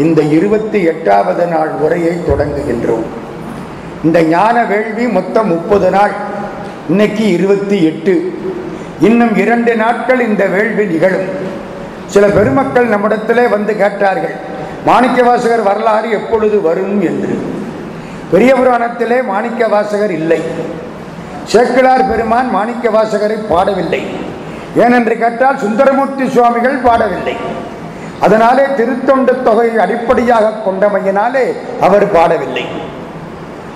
இந்த இருபத்தி எட்டாவது நாள் உரையை தொடங்குகின்றோம். இந்த ஞான வேள்வி மொத்தம் முப்பது நாள். இன்னைக்கு இருபத்தி எட்டு. இன்னும் இரண்டு நாட்கள் இந்த வேள்வி நிகழும். சில பெருமக்கள் நம்மிடத்திலே வந்து கேட்டார்கள் மாணிக்க வாசகர் வரலாறு எப்பொழுது வரும்? என்று. பெரிய புராணத்திலே மாணிக்க வாசகர் இல்லை. சேக்கிழார் பெருமான் மாணிக்க வாசகரை பாடவில்லை. ஏனென்று கேட்டால் சுந்தரமூர்த்தி சுவாமிகள் பாடவில்லை. அதனாலே திருத்தொண்டு தொகையை அடிப்படையாக கொண்டமையினாலே அவர் பாடவில்லை.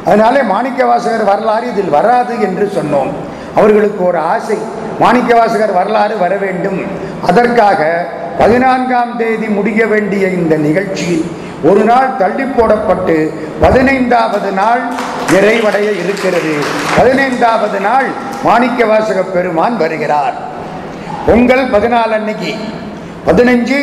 அதனாலே மாணிக்க வாசகர் வரலாறு இதில் வராது என்று சொன்னோம். அவர்களுக்கு ஒரு ஆசை மாணிக்க வாசகர் வரலாறு வர வேண்டும். அதற்காக பதினான்காம் தேதி முடிய வேண்டிய இந்த நிகழ்ச்சி ஒரு நாள் தள்ளி போடப்பட்டு பதினைந்தாவது நாள் நிறைவடைய இருக்கிறது. பதினைந்தாவது நாள் மாணிக்க வாசக பெருமான் வருகிறார். பொங்கல் பதினாலு அன்னைக்கு. பதினஞ்சு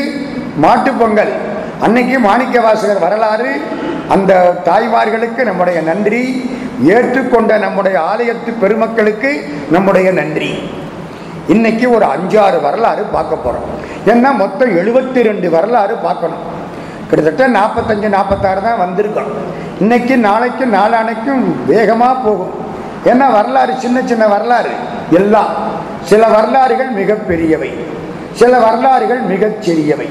மாட்டு பொங்கல். அன்னைக்கு மாணிக்க வாசகர் வரலாறு அந்த தாய்மார்களுக்கு நம்முடைய நன்றி ஏற்றுக்கொண்ட நம்முடைய ஆலயத்து பெருமக்களுக்கு நம்முடைய நன்றி. இன்னைக்கு ஒரு அஞ்சாறு வரலாறு பார்க்க போறோம். ஏன்னா மொத்தம் எழுபத்தி ரெண்டு வரலாறு பார்க்கணும். கிட்டத்தட்ட நாற்பத்தஞ்சு நாற்பத்தாறு தான் வந்திருக்கோம் இன்னைக்கு நாளைக்கு நாளானைக்கும் வேகமாக போகும். ஏன்னா வரலாறு சின்ன சின்ன வரலாறு. எல்லாம். சில வரலாறுகள் மிகப்பெரியவை. சில வரலாறுகள் மிகச் சிறியவை.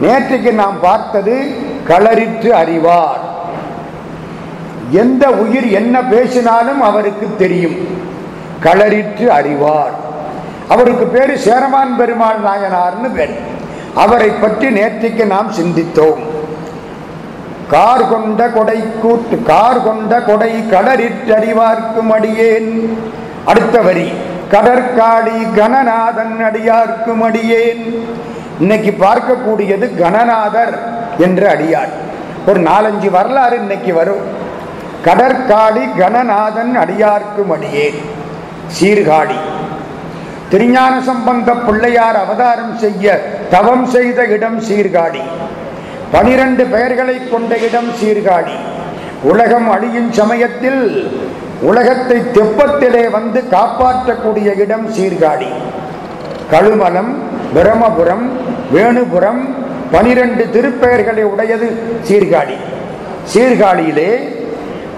நேற்றைக்கு நாம் பார்த்தது களறிற்று அறிவார். எந்த உயிர் என்ன பேசினாலும் அவருக்கு தெரியும். களறிற்று அறிவார். அவருக்கு பேரு சேரமான் பெருமாள் நாயனார்னு பேர். அவரை பற்றி நேற்றைக்கு நாம் சிந்தித்தோம். கார் கொண்ட கொடை கூட்டு கார் கொண்ட கொடை கடறிற்றறிவார்க்கும் அடியேன். அடுத்த வரி கடற்காடி கணநாதன் அடியார்க்கும் அடியேன். இன்னைக்கு பார்க்கக்கூடியது கணநாதர் என்ற அடியார். ஒரு நாலஞ்சு வரலாறு இன்னைக்கு வரும். கடற்காடி கணநாதன் அடியார்க்கும் அடியே சீர்காழி. திருஞான சம்பந்த பிள்ளையார் அவதாரம் செய்ய தவம் செய்த இடம் சீர்காழி. பனிரெண்டு பெயர்களை கொண்ட இடம் சீர்காழி. உலகம் அழியும் சமயத்தில் உலகத்தை தெப்பத்திலே வந்து காப்பாற்றக்கூடிய இடம் சீர்காழி. கழுமலம் பிரமபுரம் வேணுபுரம் பனிரெண்டு திருப்பெயர்களை உடையது சீர்காழி. சீர்காழியிலே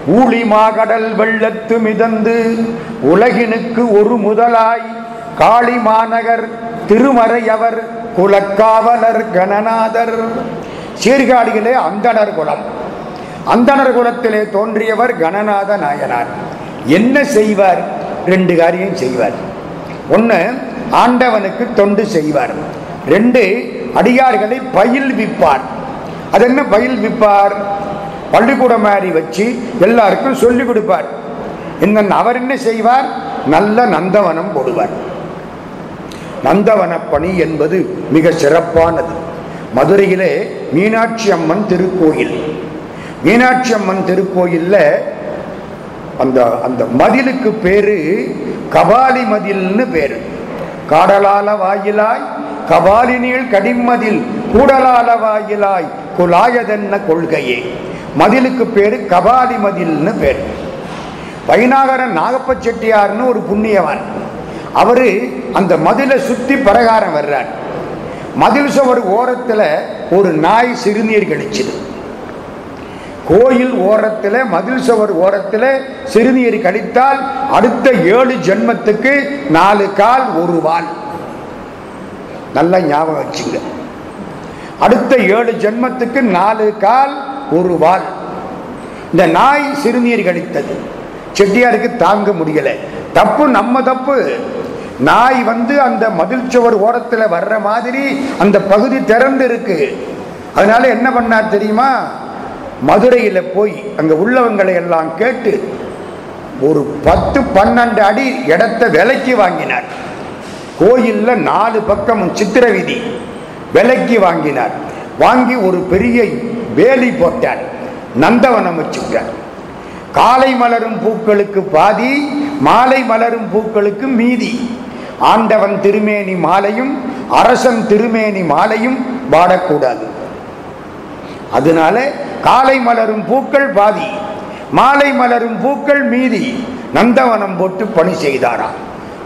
ஊழி மாகடல் வெள்ளத்து மிதந்து உலகினுக்கு ஒரு முதலாய் காளி மாநகர் திருமறையவர் குலக்காவலர் கணநாதர். சீர்காழியிலே அந்தனர் குலம். அந்தணர் குலத்திலே தோன்றியவர் கணநாத நாயனார். என்ன செய்வார்? ரெண்டு காரியம் செய்வார். ஒன்று ஆண்டவனுக்கு தொண்டு செய்வார். ரெண்டு அடியார்களை பயில் விப்பார் அது என்ன பயில் விற்பார் பள்ளிக்கூடம் மாதிரி வச்சு எல்லாருக்கும் சொல்லிக் கொடுப்பார். என்ன அவர் என்ன செய்வார்? நல்ல நந்தவனம் போடுவார். நந்தவன பணி என்பது மிக சிறப்பானது. மதுரையிலே மீனாட்சி அம்மன் திருக்கோயில். மீனாட்சி அம்மன் திருக்கோயில்ல அந்த அந்த மதிலுக்கு பேரு கபாலி மதில்னு பேரு. காடலால வாயிலாய் கபாலினில் கடிம்மதில் கடிமதில் வாயிலாய் குலாயதென்ன கொள்கையே? மதிலுக்கு பேரு கபாலி மதில்னு பேர். வைநாகரன் நாகப்ப செட்டியார்னு ஒரு புண்ணியவான். அவரு அந்த மதிலை சுத்தி பிரகாரம் வர்றார். மதில் சுவர் ஓரத்துல ஒரு நாய் சிறுநீர் கழிச்சுது கோயில் ஓரத்தில் மதில் சுவர் ஓரத்தில் சிறுநீர் கழித்தால் அடுத்த ஏழு ஜென்மத்துக்கு நாலு கால் ஒரு வால். நல்லா ஞாபகம் வச்சுங்க. அடுத்த ஏழு ஜென்மத்துக்கு நாலு கால் ஒரு வால். இந்த நாய் சிறுநீர் கழித்தது. செட்டியாருக்கு தாங்க முடியல. தப்பு நம்ம தப்பு. நாய் வந்து அந்த மதில் சுவர் ஓரத்தில் வர்ற மாதிரி அந்த பகுதி திறந்து இருக்கு அதனால என்ன பண்ணார் தெரியுமா? மதுரையில் போய் அங்கே உள்ளவங்களை எல்லாம் கேட்டு ஒரு பத்து பன்னெண்டு அடி இடத்த விலைக்கு வாங்கினார். கோயில்ல நாலு பக்கம் சித்திரவிதி விலைக்கு வாங்கினார். வாங்கி ஒரு பெரிய வேலி போட்டார். நந்தவனம் வச்சுட்டார் காலை மலரும் பூக்களுக்கு பாதி மாலை மலரும் பூக்களுக்கு மீதி. ஆண்டவன் திருமேனி மாலையும் அரசன் திருமேனி மாலையும் பாடக்கூடாது அதனால காலை மலரும் பூக்கள் பாதி மாலை மலரும் பூக்கள் மீதி. நந்தவனம் போட்டு பணி செய்தாராம்.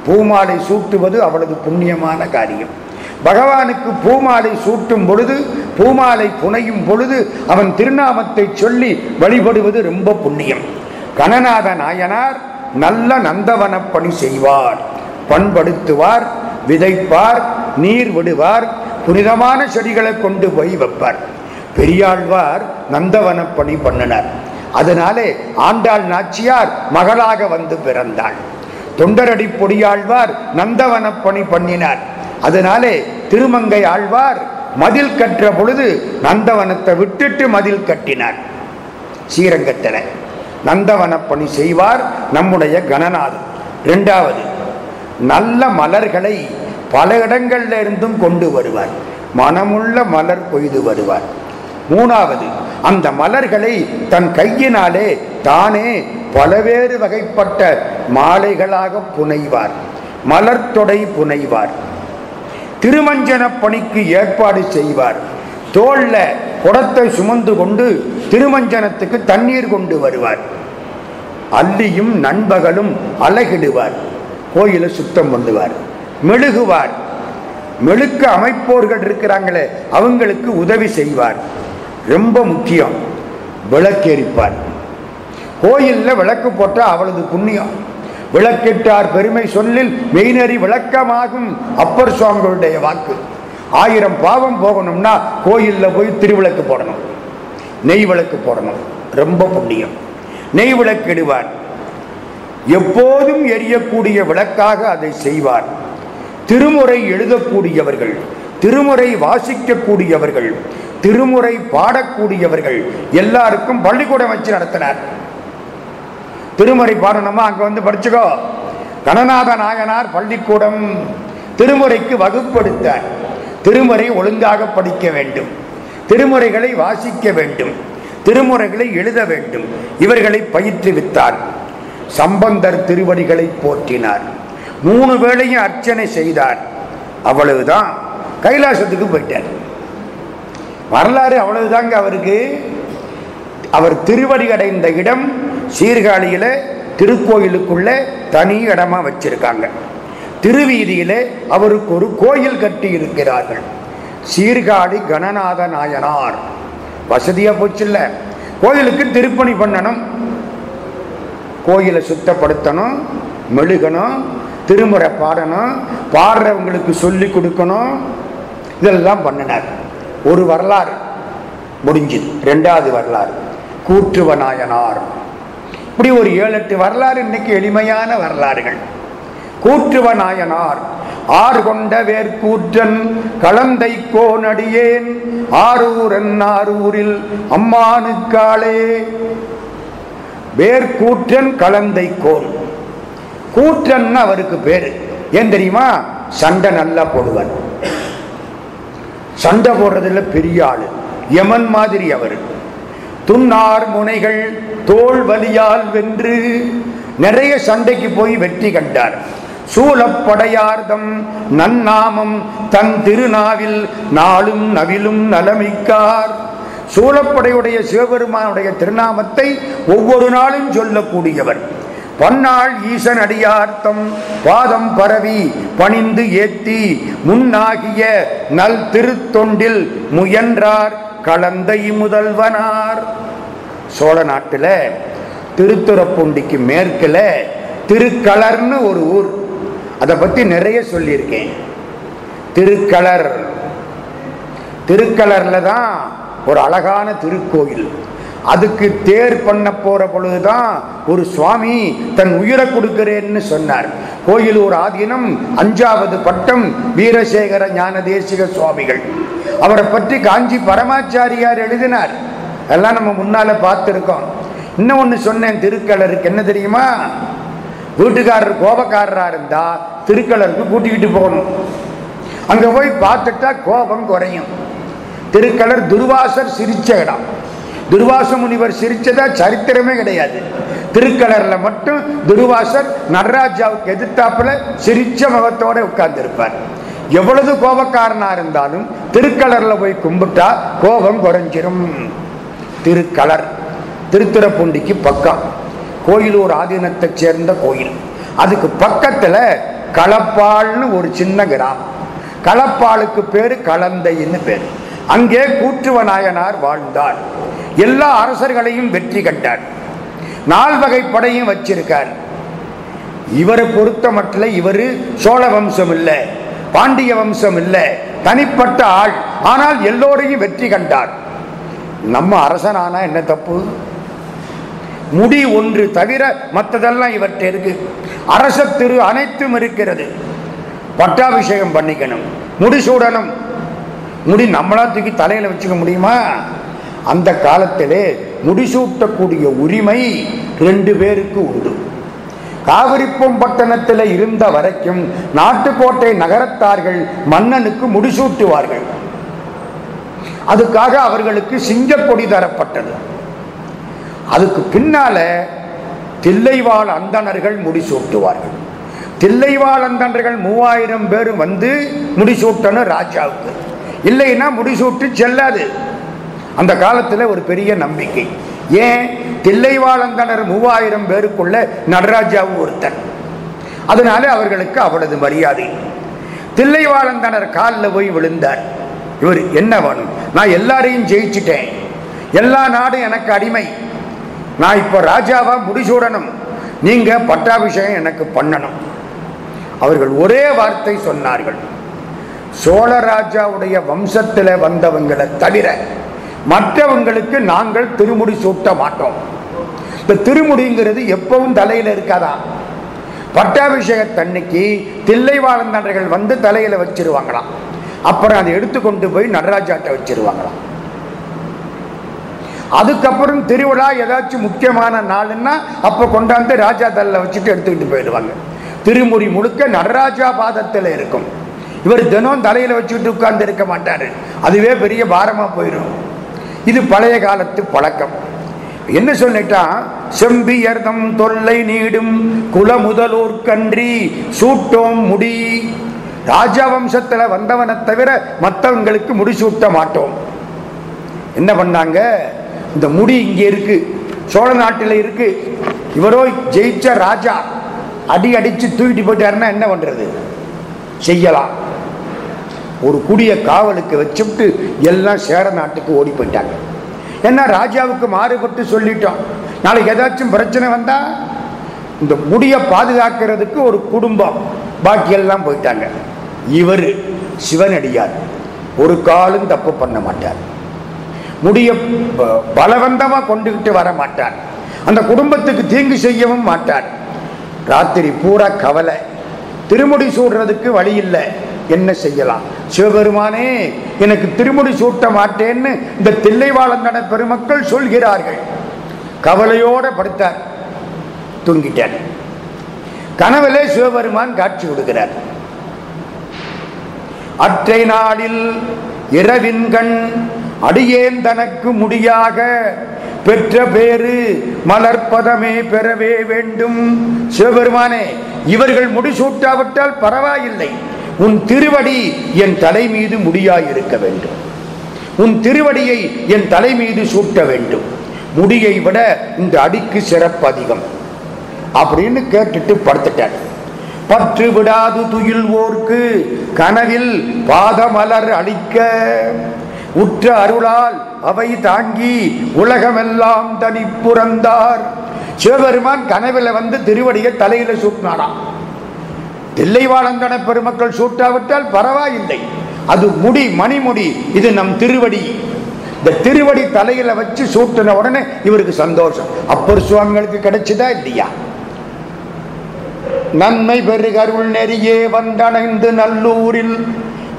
பூமாலை சூட்டுவது அவளது புண்ணியமான காரியம். பகவானுக்கு பூமாலை சூட்டும் பொழுது பூமாலை புனையும் பொழுது அவன் திருநாமத்தை சொல்லி வழிபடுவது ரொம்ப புண்ணியம். கணநாத நாயனார் நல்ல நந்தவன பணி செய்வார். பண்படுத்துவார் விதைப்பார் நீர் விடுவார் புனிதமான செடிகளை கொண்டு போய் வைப்பார். பெரியாழ்வார் நந்தவன பணி பண்ணினார். அதனாலே ஆண்டாள் நாச்சியார் மகளாக வந்து பிறந்தாள். தொண்டரடி பொடியாழ்வார் நந்தவன பணி பண்ணினார். அதனாலே திருமங்கை ஆழ்வார் மதில் கற்ற பொழுது நந்தவனத்தை விட்டுட்டு மதில் கட்டினார். ஸ்ரீரங்கத்தில் நந்தவன பணி செய்வார் நம்முடைய கணநாதன். இரண்டாவது நல்ல மலர்களை பல இடங்கள்ல இருந்தும் கொண்டு வருவார். மனமுள்ள மலர் கொய்து வருவார். மூணாவது அந்த மலர்களை தன் கையினாலே தானே பலவேறு வகைப்பட்ட மாலைகளாக புனைவார் மலர்தொடை புனைவார் திருமஞ்சன பணிக்கு ஏற்பாடு செய்வார். தோல்ல குடத்தை சுமந்து கொண்டு திருமஞ்சனத்துக்கு தண்ணீர் கொண்டு வருவார். அல்லியும் நண்பகலும் அலகிடுவார் கோயிலை சுத்தம் பண்ணுவார் மெழுகுவார். மெழுக்க அமைப்போர்கள் இருக்கிறாங்களே அவங்களுக்கு உதவி செய்வார். ரொம்ப முக்கியம். விளக்கெரிப்பார் கோயில்ல விளக்கு போட்டால் அவளது புண்ணியம். விளக்கிட்டார் பெருமை சொல்லில் மெய்நெறி விளக்கமாகும் அப்பர் சுவாமிகளுடைய வாக்கு. ஆயிரம் பாவம் போகணும்னா கோயிலில் போய் திருவிளக்கு போடணும். நெய் விளக்கு போடணும். ரொம்ப புண்ணியம். நெய் விளக்கு இடுவார் எப்போதும் எரியக்கூடிய விளக்காக அதை செய்வார். திருமுறை எழுதக்கூடியவர்கள் திருமுறை வாசிக்கக்கூடியவர்கள் திருமுறை பாடக்கூடியவர்கள் எல்லாருக்கும் பள்ளிக்கூடம் வச்சு நடத்தினார். திருமுறை பாடணுமா அங்க வந்து படிச்சுக்கோ. கணநாத நாயனார் பள்ளிக்கூடம் திருமுறைக்கு வகுப்படுத்தார். திருமுறை ஒழுங்காக படிக்க வேண்டும். திருமுறைகளை வாசிக்க வேண்டும். திருமுறைகளை எழுத வேண்டும். இவர்களை பயிற்றுவித்தார். சம்பந்தர் திருவடிகளை போற்றினார். மூணு வேளையும் அர்ச்சனை செய்தார். அவ்வளவுதான். கைலாசத்துக்கு போயிட்டார். வரலாறு அவ்வளவுதாங்க அவருக்கு. அவர் திருவடி அடைந்த இடம் சீர்காழியில திருக்கோயிலுக்குள்ள தனி இடமா வச்சிருக்காங்க. திருவீதியில அவருக்கு ஒரு கோயில் கட்டி இருக்கிறார்கள் சீர்காழி கணநாத நாயனார். வசதியா போச்சுல்ல. கோயிலுக்கு திருப்பணி பண்ணணும். கோயிலை சுத்தப்படுத்தணும் மெழுகணும் திருமுறை பாடணும் பாடுறவங்களுக்கு சொல்லி கொடுக்கணும். இதெல்லாம் பண்ணினார். ஒரு வரலாறு முடிஞ்சுது. ரெண்டாவது வரலாறு கூற்றுவ நாயனார். இப்படி ஒரு ஏழு எட்டு வரலாறு இன்னைக்கு எளிமையான வரலாறுகள். கூற்றுவ நாயனார் ஆறு கொண்ட வேர்க்கூற்றன் கலந்தை கோனடியேன் ஆரூரன் ஆரூரில் அம்மானுக்காளே. வேர்க்கூற்றன் கலந்தை கோன். கூற்றன் அவருக்கு பேரு. ஏன் தெரியுமா? சண்டை நல்லா போடுவன் சண்டை போடுறதுல பெரிய ஆளு. யமன் மாதிரி அவர். துன்னார் முனைகள் தோல் வலியால் வென்று நிறைய சண்டைக்கு போய் வெற்றி கண்டார். சூழப்படையார்தம் நன்னாமம் தன் திருநாவில் நாளும் நவிலும் நலமிக்கார். சூழப்படையுடைய சிவபெருமானுடைய திருநாமத்தை ஒவ்வொரு நாளும் சொல்லக்கூடியவர். பன்னாள் ஈசன் அடியார்த்தம் பாதம் பரவி பணிந்து ஏத்தி முன்னாகிய நல் திருத்தொண்டில் முயன்றார் கலந்தை முதல்வனார். சோழ நாட்டில் திருத்துறப்பூண்டிக்கு மேற்கில் திருக்களர்னு ஒரு ஊர். அதை பற்றி நிறைய சொல்லியிருக்கேன். திருக்களர் திருக்கலரில் தான் ஒரு அழகான திருக்கோயில். அதுக்கு தேர் பண்ண போற பொழுதுதான் ஒரு சுவாமி தன் உயிரை கொடுக்கிறேன்னு சொன்னார். கோயில் ஒரு ஆதீனம் அஞ்சாவது பட்டம் வீரசேகர ஞான தேசிக சுவாமிகள். அவரை பற்றி காஞ்சி பரமாச்சாரியார் எழுதினார். எல்லாம் நம்ம முன்னால பார்த்துருக்கோம். இன்னும் ஒன்று சொன்னேன் திருக்கலருக்கு. என்ன தெரியுமா? வீட்டுக்காரர் கோபக்காரரா இருந்தா திருக்கலருக்கு கூட்டிக்கிட்டு போகணும். அங்க போய் பார்த்துட்டா கோபம் குறையும். திருக்கலர் துர்வாசர் சிரிச்ச இடம். துர்வாச முனிவர் சிரிச்சதா சரித்திரமே கிடையாது. திருக்கலர்ல மட்டும் துர்வாசர் நடராஜாவுக்கு எதிர்த்தாப்புல சிரிச்ச முகத்தோட உட்கார்ந்திருப்பார். எவ்வளவு கோபக்காரனா இருந்தாலும் திருக்கலர்ல போய் கும்பிட்டா கோபம் குறைஞ்சிரும். திருக்கலர் திருத்துறப்பூண்டிக்கு பக்கம். கோயிலூர் ஆதீனத்தை சேர்ந்த கோயில். அதுக்கு பக்கத்துல களப்பாள்னு ஒரு சின்ன கிராமம். களப்பாளுக்கு பேரு கலந்தைன்னு பேரு. அங்கே கூற்றுவ நாயனார் வாழ்ந்தார். எல்லா அரசர்களையும் வெற்றி கண்டார். நால்வகை படையும் வச்சிருக்கார். இவரை பொறுத்த மட்டும் இவரு சோழ வம்சம் இல்லை பாண்டிய வம்சம் இல்லை தனிப்பட்ட ஆள். ஆனால் எல்லோரையும் வெற்றி கண்டார். நம்ம அரசனானா என்ன தப்பு? முடி ஒன்று தவிர மற்றதெல்லாம் இவற்றை இருக்கு. அரச திரு அனைத்தும் இருக்கிறது. பட்டாபிஷேகம் பண்ணிக்கணும். முடிசூடணும். முடி நம்மளா தூக்கி தலையில வச்சுக்க முடியுமா? அந்த காலத்திலே முடிசூட்டக்கூடிய உரிமை ரெண்டு பேருக்கு உண்டு. காவிரிப்பம் பட்டணத்தில் இருந்த வரைக்கும் நாட்டுக்கோட்டை நகரத்தார்கள் மன்னனுக்கு முடிசூட்டுவார்கள் அதுக்காக அவர்களுக்கு சிங்கக்கொடி தரப்பட்டது. அதுக்கு பின்னால தில்லைவாழ் அந்தணர்கள் முடிசூட்டுவார்கள் தில்லைவாழ் அந்தணர்கள் மூவாயிரம் பேரும் வந்து முடிசூட்டணும் ராஜாவுக்கு. இல்லைன்னா முடிசூட்டு செல்லாது. அந்த காலத்தில் ஒரு பெரிய நம்பிக்கை. ஏன்? தில்லைவாழந்தனர் மூவாயிரம் பேருக்குள்ள நடராஜாவும் ஒருத்தன். அதனால அவர்களுக்கு அவளது மரியாதை. தில்லைவாழந்தனர் காலில் போய் விழுந்தார். இவர் என்ன வேணும்? நான் எல்லாரையும் ஜெயிச்சிட்டேன். எல்லா நாடும் எனக்கு அடிமை. நான் இப்போ ராஜாவா முடிசூடணும். நீங்க பட்டாபிஷேகம் எனக்கு பண்ணணும். அவர்கள் ஒரே வார்த்தை சொன்னார்கள். சோழராஜாவுடைய வம்சத்தில் வந்தவங்களை தவிர மற்றவங்களுக்கு நாங்கள் திருமுடி சூட்ட மாட்டோம். இந்த திருமுடிங்கிறது எப்பவும் தலையில் இருக்காதா? பட்டாபிஷேகத்தன்னைக்கு தில்லைவாழந்தர்கள் வந்து தலையில் வச்சிருவாங்களாம். அப்புறம் அதை எடுத்துக்கொண்டு போய் நடராஜாட்ட வச்சிருவாங்களாம். அதுக்கப்புறம் திருவிழா ஏதாச்சும் முக்கியமான நாள்னா அப்போ கொண்டாந்து ராஜா தல்ல வச்சுட்டு எடுத்துக்கிட்டு போயிடுவாங்க. திருமுடி முழுக்க நடராஜா பாதத்தில் இருக்கும். இவர் தினம் தலையில வச்சுட்டு உட்கார்ந்து இருக்க மாட்டாரு. அதுவே பெரிய பாரமா போயிடும் இது பழைய காலத்து பழக்கம். என்ன சொல்லிட்டா? செம்பியர்தம் தொல்லை நீடும் குல முதலூர் கன்றி சூட்டோம் முடி. ராஜவம்சத்துல வந்தவனை தவிர மற்றவங்களுக்கு முடிசூட்ட மாட்டோம். என்ன பண்ணாங்க? இந்த முடி இங்க இருக்கு. சோழ நாட்டில் இருக்கு. இவரோ ஜெயிச்ச ராஜா. அடி அடிச்சு தூக்கிட்டு போயிட்டாருன்னா என்ன பண்றது? செய்யலாம். ஒரு குடிய காவலுக்கு வச்சுட்டு எல்லாம் சேர நாட்டுக்கு ஓடி போயிட்டாங்க. ஏன்னா ராஜாவுக்கு மாறுபட்டு சொல்லிட்டோம். நாளைக்கு ஏதாச்சும் பிரச்சனை வந்தா இந்த முடியை பாதுகாக்கிறதுக்கு ஒரு குடும்பம். பாக்கியெல்லாம் போயிட்டாங்க. இவர் சிவனடியார். ஒரு காலும் தப்பு பண்ண மாட்டார். முடிய ப- கொண்டுகிட்டு வர மாட்டார். அந்த குடும்பத்துக்கு தீங்கு செய்யவும் மாட்டார். ராத்திரி பூரா கவலை. திருமுடி சூடுறதுக்கு வழி இல்லை. என்ன செய்யலாம்? சிவபெருமானே எனக்கு திருமுடி சூட்ட மாட்டேன்னு இந்த தில்லைவாழந்தன பெருமக்கள் சொல்கிறார்கள். கவலையோட படுத்தார். தூங்கிட்டார். கனவிலே சிவபெருமான் காட்சி கொடுக்கிறார். அற்றை நாளில் இரவின் கண் அடியேன் தனக்கு முடியாக பெற்ற பேரு மலர்ப்பதமே பெறவே வேண்டும். சிவபெருமானே இவர்கள் முடிசூட்டாவிட்டால் பரவாயில்லை. உன் திருவடி என் தலை மீது முடியாயிருக்க வேண்டும். உன் திருவடியை என் தலை மீது சூட்ட வேண்டும். முடியை விட இந்த அடிக்கு சிறப்பு அதிகம். அப்படின்னு கேட்டுட்டு படுத்துட்டார். பற்று விடாது துயில்வோர்க்கு கனவில் பாதமலர் அளிக்க உற்ற அருளால் அவை தாங்கி உலகமெல்லாம் தனி புறந்தார் சிவபெருமான் கனவில் வந்து திருவடியை தலையில சூட்டினாராம். தில்லைவாழந்தன பெருமக்கள் சூட்டாவிட்டால் பரவாயில்லை. அது முடி மணிமுடி இது நம் திருவடி. இந்த திருவடி தலையில வச்சு சூட்டின உடனே இவருக்கு சந்தோஷம். அப்பர் சுவாமிகளுக்கு கிடைச்சதா இல்லையா? நன்மை பெருகருள் நெறியே வந்தணைந்து நல்லூரில்.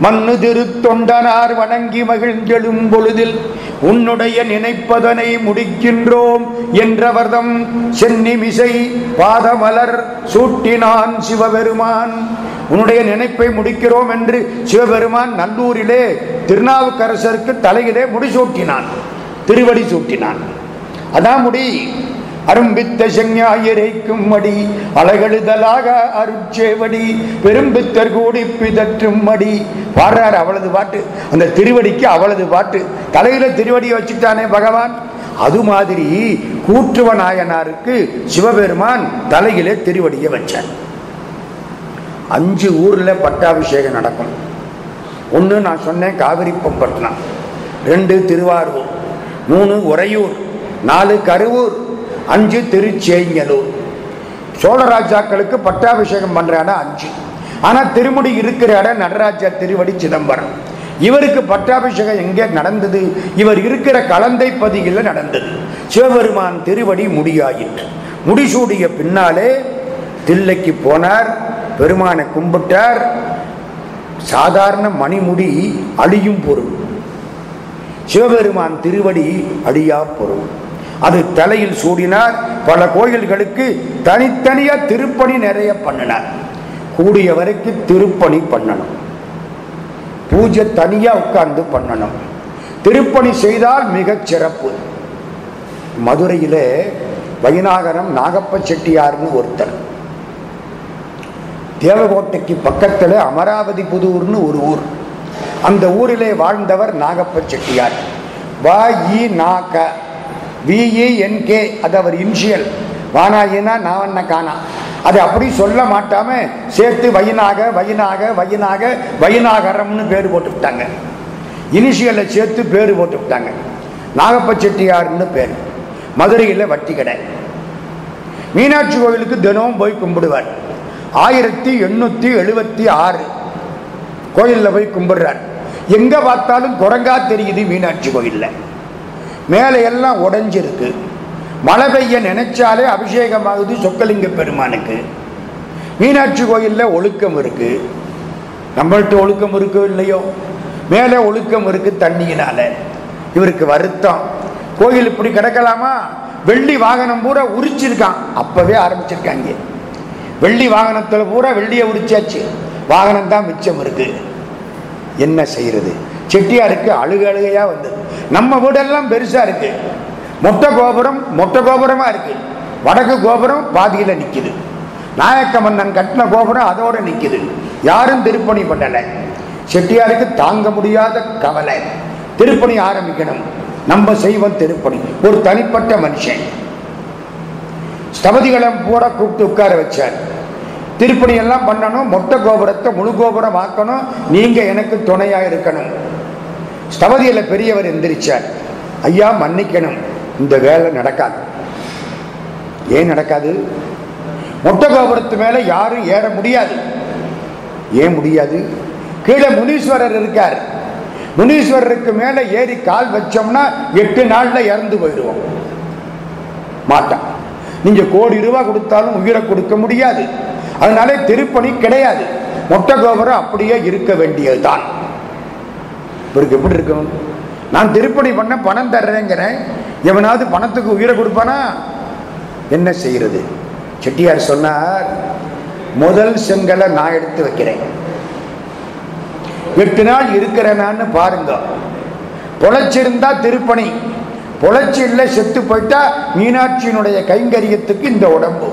மண்ணு திருத்தொண்டனார் வணங்கி மகிழ்ந்தெழும் பொழுதில் உன்னுடைய நினைப்பதனை முடிக்கின்றோம் என்றவர்தம் சென்னிமிசை பாதமலர் சூட்டினான் சிவபெருமான். உன்னுடைய நினைப்பை முடிக்கிறோம் என்று சிவபெருமான் நல்லூரிலே திருநாவுக்கரசருக்கு தலையிலே முடிசூட்டினான் திருவடி சூட்டினான். அதான் முடி. அரும்பித்த செஞ்ஞாயிரைக்கும் மடி அழகெழுதலாக அருட்சேவடி பெரும்பித்தர் கூடி பிதற்றும் மடி பாடுறாரு அவளது பாட்டு. அந்த திருவடிக்கு அவளது பாட்டு. தலையில திருவடியை வச்சுட்டானே பகவான். அது மாதிரி கூற்றுவ நாயனாருக்கு சிவபெருமான் தலையிலே திருவடியை வச்சார். அஞ்சு ஊர்ல பட்டாபிஷேகம் நடக்கும். ஒன்று நான் சொன்னேன் காவிரி பம்பட்டினம் ரெண்டு திருவாரூர். மூணு உறையூர். நாலு கருவூர். அஞ்சு திருச்சேங்கலூர் சோழராஜாக்களுக்கு பட்டாபிஷேகம் பண்ற இடம் அஞ்சு. ஆனா திருமுடி இருக்கிற இடம் நடராஜா திருவடி சிதம்பரம். இவருக்கு பட்டாபிஷேகம் எங்கே நடந்தது? இவர் இருக்கிற கலந்தை பதியில் நடந்தது. சிவபெருமான் திருவடி முடியாயிற்று. முடிசூடிய பின்னாலே தில்லைக்கு போனார் பெருமானை கும்பிட்டார். சாதாரண மணிமுடி அழியும் பொருள். சிவபெருமான் திருவடி அழியா பொருள். அது தலையில் சூடினார். பல கோயில்களுக்கு தனித்தனியா திருப்பணி நிறைய பண்ணினார். கூடிய வரைக்கும் திருப்பணி பண்ணணும். பூஜை தனியா உட்கார்ந்து பண்ணணும். திருப்பணி செய்தால் மிகச் சிறப்பு. மதுரையில வைநாகரம் நாகப்ப செட்டியார்னு ஒருத்தர். தேவகோட்டைக்கு பக்கத்தில் அமராவதி புதூர்னு ஒரு ஊர். அந்த ஊரிலே வாழ்ந்தவர் நாகப்ப செட்டியார். வா இ நாக விஇஎன்கே அது அவர் இன்ஷியல் வானாயினா நான் காணா. அது அப்படி சொல்ல மாட்டாம சேர்த்து வைனாக வைனாக வைனாக வைநாகரம்னு பேர் போட்டு விட்டாங்க இனிஷியலை சேர்த்து பேர் போட்டு விட்டாங்க நாகப்ப செட்டியார்னு பேர். மதுரையில் வட்டி கடை. மீனாட்சி கோயிலுக்கு தினமும் போய் கும்பிடுவார். ஆயிரத்தி எண்ணூற்றி எழுபத்தி ஆறு கோயிலில் போய் கும்பிடுறார். எங்கே பார்த்தாலும் குரங்கா தெரியுது மீனாட்சி கோயிலில். மேலே எல்லாம் உடைஞ்சிருக்கு. மழை பெய்ய நினைச்சாலே அபிஷேகமாகுது சொக்கலிங்க பெருமானுக்கு. மீனாட்சி கோயிலில் ஒழுக்கம் இருக்கு. நம்மள்ட்ட ஒழுக்கம் இருக்கோ இல்லையோ? மேலே ஒழுக்கம் இருக்கு தண்ணியினால. இவருக்கு வருத்தம். கோயில் இப்படி கிடக்கலாமா? வெள்ளி வாகனம் பூரா உரிச்சிருக்கான். அப்பவே ஆரம்பிச்சிருக்காங்க. வெள்ளி வாகனத்தில் பூரா வெள்ளியை உரிச்சாச்சு. வாகனம் தான் மிச்சம் இருக்கு. என்ன செய்யறது? செட்டியாருக்கு அழுக அழுகையா வந்தது. நம்ம வீடெல்லாம் பெருசா இருக்கு. மொட்டை கோபுரம் மொட்டை கோபுரமா இருக்கு. வடக்கு கோபுரம் பாதியில நிக்குது. நாயக்க மன்னன் கட்டின கோபுரம் அதோட நிக்குது. யாரும் திருப்பணி பண்ணல. செட்டியாருக்கு தாங்க முடியாத கவலை. திருப்பணி ஆரம்பிக்கணும். நம்ம செய்வோம் திருப்பணி. ஒரு தனிப்பட்ட மனுஷன். ஸ்தபதிகளை பூரா கூப்பிட்டு உட்கார வச்சார். திருப்பணி எல்லாம் பண்ணணும். மொட்டை கோபுரத்தை முழு கோபுரம் ஆக்கணும் நீங்க எனக்கு துணையா இருக்கணும். ஸ்தபதியில பெரியவர் எந்திரிச்சார். ஐயா மன்னிக்கணும். இந்த வேலை நடக்காது. ஏன் நடக்காது? மொட்டை கோபுரத்து மேல யாரும் ஏற முடியாது. ஏன் முடியாது? கீழே முனீஸ்வரர் இருக்கார். முனீஸ்வரருக்கு மேல ஏறி கால் வச்சோம்னா எட்டு நாள்ல இறந்து போயிடுவோம். மாட்டான். நீங்க கோடி ரூபாய் கொடுத்தாலும் உயிரை கொடுக்க முடியாது. அதனால திருப்பணி கிடையாது. மொட்டை கோபுரம் அப்படியே இருக்க வேண்டியதுதான். இவருக்கு எப்படி இருக்கும்? நான் திருப்பணி பண்ண பணம் தர்றேங்கிறேன். எவனாவது பணத்துக்கு உயிரை கொடுப்பானா? என்ன செய்யறது? செட்டியார் சொன்னார் முதல் செங்கலை நான் எடுத்து வைக்கிறேன். எட்டு நாள் இருக்கிறேனான்னு பாருங்க. பொழைச்சிருந்தா திருப்பணி. பொழைச்சி இல்லை செத்து போயிட்டா மீனாட்சியினுடைய கைங்கரியத்துக்கு இந்த உடம்பு.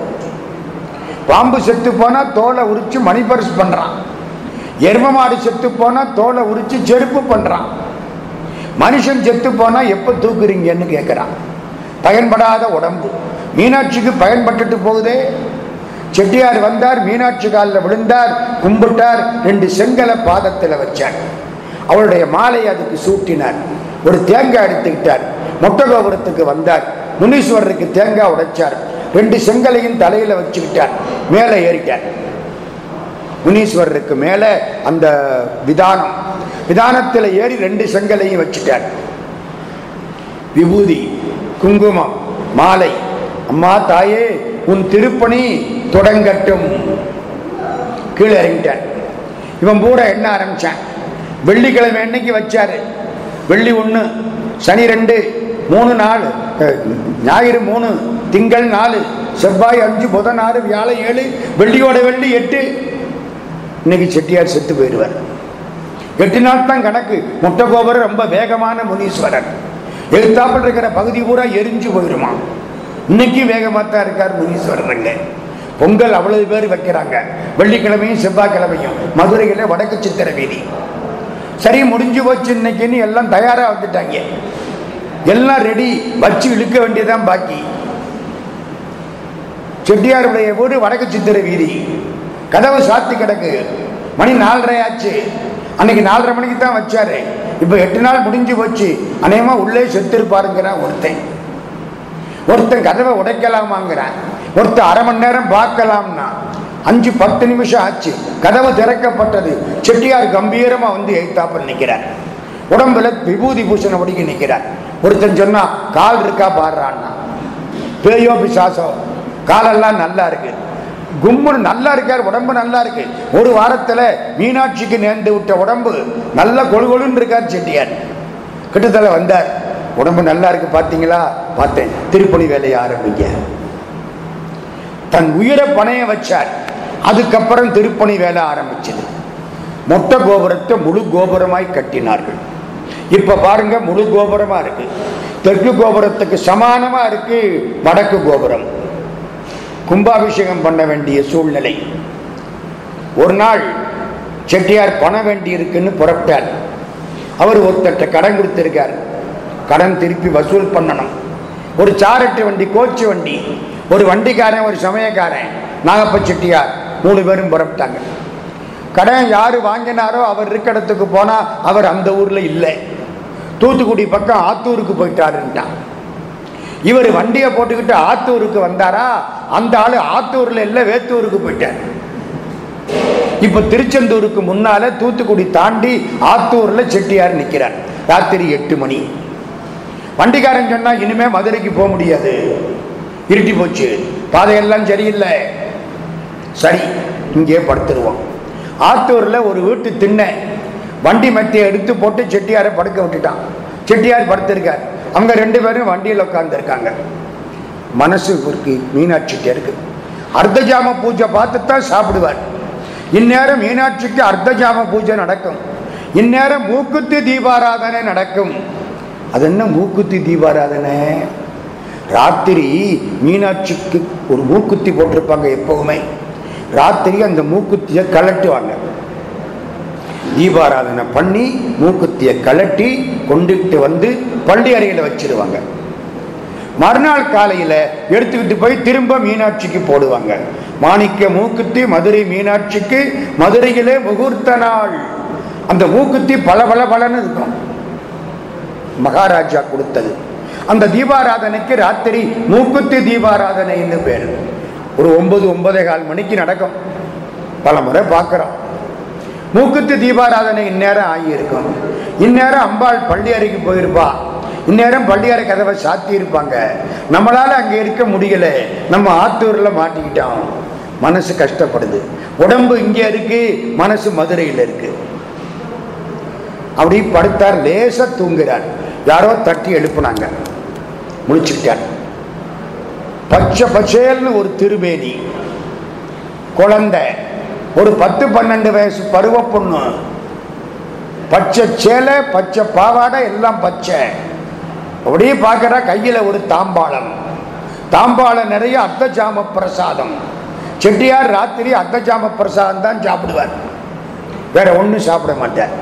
பாம்பு செத்து போனா தோலை உரிச்சு மணிபரிசு பண்றான். எரும மாடு செத்து போனா தோலை உரிச்சு செருப்பு பண்றான். மனுஷன் செத்து போனா எப்ப தூக்குறீங்கன்னு கேட்கிறான் பயன்படாத உடம்பு. மீனாட்சிக்கு பயன்பட்டுட்டு போகுதே. செட்டியார் வந்தார் மீனாட்சி காலில் விழுந்தார் கும்பிட்டார் ரெண்டு செங்கலை பாதத்தில் வச்சார். அவளுடைய மாலையை அதுக்கு சூட்டினார். ஒரு தேங்காய் எடுத்துக்கிட்டார். மொட்டை கோபுரத்துக்கு வந்தார். முனீஸ்வரருக்கு தேங்காய் உடைச்சார். ரெண்டு செங்கலையும் தலையில் வச்சுக்கிட்டார். மேலே ஏறிட்டார். முனீஸ்வரருக்கு மேலே அந்த விதானம். விதானத்தில் ஏறி ரெண்டு செங்கலையும் வச்சுட்டார். விபூதி குங்குமம் மாலை. அம்மா தாயே உன் திருப்பணி தொடங்கட்டும். கீழே இறங்கிட்டான் இவன் பூரா என்ன ஆரம்பிச்சான்? வெள்ளிக்கிழமை அன்னைக்கு வச்சாரு. வெள்ளி ஒன்று சனி ரெண்டு மூணு நாள் ஞாயிறு மூணு திங்கள் நாலு செவ்வாய் அஞ்சு புதன் ஆறு வியாழன் ஏழு வெள்ளியோட வெள்ளி எட்டு. இன்னைக்கு செட்டியார் செத்து போயிடுவார். எட்டு நாள் தான் கணக்கு. முட்டகோபுரம் ரொம்ப வேகமான முனீஸ்வரர். எழுத்தாப்பில் இருக்கிற பகுதி பூரா எரிஞ்சு போயிடுமா இன்னைக்கு வேகமாக தான் இருக்கார் முனீஸ்வரருங்க பொங்கல் அவ்வளவு பேர் வைக்கிறாங்க. வெள்ளிக்கிழமையும் செவ்வாய்க்கிழமையும். மதுரையில் வடக்கு சித்திர வீதி. சரி முடிஞ்சு போச்சு இன்னைக்குன்னு எல்லாம் தயாராக வந்துட்டாங்க. எல்லாம் ரெடி வச்சு இழுக்க வேண்டியதான் பாக்கி. செட்டியாருடைய வீடு வடக்கு சித்திர வீதி. கதவை சாத்தி கிடக்கு. மணி நாலரை ஆச்சு அன்னைக்கு நாலரை மணிக்கு தான் வச்சாரு. இப்போ எட்டு நாள் முடிஞ்சு போச்சு. அநேகமா உள்ளே செத்துருப்பாருங்கிறான் ஒருத்தன். ஒருத்தன் கதவை உடைக்கலாமாங்கிறான். ஒருத்தன் அரை மணி நேரம் பார்க்கலாம்னா அஞ்சு பத்து நிமிஷம் ஆச்சு. கதவு திறக்கப்பட்டது. செட்டியார் கம்பீரமா வந்து எழுத்தாப்ப நிற்கிறார் உடம்புல விபூதி பூஷணம் ஒடுக்கி நிற்கிறார் ஒருத்தன் சொன்னா கால் இருக்கா? பாடுறான்னா. பேயோ பிசாசோ காலெல்லாம் நல்லா இருக்கு. கும்முன்னு நல்லா இருக்கார் உடம்பு நல்லா இருக்கு. ஒரு வாரத்தில் மீனாட்சிக்கு நேர்ந்து விட்ட உடம்பு நல்ல கொழுகொழுன்னு இருக்கார் செட்டியார். கிட்டத்தல வந்தார். உடம்பு நல்லா இருக்கு பார்த்தீங்களா? பார்த்தேன். திருப்பணி வேலையை ஆரம்பிங்க தன் உயிரை பணைய வச்சார். அதுக்கப்புறம் திருப்பணி வேலை ஆரம்பிச்சது. மொட்டை கோபுரத்தை முழு கோபுரமாய் கட்டினார்கள். இப்ப பாருங்க முழு கோபுரமா இருக்கு. தெற்கு கோபுரத்துக்கு சமானமா இருக்கு வடக்கு கோபுரம். கும்பாபிஷேகம் பண்ண வேண்டிய சூழ்நிலை. ஒரு நாள் செட்டியார் பணம் வேண்டி இருக்குன்னு புறப்பட்டார். அவர் ஒருத்தட்ட கடன் கொடுத்திருக்கார். கடன் திருப்பி வசூல் பண்ணணும். ஒரு சாரட்டு வண்டி கோச்சு வண்டி. ஒரு வண்டிக்காரன் ஒரு சமயக்காரன். நாகப்ப செட்டியார் மூணு பேரும் புறப்பட்டாங்க. கடன் யார் வாங்கினாரோ அவர் இருக்கடத்துக்கு போனால் அவர் அந்த ஊரில் இல்லை. தூத்துக்குடி பக்கம் ஆத்தூருக்கு போயிட்டாருன்ட்டான். இவர் வண்டியை போட்டுக்கிட்டு ஆத்தூருக்கு வந்தாரா? அந்த ஆளு ஆத்தூர்ல இல்ல வேத்தூருக்கு போயிட்டார். இப்ப திருச்செந்தூருக்கு முன்னால தூத்துக்குடி தாண்டி ஆத்தூர்ல செட்டியார் நிக்கிறார். ராத்திரி எட்டு மணி. வண்டிக்காரன் சொன்னா இனிமே மதுரைக்கு போக முடியாது. இருட்டி போச்சு. பாதையெல்லாம் சரியில்லை. சரி இங்கே படுத்துருவோம். ஆத்தூர்ல ஒரு வீட்டு திண்ண. வண்டி மத்திய எடுத்து போட்டு செட்டியாரை படுக்க விட்டுட்டான். செட்டியார் படுத்திருக்கார். அவங்க ரெண்டு பேரும் வண்டியில் உட்காந்துருக்காங்க மனசு இருக்கு மீனாட்சிக்கு இருக்கு. அர்த்த ஜாம பூஜை பார்த்து தான் சாப்பிடுவார். இந்நேரம் மீனாட்சிக்கு அர்த்த ஜாம பூஜை நடக்கும். இந்நேரம் மூக்குத்தி தீபாராதனை நடக்கும். அது என்ன மூக்குத்தி தீபாராதனை? ராத்திரி மீனாட்சிக்கு ஒரு மூக்குத்தி போட்டிருப்பாங்க எப்பவுமே. ராத்திரி அந்த மூக்குத்தியை கலட்டுவாங்க தீபாராதனை பண்ணி மூக்குத்தியை கலட்டி கொண்டுகிட்டு வந்து பள்ளி அறையில் வச்சிருவாங்க. மறுநாள் காலையில் எடுத்துக்கிட்டு போய் திரும்ப மீனாட்சிக்கு போடுவாங்க. மாணிக்க மூக்குத்தி மதுரை மீனாட்சிக்கு மதுரையிலே முகூர்த்த நாள். அந்த மூக்குத்தி பல பல பலன்னு இருக்கும். மகாராஜா கொடுத்தது. அந்த தீபாராதனைக்கு ராத்திரி மூக்குத்தி தீபாராதனைன்னு பேர். ஒரு ஒன்பது ஒன்பதே கால் மணிக்கு நடக்கும். பல முறை பார்க்குறோம். மூக்குத்து தீபாராதனை இந்நேரம் ஆகியிருக்கும். இந்நேரம் அம்பாள் பள்ளி அறைக்கு போயிருப்பா. இந்நேரம் பள்ளியறை கதவை சாத்தி இருப்பாங்க. நம்மளால அங்க இருக்க முடியல. நம்ம ஆத்தூர்ல மாட்டிக்கிட்டோம். மனசு கஷ்டப்படுது. உடம்பு இங்கே இருக்கு மனசு மதுரையில் இருக்கு. அப்படி படுத்தார் லேசா தூங்குறார். யாரோ தட்டி எழுப்புனாங்க. முடிச்சுக்கிட்டார் பச்சை பச்சேல்னு ஒரு திருமேனி. குழந்தை. ஒரு பத்து பன்னெண்டு வயசு பருவ பொண்ணு. பச்சை சேலை பச்சை பாவாடை எல்லாம் பச்சை. அப்படியே பார்க்கற கையில் ஒரு தாம்பாளம். தாம்பாளம் நிறைய அர்த்தஜாம பிரசாதம். செட்டியார் ராத்திரி அர்த்தஜாம பிரசாதம் தான் சாப்பிடுவார். வேற ஒன்றும் சாப்பிட மாட்டார்.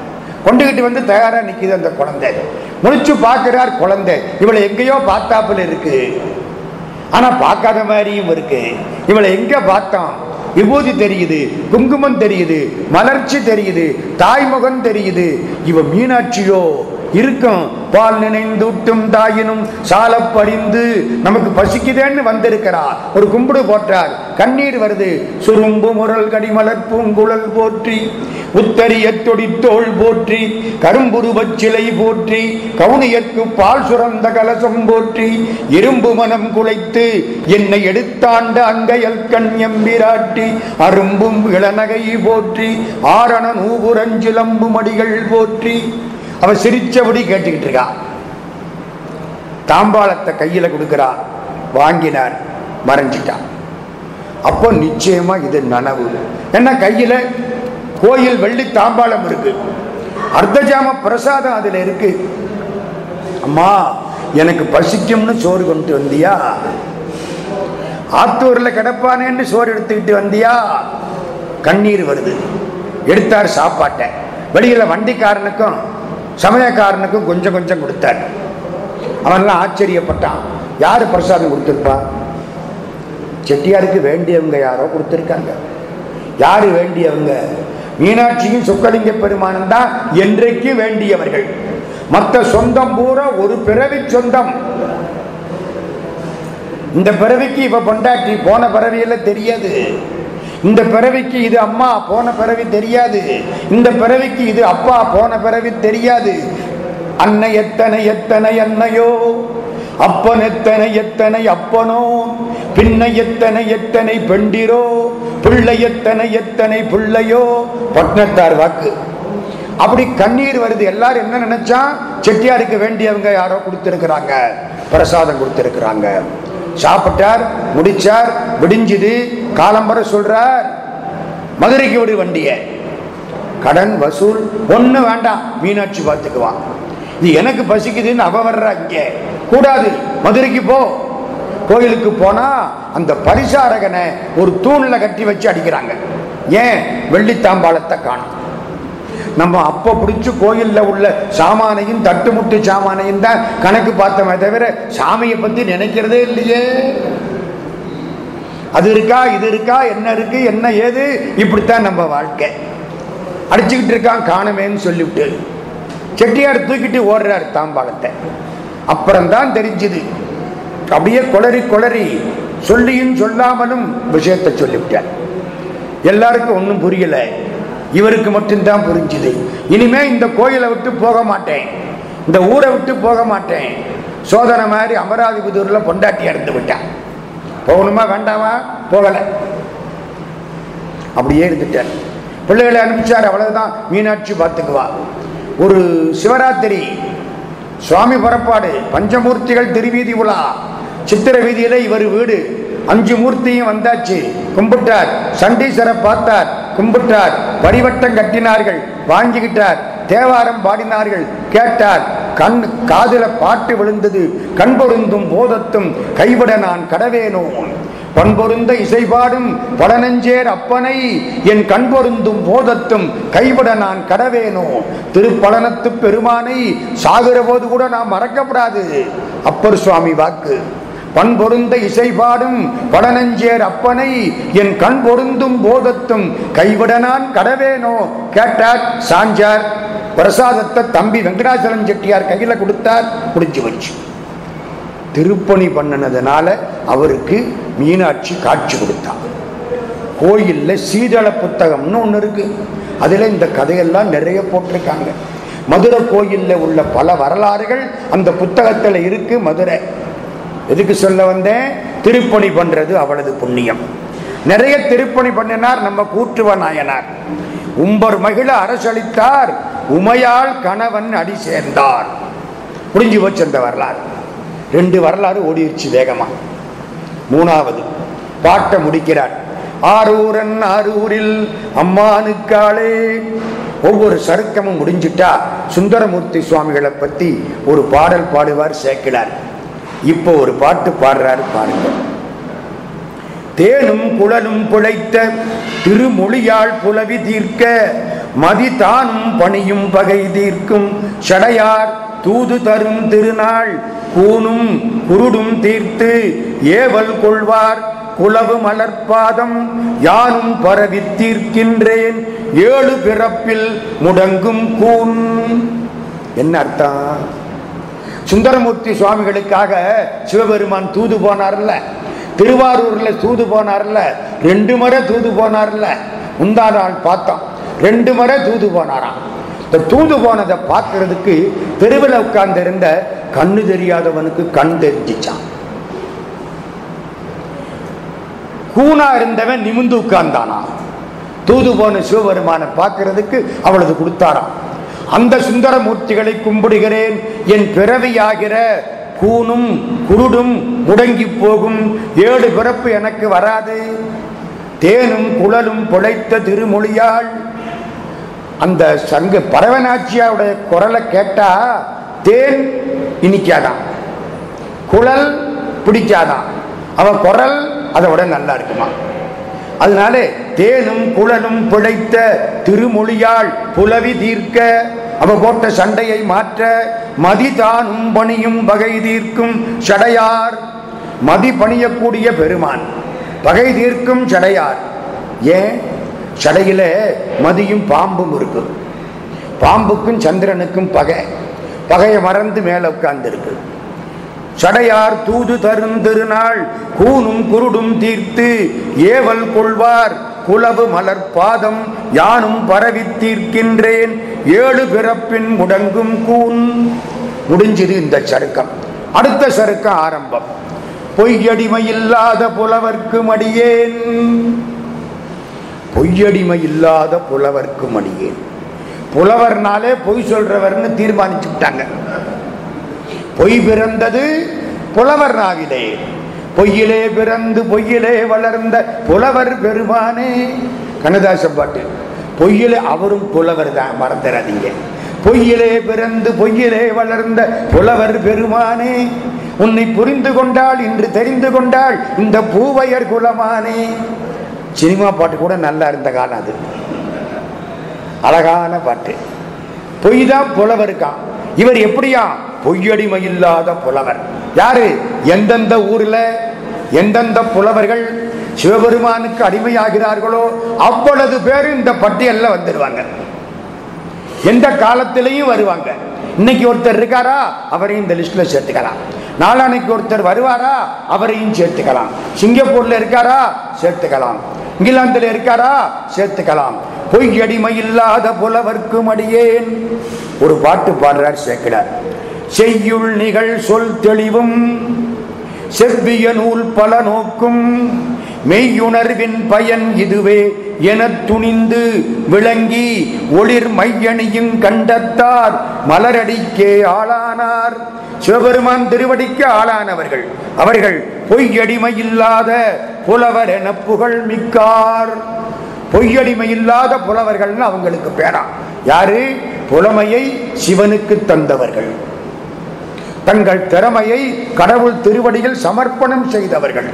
கொண்டுகிட்டு வந்து தயாராக நிற்கிது அந்த குழந்தை. முடிச்சு பார்க்கிறார் குழந்தை. இவளை எங்கேயோ பார்த்தாப்புல இருக்கு. ஆனால் பார்க்காத மாதிரியும் இருக்கு. இவளை எங்கே பார்த்தோம் விபூதி தெரியுது குங்குமம் தெரியுது மலர்ச்சி தெரியுது தாய்முகம் தெரியுது. இவ மீனாட்சியோ இருக்கும். பால் நினைந்தூட்டும் தாயினும் சால படிந்து நமக்கு பசிக்குதேன்னு வந்திருக்கிறா ஒரு கும்பிடு போட்டார் கண்ணீர் வருது. சுரும்பு முரல் கடிமலர் பூங்குழல் போற்றி உத்தரிய தோல் போற்றி கரும்புருவச் சிலை போற்றி கவுனியற்கு பால் சுரந்த கலசம் போற்றி இரும்பு மனம் குலைத்து என்னை எடுத்தாண்ட அங்கையல் கண் எம்பிராட்டி அரும்பும் இளநகை போற்றி ஆரண நூபுரஞ்சிலம்பு மடிகள் போற்றி அவ சிரிச்சபடி கேட்டுக்கிட்டு இருக்கா. தாம்பாளத்தை கையில கொடுக்கிறா. வாங்கினார். மறைஞ்சிட்டான். அப்போ நிச்சயமா இது நனவு. என்ன கையில கோயில் வெள்ளி தாம்பாளம் இருக்கு. அர்த்தஜாம பிரசாதம் அதுல இருக்கு. அம்மா எனக்கு பசிக்கும்னு சோறு கொண்டு வந்தியா? ஆத்தூர்ல கிடப்பானேன்னு சோறு எடுத்துக்கிட்டு வந்தியா? கண்ணீர் வருது. எடுத்தார் சாப்பாட்டை. வெளியில வண்டிக்காரனுக்கும் சமயக்காரனுக்கும் கொஞ்சம் கொஞ்சம் கொடுத்தார். அவன்லாம் ஆச்சரியப்பட்டான். யாரு பிரசாதம் கொடுத்துருப்பா? செட்டியாருக்கு வேண்டியவங்க யாரோ கொடுத்துருக்காங்க. யாரு வேண்டியவங்க? மீனாட்சியும் சுக்கலிங்க பெருமானும் தான் என்றைக்கு வேண்டியவர்கள். மற்ற சொந்தம் பூரா ஒரு பிறவி சொந்தம். இந்த பிறவிக்கு இப்ப பொண்டாட்டி போன பிறவியெல்லாம் தெரியாது. இந்த பிறவிக்கு இது அம்மா போன பிறவி தெரியாது. இந்த பிறவிக்கு இது அப்பா போன பிறவி தெரியாது. அன்னை எத்தனை எத்தனை அன்னையோ? அப்பன் எத்தனை எத்தனை அப்பனோ? பின்னை எத்தனை எத்தனை பெண்டிரோ? பிள்ளை எத்தனை எத்தனை பிள்ளையோ? பட்னத்தார் வாக்கு. அப்படி கண்ணீர் வருது. எல்லாரும் என்ன நினைச்சா? செட்டியாருக்கு வேண்டியவங்க யாரோ கொடுத்திருக்கிறாங்க. பிரசாதம் கொடுத்திருக்கிறாங்க. சாப்பிட்டார் முடிச்சார் விடிஞ்சுது. காலம்பர சொல்றார் மதுரைக்கு விடு வண்டிய. கடன் வசூல் ஒன்று வேண்டாம் மீனாட்சி பார்த்துக்குவான் இது எனக்கு பசிக்குதுன்னு அவ வர்ற இங்க. கூடாது மதுரைக்கு போ. கோயிலுக்கு போனா அந்த பரிசாரகனை ஒரு தூணில் கட்டி வச்சு அடிக்கிறாங்க. ஏன்? வெள்ளித்தாம்பாளத்தை காணும். நம்ம அப்போ பிடிச்சு கோயில்ல உள்ள சாமானையும் தட்டுமுட்டு சாமானையும் தான் கணக்கு பார்த்தோமே தவிர சாமியை பத்தி நினைக்கிறதே இல்லையே. அது இருக்கா இது இருக்கா என்ன இருக்கு என்ன ஏது? இப்படித்தான் நம்ம வாழ்க்கை. அடிச்சுக்கிட்டு இருக்கான் காணமேன்னு சொல்லிவிட்டு. செட்டியார் தூக்கிட்டு ஓடுறார் தாம்பாளத்தை. அப்புறம்தான் தெரிஞ்சது. அப்படியே கொளறி கொளறி சொல்லியும் சொல்லாமலும் விஷயத்தை சொல்லிவிட்டார். எல்லாருக்கும் ஒன்றும் புரியலை. இவருக்கு மட்டும்தான் புரிஞ்சுது. இனிமே இந்த கோயிலை விட்டு போக மாட்டேன். இந்த ஊரை விட்டு போக மாட்டேன். சோதனை மாதிரி அமராதிபுதூர்ல பொண்டாட்டி இறந்து விட்டான் போகணுமா வேண்டாமா? போகல. அப்படியே இருந்துட்டார். பிள்ளைகளை அனுப்பிச்சார் அவ்வளவுதான். மீனாட்சி பார்த்துக்குவா. ஒரு சிவராத்திரி சுவாமி புறப்பாடு பஞ்சமூர்த்திகள் திருவீதி உலா. சித்திர வீதியில இவர் வீடு. அஞ்சு மூர்த்தியும் வந்தாச்சு. கும்பிட்டார். சண்டீசரை பார்த்தார். கும்பிட்டார் வடிவட்டம் கட்டினார்கள் வாங்கிக்கிட்டார் தேவாரம் பாடினார்கள் கேட்டார் கண் காதல பாட்டு விழுந்தது கண் பொருந்தும் போதத்தும் கைவிட நான் கடவேனோ? பண்பொருந்த இசைபாடும் பலனஞ்சேர் அப்பனை என் கண் பொருந்தும் போதத்தும் கைவிட நான் கடவேனோ? திருப்பலனத்து பெருமானை சாகிற போது கூட நான் மறக்கப்படாது. அப்பர் சுவாமி வாக்கு. பண்பொருந்த இசைபாடும் படனஞ்சேர் அப்பனை என் கண் பொருந்தும் போதத்தும் கைவிட நான் கடவேனோ? கேட்டார் சாஞ்சார். பிரசாதத்தை தம்பி வெங்கடாச்சலம் செட்டியார் கையில கொடுத்தார். முடிஞ்சு வச்சு திருப்பணி பண்ணினதுனால அவருக்கு மீனாட்சி காட்சி கொடுத்தார் கோயிலில் சீதள புத்தகம்னு ஒன்று இருக்கு. அதில் இந்த கதையெல்லாம் நிறைய போட்டிருக்காங்க. மதுரை கோயிலில் உள்ள பல வரலாறுகள் அந்த புத்தகத்தில் இருக்கு மதுரை. எதுக்கு சொல்ல வந்தேன்? திருப்பணி பண்றது அவளது புண்ணியம். நிறைய திருப்பணி பண்ணினார் நம்ம கூற்றுவ நாயனார். உம்பர் மகிழ அரசளித்தார் உமையால் கணவன் அடி சேர்ந்தார். புரிஞ்சு போச்சு அந்த வரலாறு. ரெண்டு வரலாறு ஓடிடுச்சு வேகமா. மூணாவது பாட்டை முடிக்கிறார். ஆரூரன் ஆரூரில் அம்மானுக்காளே. ஒவ்வொரு சருக்கமும் முடிஞ்சிட்டா சுந்தரமூர்த்தி சுவாமிகளை பத்தி ஒரு பாடல் பாடுவார் சேர்க்கிறார். இப்போ ஒரு பாட்டு பாடுறாரு பாருங்க. தேனும் குழலும் பிழைத்த திருமொழியால் புலவி தீர்க்க மதி தானும் பணியும் பகை தீர்க்கும் சடையார் தூது தரும் திருநாள் கூனும் குருடும் தீர்த்து ஏவல் கொள்வார் குலவு மலர்பாதம் யானும் பரவி தீர்க்கின்றேன் ஏழு பிறப்பில் முடங்கும் கூன். என்ன அர்த்தம்? சுந்தரமூர்த்தி சுவாமிகளுக்காக சிவபெருமான் தூது போனார்ல. திருவாரூர்ல தூது போனார்ல. ரெண்டு முறை தூது போனார்ல. முந்தா நாள் பார்த்தோம். ரெண்டு முறை தூது போனாராம். இந்த தூது போனதை பார்க்கறதுக்கு தெருவில் உட்கார்ந்து இருந்த கண்ணு தெரியாதவனுக்கு கண் தெரிஞ்சிச்சான் கூனா இருந்தவன் நிமிந்து உட்கார்ந்தானா தூது போன சிவபெருமானை பார்க்கறதுக்கு அவளது கொடுத்தாராம். அந்த சுந்தரமூர்த்திகளை கும்பிடுகிறேன். என் பிறவியாகிற கூனும் குருடும் முடங்கி போகும். ஏழு பிறப்பு எனக்கு வராது. தேனும் குழலும் பொழைத்த திருமொழியாள் அந்த சங்க பரவனாச்சியாவுடைய குரலை கேட்டா தேன் இனிக்காதான் குழல் பிடிக்காதான் அவன் குரல் அதை விட நல்லா இருக்குமா? அதனால தேனும் குழலும் பிழைத்த திருமொழியாள் புலவி தீர்க்க அவ போட்ட சண்டையை மாற்ற மதிதானும் பணியும் வகை தீர்க்கும் சடையார். மதி பணியக்கூடிய பெருமான் பகை தீர்க்கும் சடையார். ஏன்? சடையில மதியும் பாம்பும் இருக்கு. பாம்புக்கும் சந்திரனுக்கும் பகை. பகையை மறந்து மேல உட்கார்ந்து இருக்குது சடையார் தூது தருந்திருநாள் கூனும் குருடும் தீர்த்து ஏவல் கொள்வார். குலவு மலர் பாதம் யானும் பரவி தீர்க்கின்றேன். ஏழு பிறப்பின் முடங்கும் கூன். முடிஞ்சது இந்த சருக்கம். அடுத்த சருக்கம் ஆரம்பம். பொய்யடிமை இல்லாத புலவர்க்கு மடியேன். பொய்யடிமை இல்லாத புலவர்க்கு மடியேன். புலவர்னாலே பொய் சொல்றவர்னு தீர்மானிச்சு விட்டாங்க பொய் பிறந்தது புலவர் நாவிலே பொய்யிலே பிறந்து பொய்யிலே வளர்ந்த புலவர் பெருமானே. கண்ணதாச பாட்டு. பொய்யிலே அவரும் புலவர் தான் மறந்துடாதீங்க பொய்யிலே பிறந்து பொய்யிலே வளர்ந்த புலவர் பெருமானே. உன்னை புரிந்து கொண்டாள் இன்று தெரிந்து கொண்டாள் இந்த பூவையர் குலமானே. சினிமா பாட்டு கூட நல்லா இருந்த காலம் அது. அழகான பாட்டு. பொய் தான் புலவருக்கான் இவர் எப்படியா பொய்யடிமை இல்லாத புலவர். யாரு? எந்தெந்த ஊர்ல எந்தெந்த புலவர்கள் சிவபெருமானுக்கு அடிமையாகிறார்களோ அவ்வளவு பேர் இந்த பட்டியல்ல வந்துடுவாங்க. எந்த காலத்திலையும் வருவாங்க. இன்னைக்கு ஒருத்தர் இருக்காரா? அவரையும் இந்த லிஸ்ட்ல சேர்த்துக்கலாம். நாளானைக்கு ஒருத்தர் வருவாரா? அவரையும் சேர்த்துக்கலாம். சிங்கப்பூர்ல இருக்காரா? சேர்த்துக்கலாம். இங்கிலாந்துல இருக்காரா? சேர்த்துக்கலாம். பொய் அடிமை இல்லாத புலவர்க்கும் அடியேன். ஒரு பாட்டு பாடுறார் சேர்க்கிறார் செய்யுள் நிகழ் சொல் தெளிவும். செவ்விய நூல் பல நோக்கும். மெய்யுணர்வின் பயன் இதுவே என துணிந்து விளங்கி ஒளிர் மையணியும் கண்டத்தார் மலரடிக்கே ஆளானார். சிவபெருமான் திருவடிக்கு ஆளானவர்கள். அவர்கள் பொய்யடிமையில்லாத புலவர் என புகழ் மிக்கார். பொய்யடிமையில்லாத புலவர்கள்னு அவங்களுக்கு பேரா. யாரு? புலமையை சிவனுக்கு தந்தவர்கள். தங்கள் திறமையை கடவுள் திருவடியில் சமர்ப்பணம் செய்தவர்கள்.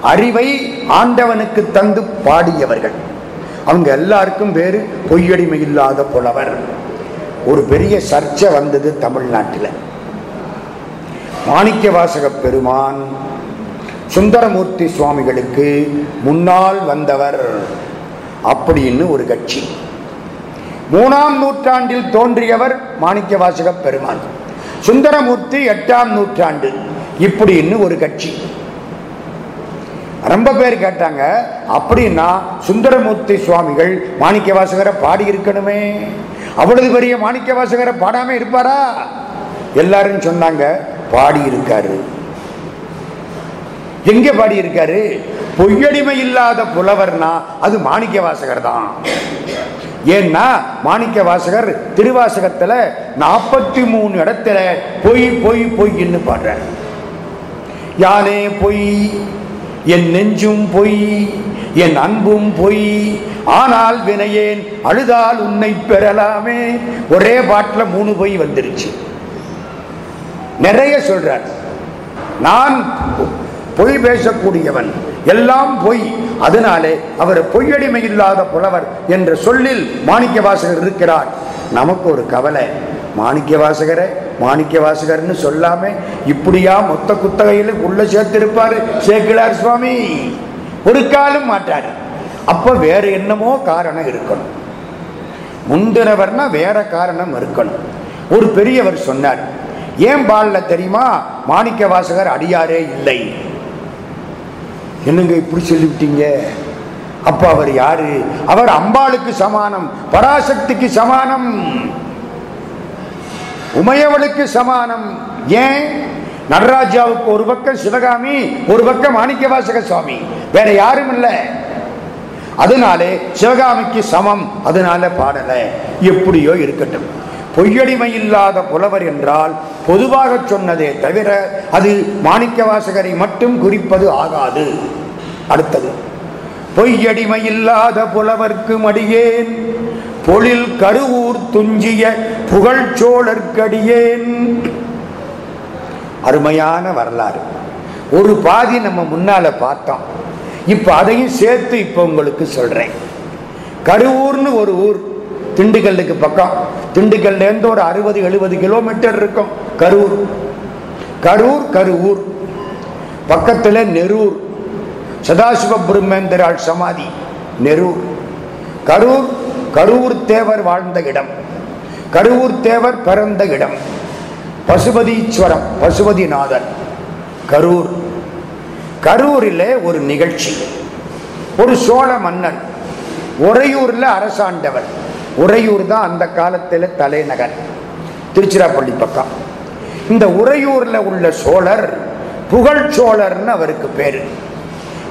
அறிவை ஆண்டவனுக்கு தந்து பாடியவர்கள். அவங்க எல்லாருக்கும் வேறு பொய்யடிமை இல்லாத புலவர். ஒரு பெரிய சர்ச்சை வந்தது தமிழ்நாட்டில். மாணிக்க வாசக பெருமான் சுந்தரமூர்த்தி சுவாமிகளுக்கு முன்னால் வந்தவர். அப்படின்னு ஒரு கட்சி. மூணாம் நூற்றாண்டில் தோன்றியவர் மாணிக்க வாசக பெருமான். சுந்தரமூர்த்தி எட்டாம் நூற்றாண்டு. இப்படின்னு ஒரு கட்சி. ரொம்ப பேர் கேட்டாங்க அப்படின்னா சுந்தரமூர்த்தி சுவாமிகள் மாணிக்க வாசகரை பாடி இருக்கணுமே அவ்வளவு பெரிய மாணிக்க வாசகரை பாடாம இருப்பாரா? எல்லாரும் சொன்னாங்க பாடி இருக்காரு எங்க பாடி இருக்காரு பொய்யடிமை இல்லாத புலவர்னா அது மாணிக்க வாசகர் தான் ஏன்னா மாணிக்க வாசகர் திருவாசகத்துல நாற்பத்தி மூணு இடத்துல பொய் பொய் பொய்ன்னு பாடுறார். யானே பொய் என் நெஞ்சும் பொய் என் அன்பும் பொய் ஆனால் வினையேன் அழுதால் உன்னை பெறலாமே. ஒரே பாட்டில் மூணு பொய் வந்துருச்சு. நிறைய சொல்றார். நான் பொய் பேசக்கூடியவன். எல்லாம் பொய். அதனாலே அவர் பொய்யடிமை இல்லாத புலவர் என்ற சொல்லில் மாணிக்க வாசகர் இருக்கிறார். நமக்கு ஒரு கவலை. மாணிக்க வாசகரை மாணிக்க வாசகர்னு சொல்லாம இப்படியா மொத்த குத்தகையில் உள்ள சேர்த்திருப்பாரு சேக்கிழார் சுவாமி. ஒரு காலம் மாட்டார் அப்ப வேற என்னமோ காரணம் இருக்கணும். முந்தினவர்னா வேற காரணம் இருக்கணும். ஒரு பெரியவர் சொன்னார் ஏன் பாலில் தெரியுமா? மாணிக்க வாசகர் அடியாரே இல்லை. என்னங்க இப்படி சொல்லிவிட்டீங்க? அப்ப அவர் யாரு? அவர் அம்பாளுக்கு சமானம் பராசக்திக்கு சமானம் உமையவளுக்கு சமானம். ஏன்? நடராஜாவுக்கு ஒரு பக்கம் சிவகாமி ஒரு பக்கம் மாணிக்கவாசக சுவாமி. வேற யாரும் இல்லை. அதனாலே சிவகாமிக்கு சமம் அதனால பாடல. எப்படியோ இருக்கட்டும். பொய்யடிமை இல்லாத புலவர் என்றால் பொதுவாக சொன்னதே தவிர அது மாணிக்க வாசகரை மட்டும் குறிப்பது ஆகாது. அடுத்தது பொய்யடிமை இல்லாத புலவர்க்கு மடியேன் பொழில் கருவூர் துஞ்சிய புகழ்ச்சோழர்க்கடியேன். அருமையான வரலாறு. ஒரு பாதி நம்ம முன்னால பார்த்தோம். இப்ப அதையும் சேர்த்து இப்ப உங்களுக்கு சொல்றேன். கருவூர்னு ஒரு ஊர் திண்டுக்கல்லுக்கு பக்கம். திண்டுக்கல்லேருந்து ஒரு அறுபது எழுபது கிலோமீட்டர் இருக்கும். கரூர். கரூர் கருவூர் பக்கத்தில் நெரூர். சதாசிவ பிரம்மேந்திராள் சமாதி நெரூர். கரூர் கரூர் தேவர் வாழ்ந்த இடம். கருவூர் தேவர் பிறந்த இடம். பசுபதீஸ்வரம் பசுபதிநாதர் கரூர். கரூரிலே ஒரு நிகழ்ச்சி. ஒரு சோழ மன்னன் ஒரையூரில் அரசாண்டவர். உறையூர் தான் அந்த காலத்தில் தலைநகர். திருச்சிராப்பள்ளி பக்கம். இந்த உறையூரில் உள்ள சோழர் புகழ் சோழர்னு அவருக்கு பேர்.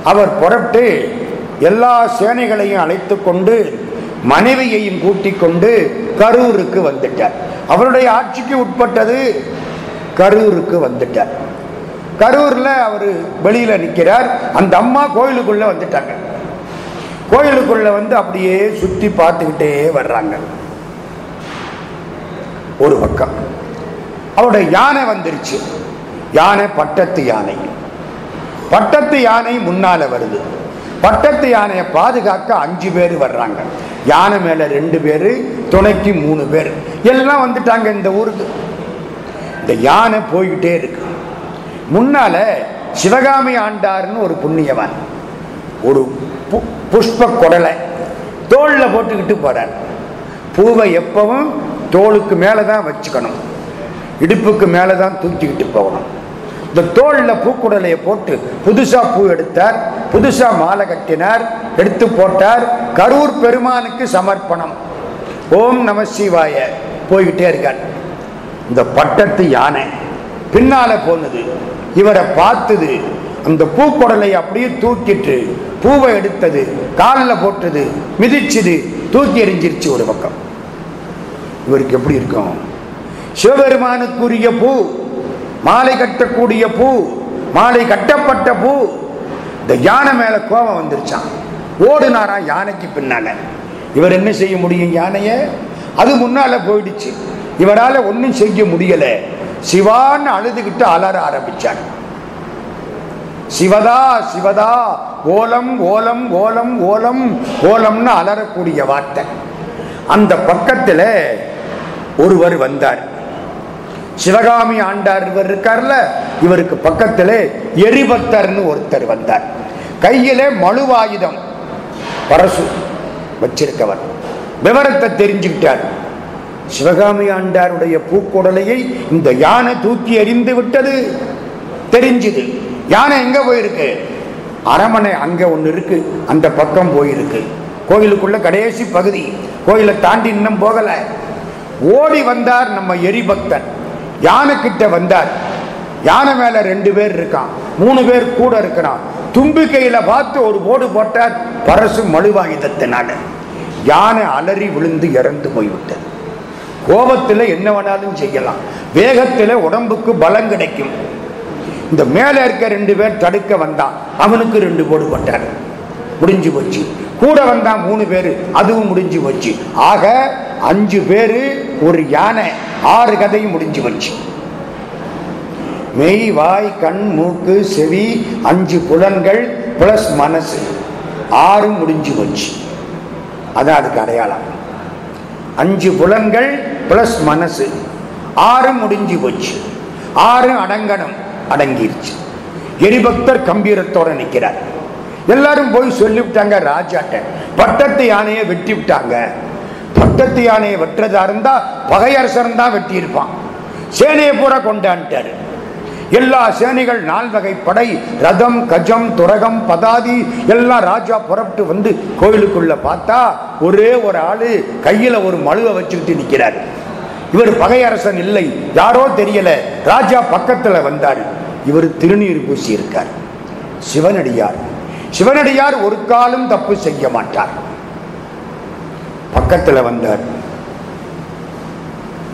அவர் புறப்பட்டு எல்லா சேனைகளையும் அழைத்து கொண்டு மனைவியையும் கூட்டிக் கொண்டு கரூருக்கு வந்துட்டார். அவருடைய ஆட்சிக்கு உட்பட்டது கரூருக்கு வந்துட்டார். கரூரில் அவர் வெளியில் நிற்கிறார் அந்த அம்மா கோயிலுக்குள்ளே வந்துட்டாங்க. கோயிலுக்குள்ள வந்து அப்படியே சுத்தி பார்த்துக்கிட்டே வர்றாங்க. ஒரு பக்கம். அவருடைய யானை வந்துருச்சு. யானை பட்டத்து யானை. பட்டத்து யானை முன்னால வருது. பட்டத்து யானையை பாதுகாக்க அஞ்சு பேர் வர்றாங்க. யானை மேல ரெண்டு பேர் துணைக்கு மூணு பேர். எல்லாம் வந்துட்டாங்க இந்த ஊருக்கு. இந்த யானை போய்கிட்டே இருக்கு. முன்னால சிவகாமி ஆண்டார்னு ஒரு புண்ணியவன். ஒரு பு- புஷ்ப குடலை தோளில் போட்டுக்கிட்டு போகிறார் பூவை எப்பவும் தோளுக்கு மேலே தான் வச்சுக்கணும். இடுப்புக்கு மேலே தான் தூக்கிக்கிட்டு போகணும். இந்த தோளில் பூக்குடலையை போட்டு புதுசாக பூ எடுத்தார் புதுசாக மாலை கட்டினார் எடுத்து போட்டார் கரூர் பெருமானுக்கு சமர்ப்பணம். ஓம் நம சிவாய. போய்கிட்டே இருக்கார். இந்த பட்டத்து யானை பின்னால போனது இவரை பார்த்தது அந்த பூக்குடலை அப்படியே தூக்கிட்டு பூவை எடுத்தது காலில் போட்டது மிதிச்சுது தூக்கி எறிஞ்சிருச்சு ஒரு பக்கம். இவருக்கு எப்படி இருக்கும்? சிவபெருமானுக்குரிய பூ மாலை கட்டக்கூடிய பூ மாலை கட்டப்பட்ட பூ இந்த யானை மேல கோபம் வந்துருச்சான் ஓடுனாராம் யானைக்கு பின்னால. இவர் என்ன செய்ய முடியும் யானைய? அது முன்னால போயிடுச்சு. இவரால் ஒன்றும் செய்ய முடியலை. சிவான்னு அழுதுகிட்டு அலற ஆரம்பிச்சார். சிவதா சிவதா ஓலம் ஓலம் ஓலம் ஓலம் ஓலம்னு அலறக்கூடிய வார்த்தை. அந்த பக்கத்தில் ஒருவர் வந்தார். சிவகாமி ஆண்டார் இவர் இருக்கார்ல இவருக்கு பக்கத்தில் எரிபக்தர்னு ஒருத்தர் வந்தார். கையில மழுவாயுதம். பரசு வச்சிருக்கவர். விவரத்தை தெரிஞ்சுக்கிட்டார். சிவகாமி ஆண்டாருடைய பூக்குடலையை இந்த யானை தூக்கி எறிந்து விட்டது. தெரிஞ்சுது. யானை எங்க போயிருக்கு? அரமனை அங்க ஒன்று இருக்கு அந்த பக்கம் போயிருக்கு. கோயிலுக்குள்ள கடைசி பகுதி. கோயிலை தாண்டி இன்னும் போகல. ஓடி வந்தார் நம்ம எரிபக்தன். யானை கிட்ட வந்தார். யானை மேல ரெண்டு பேர் இருக்கான். மூணு பேர் கூட இருக்கிறான். தும்பிக்கையில பார்த்து ஒரு போடு போட்டார். பரசு மழுவாயுதத்தினால. யானை அலறி விழுந்து இறந்து போய்விட்டது. கோபத்தில் என்ன வேணாலும் செய்யலாம். வேகத்தில் உடம்புக்கு பலம் கிடைக்கும். இந்த மேலே இருக்க ரெண்டு பேர் தடுக்க வந்தான் அவனுக்கு ரெண்டு போடு போட்டார். முடிஞ்சு போச்சு. கூட வந்தான் மூணு பேர் அதுவும் முடிஞ்சு போச்சு. ஆக அஞ்சு பேரு ஒரு யானை ஆறு கதையும் முடிஞ்சு போச்சு. மெய் வாய் கண் மூக்கு செவி அஞ்சு புலன்கள் பிளஸ் மனசு. ஆறும் முடிஞ்சு போச்சு. அதான் அதுக்கு அடையாளம். அஞ்சு புலன்கள் பிளஸ் மனசு. ஆறும் முடிஞ்சு போச்சு. ஆறும் அடங்கணும். அடங்கிருச்சு. எரிபக்தர் கம்பீரத்தோட நிற்கிறார் எல்லாரும் போய் சொல்லிவிட்டாங்க ராஜாட்ட பட்டத்து யானையை வெட்டி விட்டாங்க பட்டத்து யானையை வெட்டுறதா இருந்தா பகையரசன் தான் வெட்டி இருப்பான் சேனையை பூரா கொண்டான்ட்டாரு. எல்லா சேனைகள் நால்வகை படை ரதம் கஜம் துரகம் பதாதி எல்லாம் ராஜா புறப்பட்டு வந்து கோயிலுக்குள்ள பார்த்தா ஒரே ஒரு ஆளு கையில ஒரு மழுவை வச்சுக்கிட்டு நிக்கிறார். இவர் பகையரசன் இல்லை. யாரோ தெரியல. ராஜா பக்கத்துல வந்தார். இவர் திருநீர் பூசி இருக்கார் சிவனடியார். சிவனடியார் ஒரு காலம் தப்பு செய்ய மாட்டார். பக்கத்துல வந்தார்.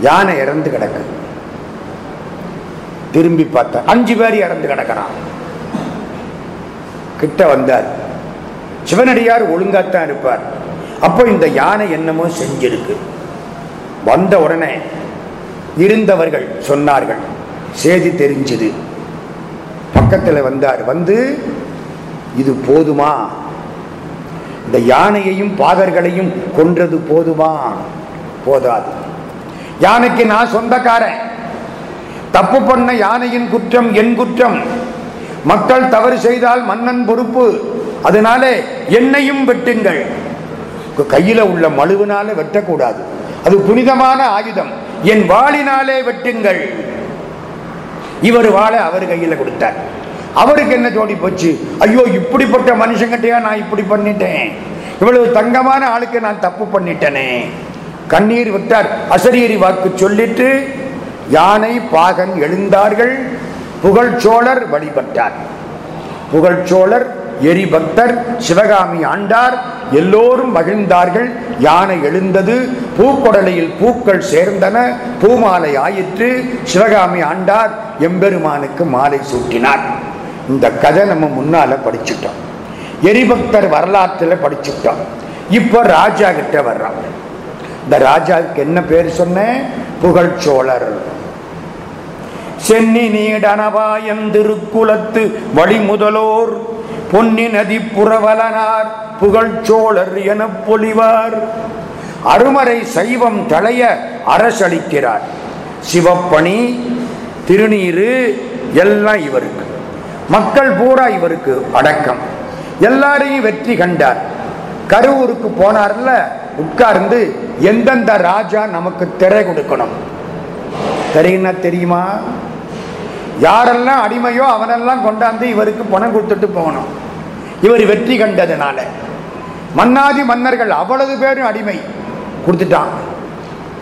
யானை இறந்து கிடக்கு. திரும்பி பார்த்தார் அஞ்சு பேர் இறந்து கிடக்கிறான் கிட்ட வந்தார். சிவனடியார் ஒழுங்காத்தான் இருப்பார். அப்போ இந்த யானை என்னமோ செஞ்சிருக்கு. வந்த உடனே இருந்தவர்கள் சொன்னார்கள் செய்தி தெரிஞ்சது. பக்கத்தில் வந்தார் வந்து இது போதுமா? இந்த யானையையும் பாகர்களையும் கொன்றது போதுமா? போதாது. யானைக்கு நான் சொந்தக்காரன். தப்பு பண்ண யானையின் குற்றம் என் குற்றம். மக்கள் தவறு செய்தால் மன்னன் பொறுப்பு. அதனாலே என்னையும் வெட்டுங்கள். கையில உள்ள மழுவினால வெட்டக்கூடாது. அது புனிதமான ஆயுதம். என் வாளினாலே வெட்டுங்கள். இவர் வாழை அவர் கையில கொடுத்தார். அவருக்கு என்ன ஜோடி போச்சு? ஐயோ இப்படிப்பட்ட மனுஷங்கிட்டயா நான் இப்படி பண்ணிட்டேன்? இவ்வளவு தங்கமான ஆளுக்கு நான் தப்பு பண்ணிட்டேனே. கண்ணீர் விட்டார். அசரீரி வாக்கு சொல்லிட்டு யானை பாகன் எழுந்தார்கள். புகழ்ச்சோழர் வழிபட்டார். புகழ்ச்சோழர் எரிபக்தர் சிவகாமி ஆண்டார் எல்லோரும் மகிழ்ந்தார்கள். யானை எழுந்தது பூக்கொடலையில் பூக்கள் சேர்ந்தன பூமாலை ஆயிற்று. சிவகாமி ஆண்டார் எம்பெருமானுக்கு மாலை சூட்டினார். இந்த கதை நம்ம முன்னால படிச்சுட்டோம். எரிபக்தர் வரலாற்றில் படிச்சுட்டோம். இப்போ ராஜா கிட்ட வர்றான். இந்த ராஜாவுக்கு என்ன பேர் சொன்னேன்? புகழ்ச்சோழர். சென்னி நீடனவாயம் திருக்குலத்து வழிமுதலோர் பொன்னி நதி புறவலனார் புகழ்ச்சோழர் என பொலிவார் அருமறை சைவம் தலைய அரசளிக்கிறார். சிவப்பணி திருநீரு எல்லாம் இவருக்கு. மக்கள் பூரா இவருக்கு அடக்கம். எல்லாரையும் வெற்றி கண்டார். கருவூருக்கு போனார்ல உட்கார்ந்து எந்தெந்த ராஜா நமக்கு திரை கொடுக்கணும்? தெரியுன்னா தெரியுமா? யாரெல்லாம் அடிமையோ அவனெல்லாம் கொண்டாந்து இவருக்கு பணம் கொடுத்துட்டு போகணும். இவர் வெற்றி கண்டதுனால. மன்னாதி மன்னர்கள் அவ்வளவு பேரும் அடிமை கொடுத்துட்டான்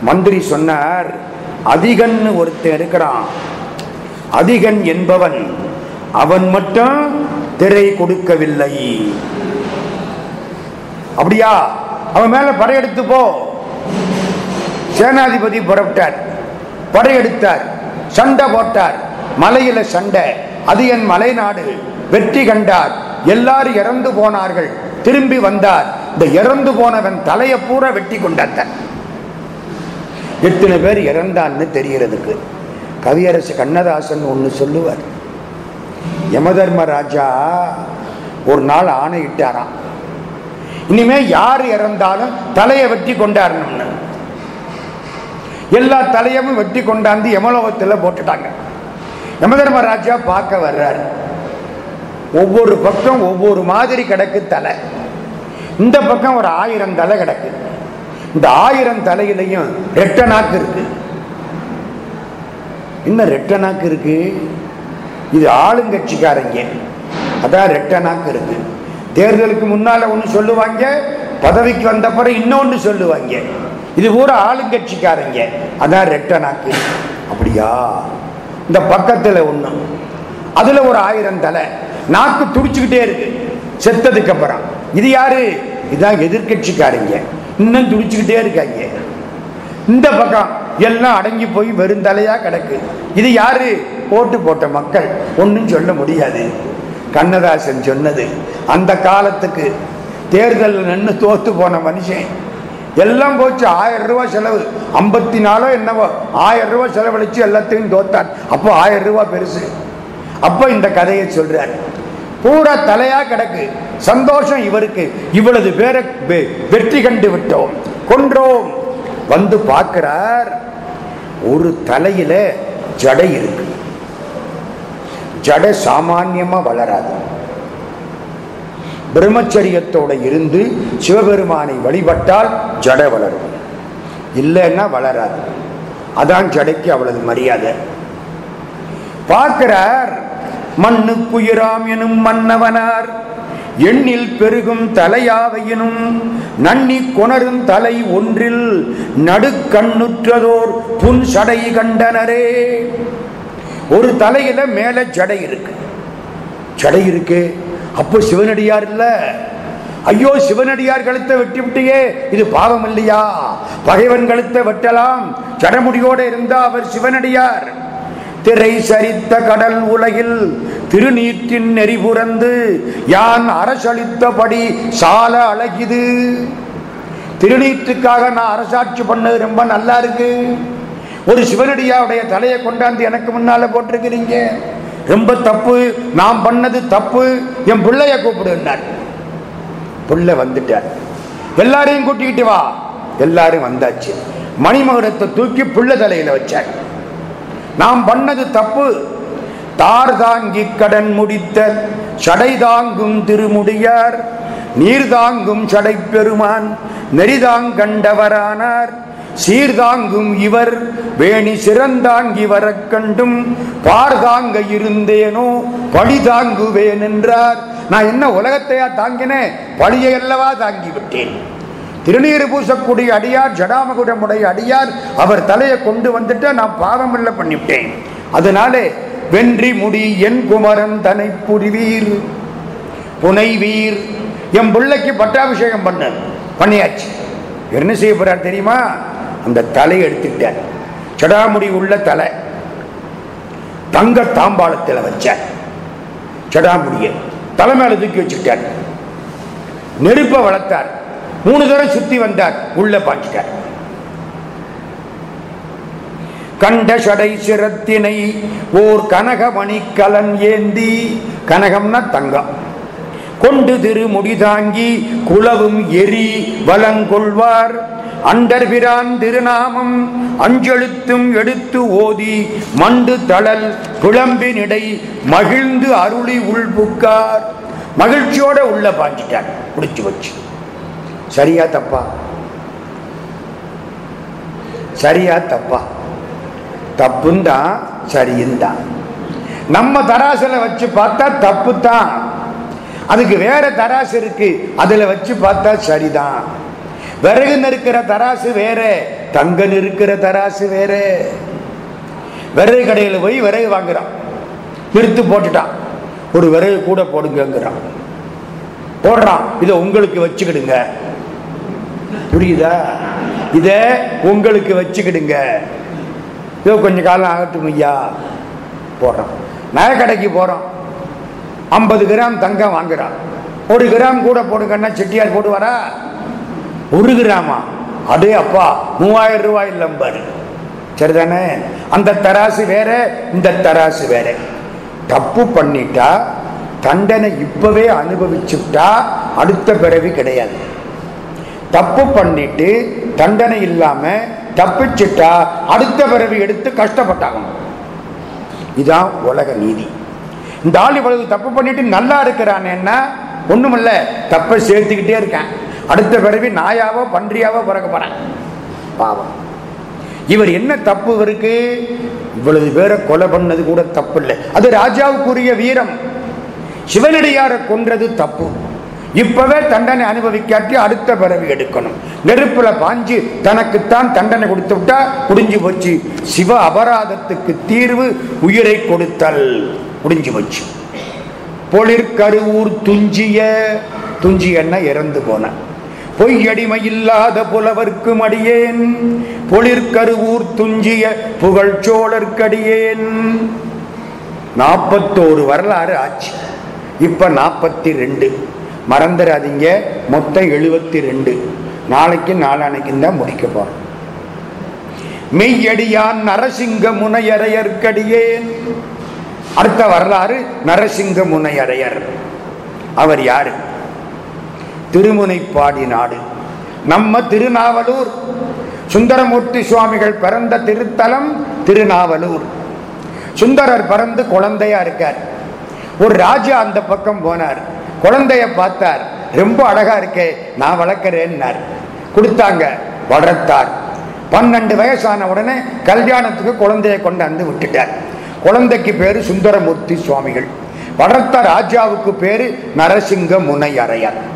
மந்திரி சொன்னார் அதிகன் ஒருத்தன் இருக்கிறான். அதிகன் என்பவன் அவன் மட்டும் திரை கொடுக்கவில்லை. அப்படியா? அவன் மேல படையெடுத்து போ. சேனாதிபதி புறப்பட்டார். படையெடுத்தார். சண்டை போட்டார். மலையில சண்டை. அது என் மலைநாடு வெற்றி கண்டார். எல்லாரும் இறந்து போனார்கள். திரும்பி வந்தார். இந்த இறந்து போனவன் தலையை பூரா வெட்டி கொண்டார் எத்தனை பேர் இறந்தான்னு தெரியறதுக்கு. கவியரசு கண்ணதாசன் ஒன்று சொல்லுவார். யமதர்மராஜா ஒரு நாள் ஆணையிட்டாராம். இனிமே யார் இறந்தாலும் தலையை வெட்டி கொண்டாடணும்னு. எல்லா தலையமும் வெட்டி கொண்டாந்து யமலோகத்தில் போட்டுட்டாங்க. யமதர்மராஜா பார்க்க வர்றார். ஒவ்வொரு பக்கம் ஒவ்வொரு மாதிரி கிடக்கு தலை. இந்த பக்கம் ஒரு ஆயிரம் தலை கிடக்கு. இந்த ஆயிரம் தலையிலையும் ரெட்ட நாக்கு இருக்கு. என்ன ரெட்ட நாக்கு இருக்கு? இது ஆளுங்கட்சிக்காரங்க அதான் ரெட்ட நாக்கு இருக்கு. தேர்தலுக்கு முன்னால ஒன்று சொல்லுவாங்க பதவிக்கு வந்தப்பறம் இன்னொன்று சொல்லுவாங்க. இது பூரா ஆளுங்கட்சிக்காரங்க அதான் ரெட்ட நாக்கு. அப்படியா? இந்த பக்கத்தில் ஒன்று அதுல ஒரு ஆயிரம் தலை. நாக்கு துடிச்சுக்கிட்டே இருக்கு. செத்ததுக்கு அப்புறம். இது யாரு? இதான் எதிர்கட்சிக்காரங்க. இன்னும் துடிச்சுக்கிட்டே இருக்காங்க. இந்த பக்கம் எல்லாம் அடங்கி போய் வெறும் தலையா கிடக்கு. இது யாரு? ஓட்டு போட்ட மக்கள். ஒன்றும் சொல்ல முடியாது. கண்ணதாசன் சொன்னது அந்த காலத்துக்கு தேர்தல் நின்று தோத்து போன மனுஷன். எல்லாம் போச்சு. ஆயிரம் ரூபாய் செலவு. ஐம்பத்தி நாலோ என்னவோ. ஆயிரம் ரூபாய் செலவழிச்சு எல்லாத்தையும் தோத்தான். அப்போ ஆயிரம் ரூபாய் பெருசு. அப்போ இந்த கதையை சொல்றார். பூரா தலையா கிடக்கு. சந்தோஷம் இவருக்கு. இவ்வளவு பேரை வெ- வெற்றி கண்டு விட்டோம். கொன்றோம். வந்து பார்க்கிறார். ஒரு தலையில ஜடை இருக்கு. ஜடை சாமான்யமா வளராது. பிரம்மச்சரியத்தோட இருந்து சிவபெருமானை வழிபட்டால் ஜடை வளரும். இல்லைன்னா வளராது. அதான் ஜடைக்கு அவ்வளவு மரியாதை. பார்க்கிறார் மண்ணுக்குயிராம் எனும் மன்னவனார் எண்ணில் பெருகும் தலையாவையினும் நன்னி கொணரும் தலை ஒன்றில் நடுக்கண்ணுற்றதோர் புன் சடை கண்டனரே. ஒரு தலையில மேல ஜடை இருக்கு. ஜடை இருக்கு. அப்போ சிவனடியார் இல்ல. ஐயோ சிவனடியார் கழுத்தை வெட்டி விட்டியே இது பாவம் இல்லையா? பகைவன் கழுத்தை வெட்டலாம். ஜடமுடியோட இருந்தா அவர் சிவனடியார். திரை சரித்த கடல் உலகில் திருநீற்றின் நெறிபுரந்து யான் அரசளித்தபடி சால அழகிது. திருநீற்றுக்காக நான் அரசாட்சி பண்ணது ரொம்ப நல்லா இருக்கு. ஒரு சிவனடியாவுடைய தலையை கொண்டாந்து எனக்கு முன்னால போட்டிருக்கிறீங்க. ரொம்ப தப்பு நான் பண்ணது தப்பு என் பிள்ளைய கூப்பிடுன்னார். பிள்ளை வந்துட்டார். எல்லாரையும் கூட்டிக்கிட்டு வா. எல்லாரும் வந்தாச்சு. மணிமகுடத்தை தூக்கி பிள்ளை தலையில வச்சார். நாம் பண்ணது தப்பு. தார் தாங்கி கடன் முடித்த சடை தாங்கும் திருமுடியார் நீர் தாங்கும் சடை பெருமான் நெறிதாங்கண்டவரானார் சீர்தாங்கும் இவர் வேணி சிறந்தாங்கி வரக்கண்டும் பார்தாங்க இருந்தேனோ பழி தாங்குவேன் என்றார் நான் என்ன உலகத்தையா தாங்கினேன்? பழியை அல்லவா தாங்கி விட்டேன் திருநீர் பூசக்கூடிய அடியார் ஜடாமகுடமுடைய அடியார் அவர் தலையை கொண்டு வந்துட்டு நான் பாவம் இல்லை பண்ணிவிட்டேன். அதனாலே வென்றி முடி என் குமரன் தனை புரிவீர். புனைவீர். என் பிள்ளைக்கு பட்டாபிஷேகம் பண்ண. பண்ணியாச்சு. என்ன செய்ய போறார் தெரியுமா? அந்த தலை எடுத்துட்டேன் சடாமுடி உள்ள தலை. தங்க தாம்பாளத்தில் வச்சார். சடாமுடிய தலை மேல தூக்கி வச்சுட்டார் நெருப்பை வளர்த்தார். மூணு தடவை சுத்தி வந்தார். உள்ள பாஞ்சிட்டார் கண்ட சடை சிரத்தினை ஓர் கனகமணி கலன் ஏந்தி கனகம்னா தங்கம். கொண்டு திரு முடிதாங்கி குளவும் எரி வளங்கொள்வார். அண்டர்பிரான் திருநாமம் அஞ்செழுத்தும் எடுத்து ஓதி மண்டு தளல் குழம்பினிடை மகிழ்ந்து அருளி உள்புக்கார் மகிழ்ச்சியோட உள்ள பாஞ்சிட்டார் பிடிச்சு வச்சு சரியா தப்பா? சரியா தப்பா? தப்பும் தான் நம்ம தராசுல வச்சு பார்த்தா தப்பு தான் அதுக்கு வேற தராசு இருக்கு. அதுல வச்சு பார்த்தா சரிதான். விறகு நெருக்கிற தராசு வேற தங்க நெருக்கிற தராசு வேற. விறகு கடையில் போய் விறகு வாங்குறான். நிறுத்து போட்டுட்டான். ஒரு விறகு கூட போடுங்கிறான் போடுறான். இதை உங்களுக்கு வச்சுக்கிடுங்க. புரியுதா? இத உங்களுக்கு வச்சுக்கிடுங்க. இதோ கொஞ்ச காலம் ஆகட்டும் ஐயா. போடுறான். நகைக்கடைக்கு போறோம் ஐம்பது கிராம் தங்கம் வாங்குறான். ஒரு கிராம் கூட போடுங்கன்னா செட்டியார் போடுவாரா? ஒரு கிராமா. அடே அப்பா மூவாயிரம் ரூபாய் இல்லம்பாரு சரிதானே? அந்த தராசு வேற இந்த தராசு வேற. தப்பு பண்ணிட்டா தண்டனை இப்பவே அனுபவிச்சுட்டா அடுத்த பிறவி கிடையாது. தப்பு பண்ணிட்டு தண்டனை இல்லாம தப்பிச்சுட்டா அடுத்த பிறவி எடுத்து கஷ்டப்பட்டாகணும். இதுதான் உலக நீதி. இந்த ஆள் இவ்வளவு தப்பு பண்ணிட்டு நல்லா இருக்கிறானேன்னா ஒண்ணுமில்ல தப்பை சேர்த்துக்கிட்டே இருக்கேன். அடுத்த பிறவி நாயாவோ பன்றியாவோ பிறக்க போறேன் பாவம். இவர் என்ன தப்பு இவருக்கு இவ்வளவு பேரை கொலை பண்ணது கூட தப்பு இல்லை அது ராஜாவுக்குரிய வீரம். சிவனடியாரை கொன்றது தப்பு. இப்பவே தண்டனை அனுபவிக்காட்டி அடுத்த பிறவி எடுக்கணும். நெருப்புல பாஞ்சு தனக்குத்தான் தண்டனை கொடுத்து விட்டா முடிஞ்சு போச்சு. சிவ அபராதத்துக்கு தீர்வு உயிரை கொடுத்தல். முடிஞ்சு போச்சு. பொழிற்கருவூர் துஞ்சிய துஞ்சியன்னா இறந்து போன. பொய்யடிமை இல்லாத புலவர்க்கும் அடியேன் பொழிற்கருவூர் துஞ்சிய புகழ்ச்சோழர்க்கடியேன். நாற்பத்தோரு வரலாறு ஆச்சு. இப்ப நாற்பத்தி ரெண்டு மறந்துடாதீங்க மொத்தம் எழுபத்தி ரெண்டு நாளைக்கு நாளானைக்கும் தான் முடிக்க போறோம். மெய்யடியான் நரசிங்க முனையரையர்க்கடியேன் அடுத்த வரலாறு நரசிங்க முனையரையர் அவர் யாரு? திருமுனைப்பாடி நாடு. நம்ம திருநாவலூர். சுந்தரமூர்த்தி சுவாமிகள் பிறந்த திருத்தலம் திருநாவலூர். சுந்தரர் பிறந்து குழந்தையா இருக்கார். ஒரு ராஜா அந்த பக்கம் போனார். குழந்தைய பார்த்தார். ரொம்ப அழகா இருக்கே நான் வளர்க்கிறேன்னார். கொடுத்தாங்க வளர்த்தார். பன்னெண்டு வயசான உடனே கல்யாணத்துக்கு குழந்தைய கொண்டாந்து விட்டுட்டார். குழந்தைக்கு பேரு சுந்தரமூர்த்தி சுவாமிகள். வளர்த்த ராஜாவுக்கு பேரு நரசிங்க முனையரையர்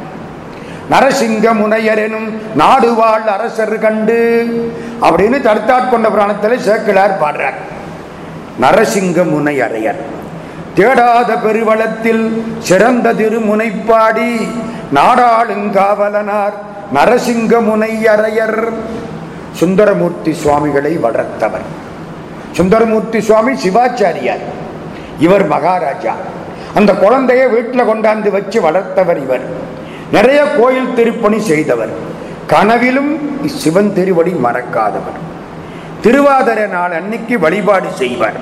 நரசிங்க முனையர் எனும் நாடு வாழ் அரசர் கண்டு அப்படின்னு தடுத்தாட்கொண்ட புராணத்தில் சேக்கிழார் பாடுறார். நரசிங்க முனையரையர் தேடாத பெருவளத்தில் சிறந்த திருமுனைப்பாடி நாடாளுங்காவலனார் நரசிங்க முனையரையர் சுந்தரமூர்த்தி சுவாமிகளை வளர்த்தவர். சுந்தரமூர்த்தி சுவாமி சிவாச்சாரியார். இவர் மகாராஜா. அந்த குழந்தைய வீட்டில் கொண்டாந்து வச்சு வளர்த்தவர் இவர். நிறைய கோயில் திருப்பணி செய்தவர். கனவிலும் சிவன் திருவடி மறக்காதவர். திருவாதிர நாள் அன்னைக்கு வழிபாடு செய்வார்.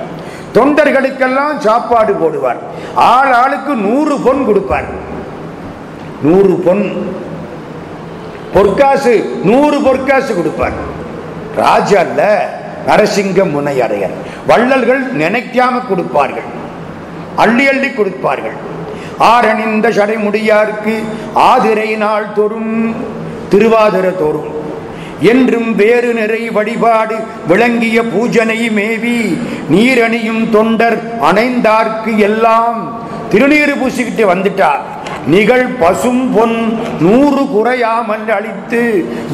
தொண்டர்களுக்கெல்லாம் சாப்பாடு போடுவார். ஆள் ஆளுக்கு நூறு பொன் கொடுப்பார். நூறு பொன். பொற்காசு நூறு பொற்காசு கொடுப்பார். ராஜா அல்ல நரசிங்க முனையடையர். வள்ளல்கள் நினைக்காம கொடுப்பார்கள். அள்ளி அள்ளி கொடுப்பார்கள். ஆரணிந்த சடைமுடியார்க்கு ஆதிரை நாள் தோறும் திருவாதிர தோறும். என்றும் வேறு நிறை வழிபாடு விளங்கிய பூஜனை மேவி நீரணியும் தொண்டர் அணைந்தார்க்கு எல்லாம் திருநீறு பூசிக்கிட்டு வந்துட்டார். நிகழ் பசும் பொன் நூறு குறையாமல் அழித்து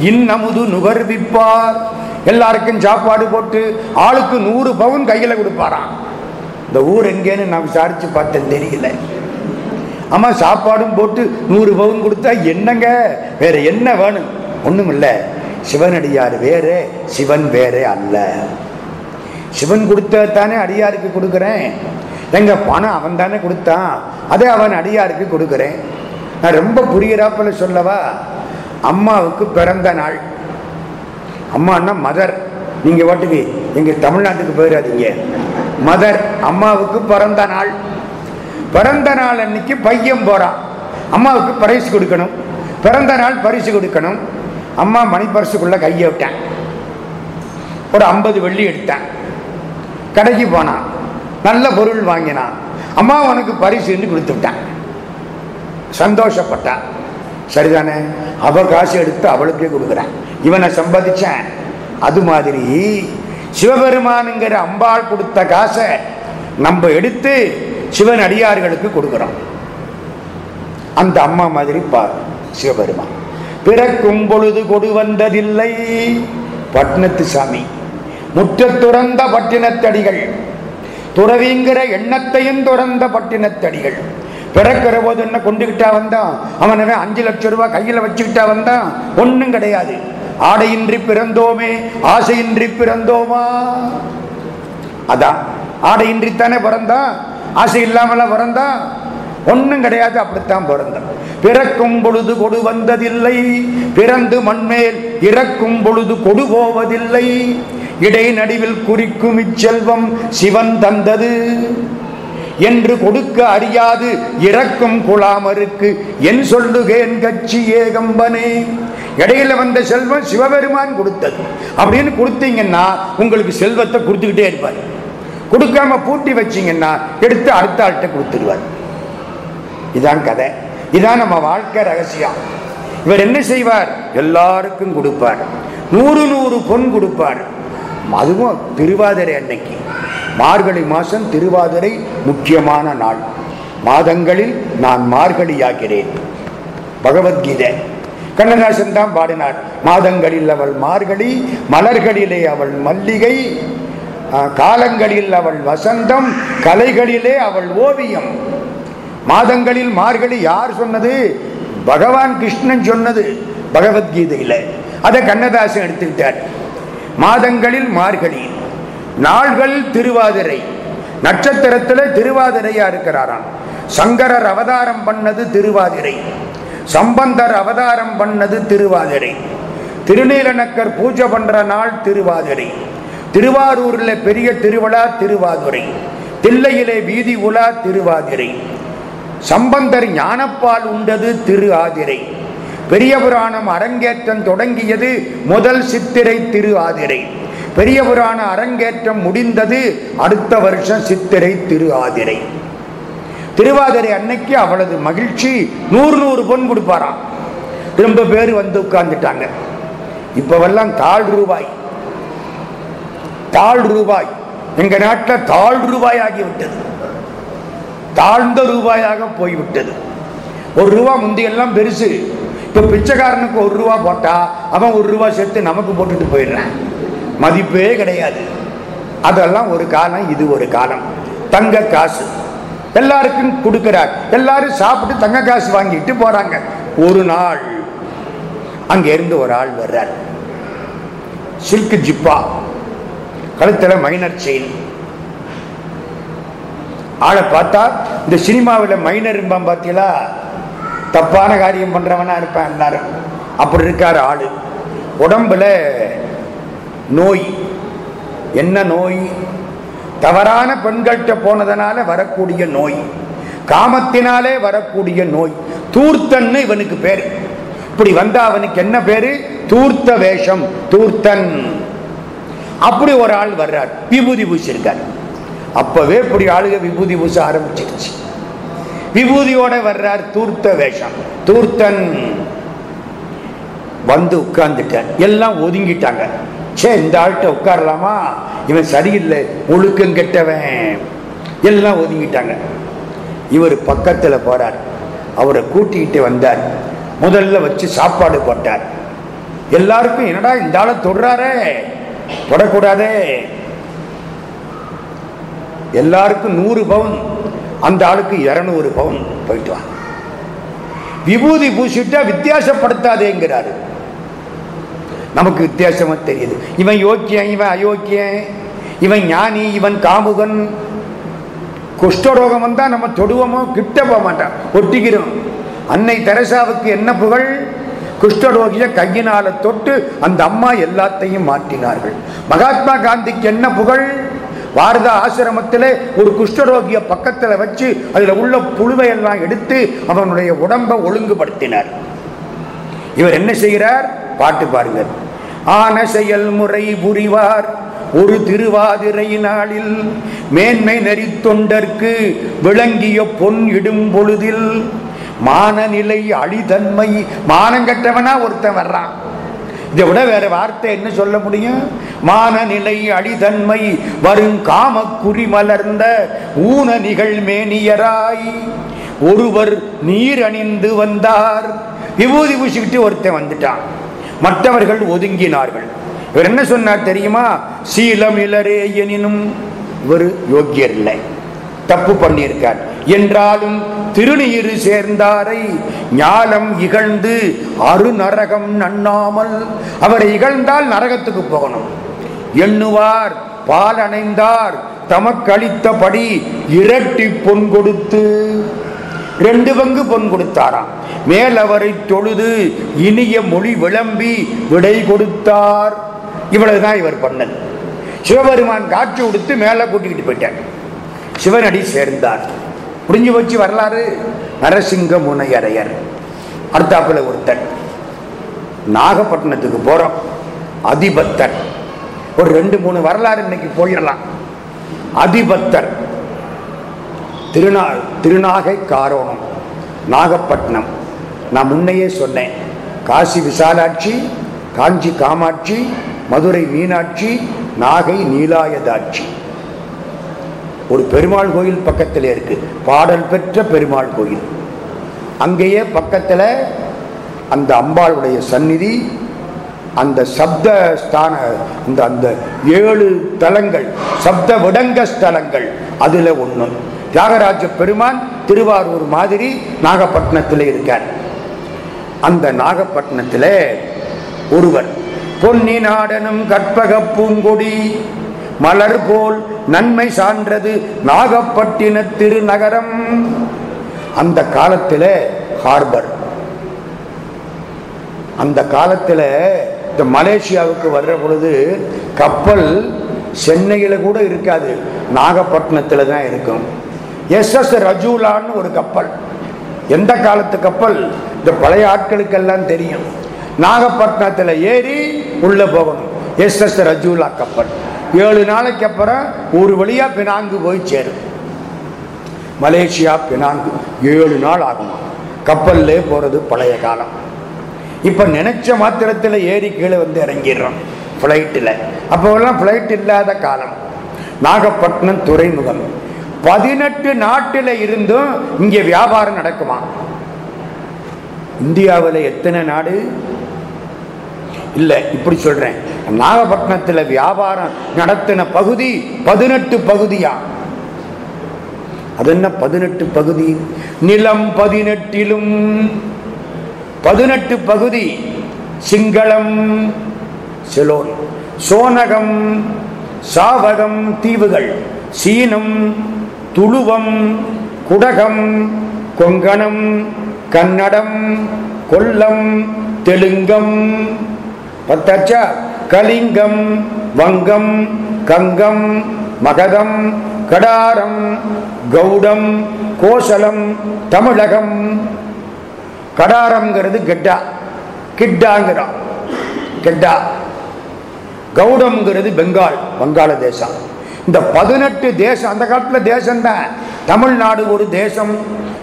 இன்னமுது நுகர்விப்பார். எல்லாருக்கும் சாப்பாடு போட்டு ஆளுக்கு நூறு பவுன் கையில கொடுப்பாராம். இந்த ஊர் எங்கேன்னு நான் விசாரிச்சு பார்த்தேன் தெரியல. ஆமா சாப்பாடும் போட்டு நூறு பவுன் கொடுத்தா என்னங்க? வேற என்ன வேணும்? ஒண்ணும் இல்ல சிவனடியார் வேறே சிவன் வேறே அல்ல. சிவன் கொடுத்தானே அடியாருக்கு கொடுக்குறேன். எங்க பணம் அவன் தானே கொடுத்தான். அதே அவன் அடியாருக்கு கொடுக்குறேன். நான் ரொம்ப புரிகிறாப்பில் சொல்லவா? அம்மாவுக்கு பிறந்த நாள். அம்மான்னா மதர் நீங்கள் வாட்டுக்கு எங்கள் தமிழ்நாட்டுக்கு போயிடாதீங்க மதர் அம்மாவுக்கு பிறந்த நாள். பிறந்த நாள் அன்னைக்கு பையன் போறான். அம்மாவுக்கு பரிசு கொடுக்கணும். பிறந்த நாள் பரிசு கொடுக்கணும். அம்மா மணிப்பரிசுக்குள்ள கையை விட்டேன். ஒரு ஐம்பது வெள்ளி எடுத்தேன். கடைக்கு போனான். நல்ல பொருள் வாங்கினான். அம்மா உனக்கு பரிசுன்னு கொடுத்து விட்டான். சந்தோஷப்பட்டான். சரிதானே? அவர் காசு எடுத்து அவளுக்கே கொடுக்குறேன். இவனை சம்பாதிச்சேன். அது மாதிரி சிவபெருமானுங்கிற அம்பாள் கொடுத்த காசை நம்ம எடுத்து சிவன் அடியார்களுக்கு கொடுக்குறான். அந்த அம்மா மாதிரி பார் சிவபெருமான். பிறக்கும் பொழுது கொடு வந்ததில்லை பட்னத்து சாமி. முற்ற துறந்த பட்டினத்தடிகள். துறவிங்கிற எண்ணத்தையும் துறந்த பட்டினத்தடிகள். பிறக்கிற போது என்ன கொண்டுகிட்டா வந்தான் அவனவே அஞ்சு லட்சம் ரூபாய் கையில வச்சுக்கிட்டா வந்தான் ஒன்னும் கிடையாது. ஆடையின்றி பிறந்தோமே ஆசையின்றி பிறந்தோமா? அதான். ஆடையின்றி தானே பிறந்தான் ஆசை இல்லாமல பிறந்தா ஒன்றும் கிடையாது அப்படித்தான் பிறந்தான் பிறக்கும் பொழுது கொடு வந்ததில்லை பிறந்து மண்மேல் இறக்கும் பொழுது கொடு போவதில்லை. இடை நடுவில் குறிக்கும் இச்செல்வம் சிவன் தந்தது. என்று கொடுக்க அறியாது இறக்கும் குழாமருக்கு என் சொல்லுகேன் கட்சி ஏகம்பனே. இடையில வந்த செல்வம் சிவபெருமான் கொடுத்தது. அப்படின்னு கொடுத்தீங்கன்னா உங்களுக்கு செல்வத்தை கொடுத்துக்கிட்டே இருப்பார். கொடுக்காம பூட்டி வச்சீங்கன்னா எடுத்து அடுத்த ஆள்கிட்ட கொடுத்துருவார் இதான் கதை. இதான் நம்ம வாழ்க்கை ரகசியம். இவர் என்ன செய்வார்? எல்லாருக்கும் கொடுப்பார். நூறு நூறு பொன் கொடுப்பார். அதுவும் திருவாதிரை அன்னைக்கு. மார்கழி மாதம் திருவாதிரை முக்கியமான நாள். மாதங்களில் நான் மார்கழியாகிறேன். பகவத்கீதை. கண்ணதாசன் தான் பாடினார். மாதங்களில் அவள் மார்கழி மலர்களிலே அவள் மல்லிகை காலங்களில் அவள் வசந்தம் கலைகளிலே அவள் ஓவியம். மாதங்களில் மார்கழி யார் சொன்னது? பகவான் கிருஷ்ணன் சொன்னது பகவத்கீதையில. அதை கண்ணதாசன் எடுத்துக்கிட்டார். மாதங்களில் மார்கழி நாள்கள் திருவாதிரை. நட்சத்திரத்தில் திருவாதிரையா இருக்கிறாராம். சங்கரர் அவதாரம் பண்ணது திருவாதிரை. சம்பந்தர் அவதாரம் பண்ணது திருவாதிரை. திருநீலநக்கர் பூஜை பண்ற நாள் திருவாதிரை. திருவாரூரில் பெரிய திருவிழா திருவாதுரை. தில்லையிலே வீதி உலா திருவாதிரை. சம்பந்தர் ஞானப்பால் உண்டது திரு ஆதிரை. பெரிய புராணம் அரங்கேற்றம் தொடங்கியது முதல் சித்திரை திரு ஆதிரை. பெரிய புராண அரங்கேற்றம் முடிந்தது அடுத்த வருஷம் சித்திரை திரு ஆதிரை. திருவாதிரை அன்னைக்கு அவளது மகிழ்ச்சி நூறு நூறு பொன் கொடுப்பாராம். ரொம்ப பேர் வந்து உட்கார்ந்துட்டாங்க. இப்பவெல்லாம் தாழ் ரூபாய். தாழ் ரூபாய். எங்க நாட்டில் தாழ் ரூபாய் ஆகிவிட்டது தாழ்ந்த ரூபாயாக போய்விட்டது. ஒரு ரூபா முந்தையெல்லாம் பெருசு. இப்போ பிச்சைக்காரனுக்கு ஒரு ரூபா போட்டால் அவன் ஒரு ரூபா சேர்த்து நமக்கு போட்டுட்டு போயிடுறான். மதிப்பே கிடையாது. அதெல்லாம் ஒரு காலம் இது ஒரு காலம். தங்க காசு. எல்லாருக்கும் கொடுக்கிறார். எல்லாரும் சாப்பிட்டு தங்க காசு வாங்கிட்டு போறாங்க. ஒரு நாள் அங்கே இருந்து ஒரு ஆள் வர்றார். சில்க் ஜிப்பா. கழுத்தில் மைனர் செயின் ஆளை பார்த்தா இந்த சினிமாவில் மைனர் இருப்பான் பார்த்தீங்களா தப்பான காரியம் பண்ணுறவனா இருப்பான் எல்லாரும் அப்படி இருக்கார் ஆள். உடம்புல நோய். என்ன நோய்? தவறான பெண்கள்கிட்ட போனதனால வரக்கூடிய நோய். காமத்தினாலே வரக்கூடிய நோய். தூர்த்தன்னு இவனுக்கு பேர். இப்படி வந்தா அவனுக்கு என்ன பேரு? தூர்த்த வேஷம். தூர்த்தன். அப்படி ஒரு ஆள் வர்றார். விபூதி பூசிருக்கார். அப்பவே இப்படி ஆளுக விபூதி பூச ஆரம்பிச்சிருச்சு. விபூதியோட வர்றார் தூர்த்த வேஷம். தூர்த்தன் வந்து உட்கார்ந்துட்டேன் எல்லாம் ஒதுங்கிட்டாங்க. சே இந்த ஆள்கிட்ட உட்காரலாமா? இவன் சரியில்லை. ஒழுக்கம் கெட்டவன். எல்லாம் ஒதுங்கிட்டாங்க. இவர் பக்கத்தில் போறார். அவரை கூட்டிக்கிட்டு வந்தார். முதல்ல வச்சு சாப்பாடு போட்டார். எல்லாருக்கும் என்னடா இந்த ஆளை தொடுறாரே? தொடக்கூடாது. எல்லாருக்கும் நூறு பவுன் அந்த ஆளுக்கு இருநூறு பவுன் போயிட்டு வாங்க விபூதி பூசிட்டா வித்தியாசப்படுத்தாதேங்கிறாரு. நமக்கு வித்தியாசமா தெரியுது. இவன் யோக்கியன் இவன் அயோக்கியன் இவன் ஞானி இவன் காமுகன். குஷ்டரோகம் வந்தா நம்ம தொடுவோமோ கிட்ட போக மாட்டான். ஒட்டிக்கிறோம். அன்னை தெரசாவுக்கு என்ன புகழ்? குஷ்டரோகிய கையினால தொட்டு அந்த அம்மா எல்லாத்தையும் மாற்றினார்கள். மகாத்மா காந்திக்கு என்ன புகழ்? வாரதா ஆசிரமத்திலே ஒரு குஷ்டரோகிய பக்கத்தில் வச்சு அதில் உள்ள புழுவை எல்லாம் எடுத்து அவனுடைய உடம்பை ஒழுங்குபடுத்தினார். இவர் என்ன செய்கிறார்? பாட்டு பாருங்கள் ஆன செயல் முறை புரிவார். ஒரு திருவாதிரை நாளில் மேன்மை நெறித்தொண்டர்க்கு விளங்கிய பொன் இடும் பொழுதில் மானநிலை அழிதன்மை. மானங்கட்டவனா ஒருத்தன் வர்றான். இதை விட வேற வார்த்தை என்ன சொல்ல முடியும்? மானநிலை அழிதன்மை வரும் காம குறி மலர்ந்த ஊன நிகழ் மேனியராய். ஒருவர் நீர் அணிந்து வந்தார். விபூதி பூசிக்கிட்டு ஒருத்தன் வந்துட்டான். மற்றவர்கள் ஒதுங்கினார்கள். இவர் என்ன சொன்னார் தெரியுமா? சீலம் இளரே எனினும் இவர் யோக்கியர் இல்லை. தப்பு பண்ணியிருக்கார். என்றாலும் திருநீரு சேர்ந்தாரை ஞாலம் இகழ்ந்து அருநரகம் நண்ணாமல். அவரை இகழ்ந்தால் நரகத்துக்கு போகணும். எண்ணுவார் பால் அணைந்தார் தமக்களித்தபடி இரட்டி பொன் கொடுத்து ரெண்டு பங்கு பொன் கொடுத்தாராம். மேல் அவரை தொழுது இனிய மொழி விளம்பி விடை கொடுத்தார். இவ்வளவுதான் இவர் பண்ணது சிவபெருமான் காட்சி கொடுத்து மேலே கூட்டிக்கிட்டு போயிட்டார். சிவனடி சேர்ந்தார். புரிஞ்சு போச்சு வரலாறு. நரசிங்க முனையரையர். அடுத்தாப்புல ஒருத்தன் நாகப்பட்டினத்துக்கு போறோம். அதிபத்தர். ஒரு ரெண்டு மூணு வரலாறு இன்னைக்கு போயிடலாம். அதிபத்தர். திருநா திருநாகை காரோணம். நாகப்பட்டினம். நான் முன்னையே சொன்னேன். காசி விசாலாட்சி காஞ்சி காமாட்சி மதுரை மீனாட்சி நாகை நீலாயதாட்சி. ஒரு பெருமாள் கோயில் பக்கத்தில் இருக்கு. பாடல் பெற்ற பெருமாள் கோயில். அங்கேயே பக்கத்தில் அந்த அம்பாளுடைய சந்நிதி அந்த சப்த ஸ்தான இந்த அந்த ஏழு தலங்கள் சப்த விடங்க ஸ்தலங்கள் அதில் ஒன்று தியாகராஜ பெருமான் திருவாரூர் மாதிரி நாகப்பட்டினத்தில் இருக்கார். அந்த நாகப்பட்டினத்தில் ஒருவர் பொன்னி நாடனும் கற்பக பூங்கொடி மலர் போல் நன்மை சான்றது நாகப்பட்டின திருநகரம். அந்த காலத்தில் ஹார்பர். அந்த காலத்தில் இந்த மலேசியாவுக்கு வர்ற பொழுது கப்பல் சென்னையில் கூட இருக்காது. நாகப்பட்டினத்தில் தான் இருக்கும். எஸ் எஸ் ரஜூலான்னு ஒரு கப்பல். எந்த காலத்து கப்பல்? இந்த பழைய ஆட்களுக்கெல்லாம் தெரியும். நாகப்பட்டினத்தில் ஏறி உள்ள போகணும். எஸ் எஸ் ரஜூலா கப்பல். ஏழு நாளைக்கு அப்புறம் ஒரு வழியா பினாங்கு போய் சேரும். மலேசியா பினாங்கு ஏழு நாள் ஆகுமா? கப்பல்லே போறது பழைய காலம். இப்ப நினைச்ச மாத்திரத்தில் ஏறி கீழே வந்து இறங்கிடுறோம் ஃப்ளைட்டில் அப்போல்லாம் ஃப்ளைட் இல்லாத காலம். நாகப்பட்டினம் துறைமுகம். பதினெட்டு நாட்டில் இருந்தும் இங்கே வியாபாரம் நடக்குமா? இந்தியாவில் எத்தனை நாடு? இல்லை இப்படி சொல்றேன். நாகப்பட்டினத்தில் வியாபாரம் நடத்தின பகுதி பதினெட்டு பகுதியா? அது என்ன பதினெட்டு பகுதி? நிலம் பதினெட்டிலும் பதினெட்டு பகுதி சிங்களம் செலோன் சோனகம் சாவகம் தீவுகள் சீனம் துளுவம் குடகம் கொங்கணம் கன்னடம் கொல்லம் தெலுங்கம் பத்தாச்சா? கலிங்கம் வங்கம் கங்கம் மகதம் கடாரம் கௌடம் கோசலம் தமிழகம். கடாரம்ங்கிறது கெட்டா. கிட்டாங்கிறான் கெட்டா. கௌடம்ங்கிறது பெங்கால் வங்காள தேசம் இந்த பதினெட்டு தேசம் அந்த காலத்தில் தேசம்தான் தமிழ்நாடு ஒரு தேசம்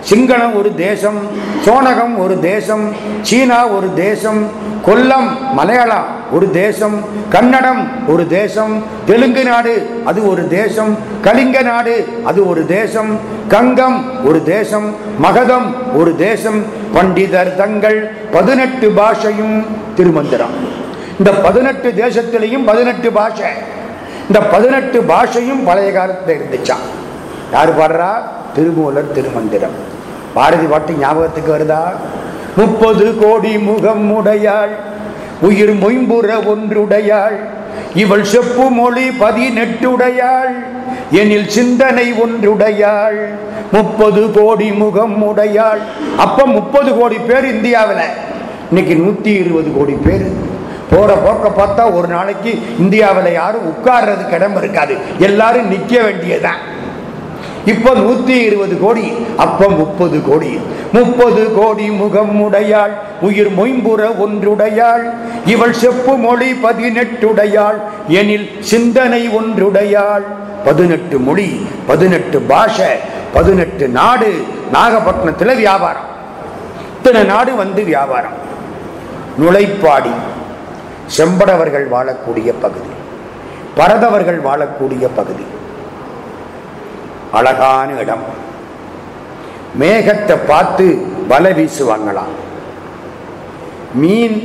சிங்களம் ஒரு தேசம் சோனகம் ஒரு தேசம் சீனா ஒரு தேசம் கொல்லம் மலையாளம் ஒரு தேசம் கன்னடம் ஒரு தேசம் தெலுங்கு நாடு அது ஒரு தேசம் கலிங்க நாடு அது ஒரு தேசம் கங்கம் ஒரு தேசம் மகதம் ஒரு தேசம் பண்டிதர் தங்கள் பதினெட்டு பாஷையும் திருமந்திரம் இந்த பதினெட்டு தேசத்திலையும் பதினெட்டு பாஷை இந்த பதினெட்டு பாஷையும் பழைய காலத்தில் இருந்துச்சான் யார் பாடுறா? திருமூலர் திருமந்திரம். பாரதி பாட்டு ஞாபகத்துக்கு வருதா? முப்பது கோடி முகம் உடையாள் உயிர் மொயம்புற ஒன்றுடையாள் இவள் செப்பு மொழி பதினெட்டுடையாள் எனில் சிந்தனை ஒன்றுடையாள் முப்பது கோடி முகம் உடையாள். அப்ப முப்பது கோடி பேர் இந்தியாவில். இன்னைக்கு நூத்தி இருபது கோடி பேர் போற போக்க பார்த்தா ஒரு நாளைக்கு இந்தியாவில் யாரும் உட்கார்றதுக்கு இடம் இருக்காது. எல்லாரும் நிற்க வேண்டியதுதான். இப்போ நூத்தி இருபது கோடி அப்போ முப்பது கோடி. முப்பது கோடி முகம் உடையாள் உயிர் மொயம்புற ஒன்றுடையாள் இவள் செப்பு மொழி பதினெட்டுடையாள் எனில் சிந்தனை ஒன்றுடையாள். பதினெட்டு மொழி பதினெட்டு பாஷை பதினெட்டு நாடு நாகப்பட்டினத்தில் வியாபாரம். இத்தனை நாடு வந்து வியாபாரம். நுழைப்பாடி. செம்படவர்கள் வாழக்கூடிய பகுதி பரதவர்கள் வாழக்கூடிய பகுதி. அழகான இடம். மேகத்தை பார்த்து வலை வீசுவாங்களாம் மீன்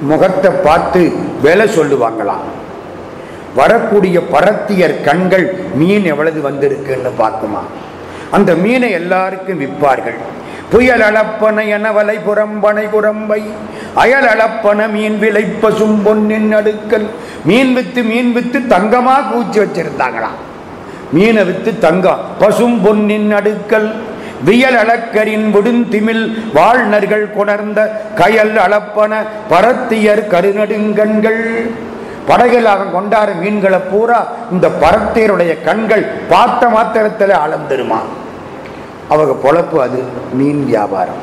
முகத்தை பார்த்து வேலை சொல்லுவாங்களாம் வரக்கூடிய பரத்தியர் கண்கள் மீன் எவ்வளவு வந்திருக்குன்னு பார்க்குமா? அந்த மீனை எல்லாருக்கும் விற்பார்கள். புயல் அளப்பன என வலை புறம்பனை குரம்பை அயல் அளப்பன மீன் விலை பசும் பொன்னின் அடுக்கல். மீன் வித்து மீன் வித்து தங்கமா கூச்சி வச்சிருந்தாங்களாம் மீனை வித்து தங்கம் பசும் பொன்னின் அடுக்கல். வியல் அளக்கரின் விடுந்திமில் வாழ்நர்கள் கொணர்ந்த கயல் அளப்பன பரத்தியர் கருநடுங்கண்கள். படகில் அவன் கொண்டாட மீன்களை பூரா இந்த பரத்தியருடைய கண்கள் பார்த்த மாத்திரத்தில் அளந்திருமான் அவங்க பொழப்பு அது மீன் வியாபாரம்.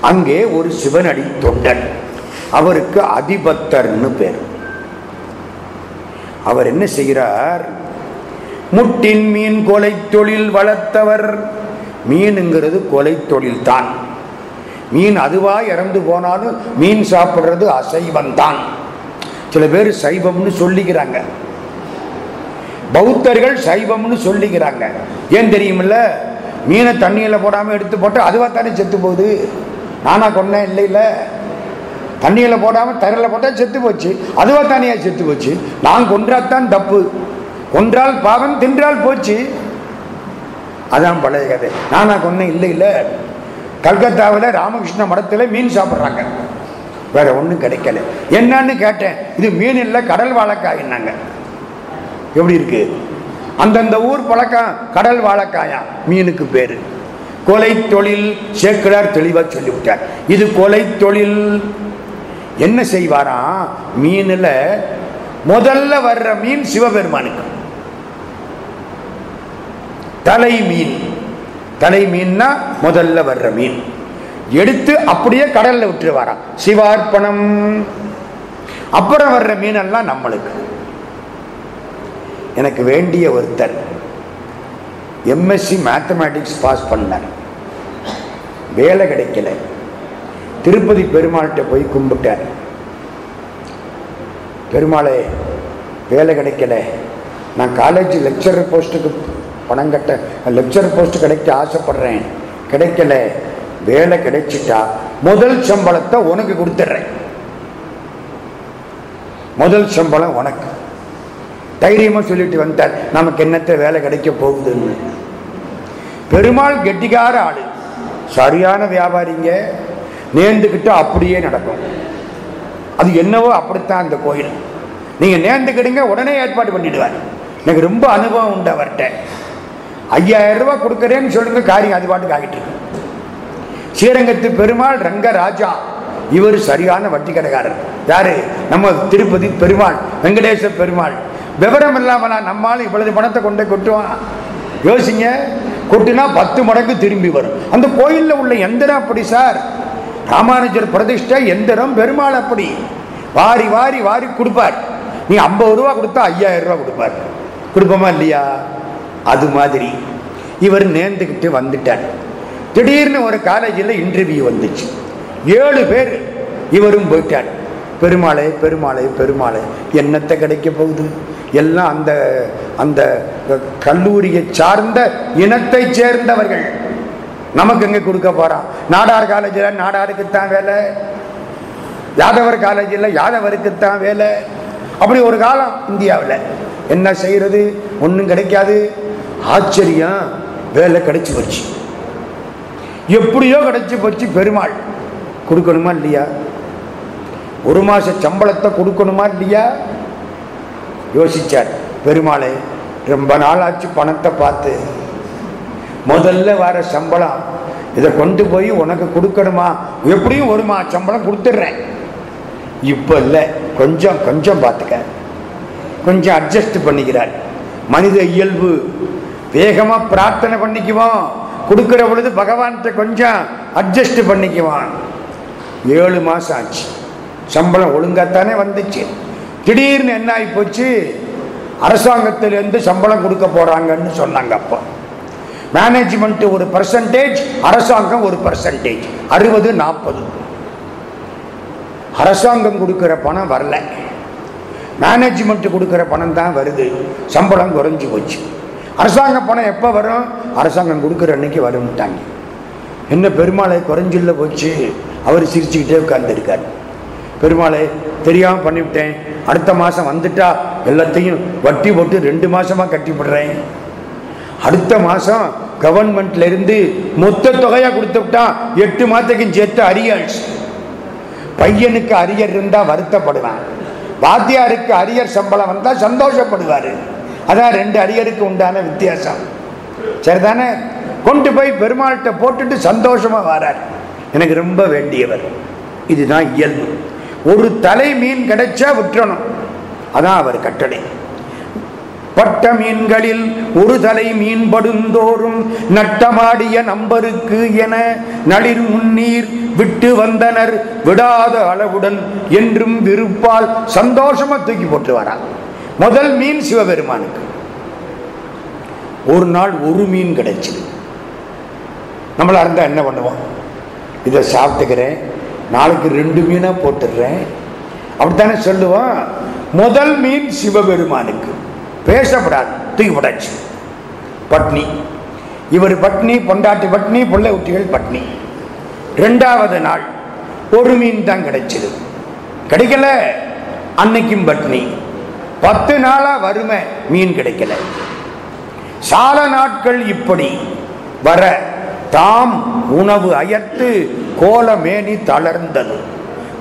அங்கே ஒரு சிவனடி தொண்டன். அவருக்கு அதிபத்தர்னு பேர். அவர் என்ன செய்கிறார்? முட்டின் மீன் கொலை தொழில் வளர்த்தவர். மீனுங்கிறது கொலை தொழில் தான் மீன் அதுவா இறந்து போனாலும் மீன் சாப்பிடுறது அசைவம் தான் சில பேர் சைவம்னு சொல்லிக்கிறாங்க. பௌத்தர்கள் சைவம்னு சொல்லிக்கிறாங்க. ஏன் தெரியுமில்ல? மீனை தண்ணியில் போடாமல் எடுத்து போட்டு அதுவாக தானே செத்து போகுது? நானாக கொன்னேன் இல்லை இல்லை. தண்ணியில் போடாமல் தரையில் போட்டால் செத்து போச்சு. அதுவாக தானே செத்து போச்சு? நான் கொன்றாத்தான் தப்பு. கொன்றால் பாவம் தின்றால் போச்சு. அதான் பழைய கதை. நானா கொன்னேன் இல்லை இல்லை. கல்கத்தாவில் ராமகிருஷ்ண மடத்தில் மீன் சாப்பிட்றாங்க. வேற ஒன்றும் கிடைக்கல. என்னன்னு கேட்டேன். இது மீன் இல்லை கடல் வாழைக்காயின்னாங்க எப்படி இருக்குது அந்தந்த ஊர் பழக்கம் கடல் வாழைக்காயா? மீனுக்கு பேரு. கொலை தொழில் சேக்கிழார் தெளிவா சொல்லிவிட்டார். இது கொலை தொழில். என்ன செய்வாராம் மீன்ல முதல்ல வர்ற மீன் சிவபெருமானுக்கு. தலை மீன். தலை மீன்னா முதல்ல வர்ற மீன். எடுத்து அப்படியே கடல்ல விட்டுருவாராம். சிவார்ப்பணம். அப்புறம் வர்ற மீனெல்லாம் நம்மளுக்கு. எனக்கு வேண்டிய ஒருத்தர். எம்எஸ்சி மேத்தமேட்டிக்ஸ் பாஸ் பண்ணார். வேலை கிடைக்கல. திருப்பதி பெருமாள்கிட்ட போய் கும்பிட்டார் பெருமாளே வேலை கிடைக்கல. நான் காலேஜ் லெக்சரர் போஸ்ட்டுக்கு பணம் கட்ட லெக்சரர் போஸ்ட் கிடைக்க ஆசைப்படுறேன். கிடைக்கல. வேலை கிடைச்சிட்டா முதல் சம்பளத்தை உனக்கு கொடுத்துட்றேன். முதல் சம்பளம் உனக்கு. தைரியமாக சொல்லிட்டு வந்தார். நமக்கு என்னத்த வேலை கிடைக்க போகுதுன்னு. பெருமாள் கெட்டிக்கார ஆடு சரியான வியாபாரிங்க. நேர்ந்துக்கிட்டு அப்படியே நடக்கும். அது என்னவோ அப்படித்தான் அந்த கோயில். நீங்கள் நேர்ந்துக்கிடுங்க உடனே ஏற்பாடு பண்ணிடுவார். எனக்கு ரொம்ப அனுபவம் உண்டு அவர்கிட்ட. ஐயாயிரம் ரூபாய் கொடுக்குறேன்னு சொல்லுங்க காரியம் அது பாட்டுக்கு ஆகிட்டு இருக்கு. ஸ்ரீரங்கத்து பெருமாள் ரங்கராஜா. இவர் சரியான வட்டி கடைக்காரர் யாரு? நம்ம திருப்பதி பெருமாள். வெங்கடேச பெருமாள். விவரம் இல்லாமலா நம்மால் இவ்வளவு பணத்தை கொண்டு கொட்டுவான் யோசிங்க. கொட்டினா பத்து மடங்கு திரும்பி வரும். அந்த கோயிலில் உள்ள எந்திரம் அப்படி சார். ராமானுஜர் பிரதிஷ்டை எந்திரம் பெருமாள் அப்படி. வாரி வாரி வாரி கொடுப்பார். நீ ஐம்பது ரூபா கொடுத்தா ஐயாயிரம் ரூபா கொடுப்பார். கொடுப்போமா இல்லையா? அது மாதிரி. இவர் நேர்ந்துக்கிட்டு வந்துட்டார். திடீர்னு ஒரு காலேஜில் இன்டர்வியூ வந்துச்சு. ஏழு பேர் இவரும் போயிட்டார். பெருமாளை பெருமாளை பெருமாளை என்னத்தை கிடைக்க போகுது? எல்லாம் அந்த அந்த கல்லூரியை சார்ந்த இனத்தை சேர்ந்தவர்கள். நமக்கு எங்க கொடுக்க போறான் நாடார் காலேஜில் நாடாருக்குத்தான் வேலை. யாதவர் காலேஜில் யாதவருக்குத்தான் வேலை. அப்படி ஒரு காலம் இந்தியாவில். என்ன செய்யறது? ஒன்றும் கிடைக்காது. ஆச்சரியம் வேலை கிடைச்சி போச்சு. எப்படியோ கிடைச்சி போச்சு பெருமாள். கொடுக்கணுமா இல்லையா? ஒரு மாத சம்பளத்தை கொடுக்கணுமா இல்லையா? யோசிச்சார் பெருமாளை ரொம்ப நாளாச்சு பணத்தை பார்த்து. முதல்ல வர சம்பளம் இதை கொண்டு போய் உனக்கு கொடுக்கணுமா? எப்படியும் வருமா? சம்பளம் கொடுத்துட்றேன். இப்போ இல்லை கொஞ்சம் கொஞ்சம் பார்த்துக்க. கொஞ்சம் அட்ஜஸ்ட் பண்ணிக்கிறார். மனித இயல்பு. வேகமாக பிரார்த்தனை பண்ணிக்குவோம். கொடுக்குற பொழுது பகவான்கிட்ட கொஞ்சம் அட்ஜஸ்ட் பண்ணிக்குவான். ஏழு மாதம் ஆச்சு. சம்பளம் ஒழுங்காத்தானே வந்துச்சு. திடீர்னு என்ன ஆகி போச்சு? அரசாங்கத்திலேருந்து சம்பளம் கொடுக்க போறாங்கன்னு சொன்னாங்க அப்போ. மேனேஜ்மெண்ட் ஒரு பர்சன்டேஜ் அரசாங்கம் ஒரு பர்சன்டேஜ் அறுபது நாற்பது. அரசாங்கம் கொடுக்கிற பணம் வரல. மேனேஜ்மெண்ட் கொடுக்கிற பணம் தான் வருது. சம்பளம் குறைஞ்சி போச்சு. அரசாங்க பணம் எப்போ வரும்? அரசாங்கம் கொடுக்குற அன்னைக்கு வரும்ட்டாங்க. என்ன பெருமாளை குறைஞ்சில்ல போச்சு? அவர் சிரிச்சுக்கிட்டே உட்கார்ந்துருக்கார். பெருமாளை தெரியாமல் பண்ணிவிட்டேன். அடுத்த மாதம் வந்துட்டா எல்லாத்தையும் வட்டி போட்டு ரெண்டு மாதமாக கட்டிவிடுறேன். அடுத்த மாதம் கவர்மெண்ட்ல இருந்து மொத்த தொகையாக கொடுத்து விட்டா எட்டு மாதத்துக்கும் சேர்த்து அரியர்ஸ். பையனுக்கு அரியர் இருந்தால் வருத்தப்படுவேன். வாத்தியாருக்கு அரியர் சம்பளம் வந்தால் சந்தோஷப்படுவார். அதான் ரெண்டு அரியருக்கு உண்டான வித்தியாசம். சரிதானே? கொண்டு போய் பெருமாள்கிட்ட போட்டுட்டு சந்தோஷமாக வரார். எனக்கு ரொம்ப வேண்டியவர். இதுதான் இயல்பு. ஒரு தலை மீன் கிடைச்சா விட்டுறணும். அதான் அவர் கட்டளை. பட்ட மீன்களில் ஒரு தலை மீன் படுந்தோறும் நட்டமாடிய நம்பருக்கு என நளிர் முன்னீர் விட்டு வந்தனர். விடாத அளவுடன் என்றும் விருப்பால் சந்தோஷமா தூக்கி போட்டு வரார். முதல் மீன் சிவபெருமானுக்கு. ஒரு நாள் ஒரு மீன் கிடைச்சது. நம்மளா இருந்தா என்ன பண்ணுவோம்? இதை சாப்பிட்டுக்கிறேன். நாளைக்கு ரெண்டு மீனாக போட்டுடுறேன். அப்படித்தானே சொல்லுவோம் முதல் மீன் சிவபெருமானுக்கு. பேசப்படாது தூக்கி போட்டாச்சு. பட்னி. இவர் பட்னி பொண்டாட்டி பட்னி பிள்ளை குட்டிகள் பட்னி. ரெண்டாவது நாள் ஒரு மீன் தான் கிடைச்சது. கிடைக்கல அன்னைக்கும் பட்னி. பத்து நாளா வறுமை மீன் கிடைக்கல. சால நாட்கள் இப்படி வர தாம் உணவு அயர்த்து கோலமேனி தளர்ந்தது.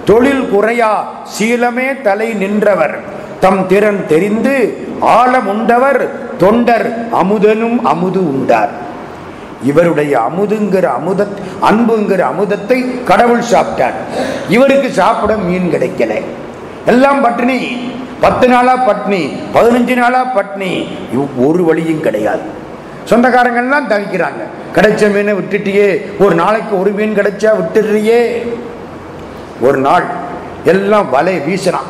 தொழில் குறையா சீலமே தலை நின்றவர். தம் திறன் தெரிந்து ஆழம் உண்டவர் தொண்டர் அமுதனும் அமுது உண்டார். இவருடைய அமுதுங்கிற அமுத அன்புங்கிற அமுதத்தை கடவுள் சாப்பிட்டார். இவருக்கு சாப்பிட மீன் கிடைக்கல. எல்லாம் பட்டினி பத்து நாளா பட்னி பதினஞ்சு நாளா பட்னி இவ் ஒரு வழியும் கிடையாது. சொந்தக்காரங்கள்லாம் தவிக்கிறாங்க. கிடைச்ச மீனை விட்டுட்டியே ஒரு நாளைக்கு ஒரு மீன் கிடைச்சா விட்டுடுறியே. ஒரு நாள் எல்லாம் வலை வீசுறான்.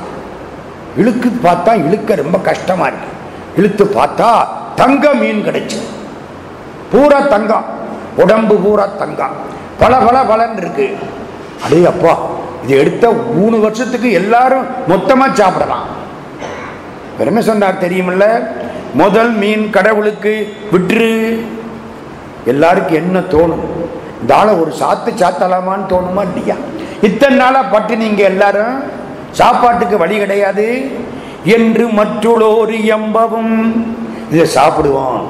இழுக்கு பார்த்தா இழுக்க ரொம்ப கஷ்டமா இருக்கு. இழுத்து பார்த்தா தங்க மீன் கிடைச்சு. பூரா தங்கம் உடம்பு பூரா தங்கம் பல பல பலன் இருக்கு. அடே அப்பா இது எடுத்த மூணு வருஷத்துக்கு எல்லாரும் மொத்தமா சாப்பிடலாம். இவர் என்ன சொன்னார் தெரியுமில்ல? முதல் மீன் கடவுளுக்கு விட்டுரு எல்லாருக்கும் என்ன தோணும்? இந்த ஆளை ஒரு சாத்து சாத்தலாமான்னு தோணுமா இல்லையா? இத்தனை நாளா பட்டு நீங்க எல்லாரும் சாப்பாட்டுக்கு வழி கிடையாது. என்று மற்றொரு எம்பவும். இதை சாப்பிடுவோம்.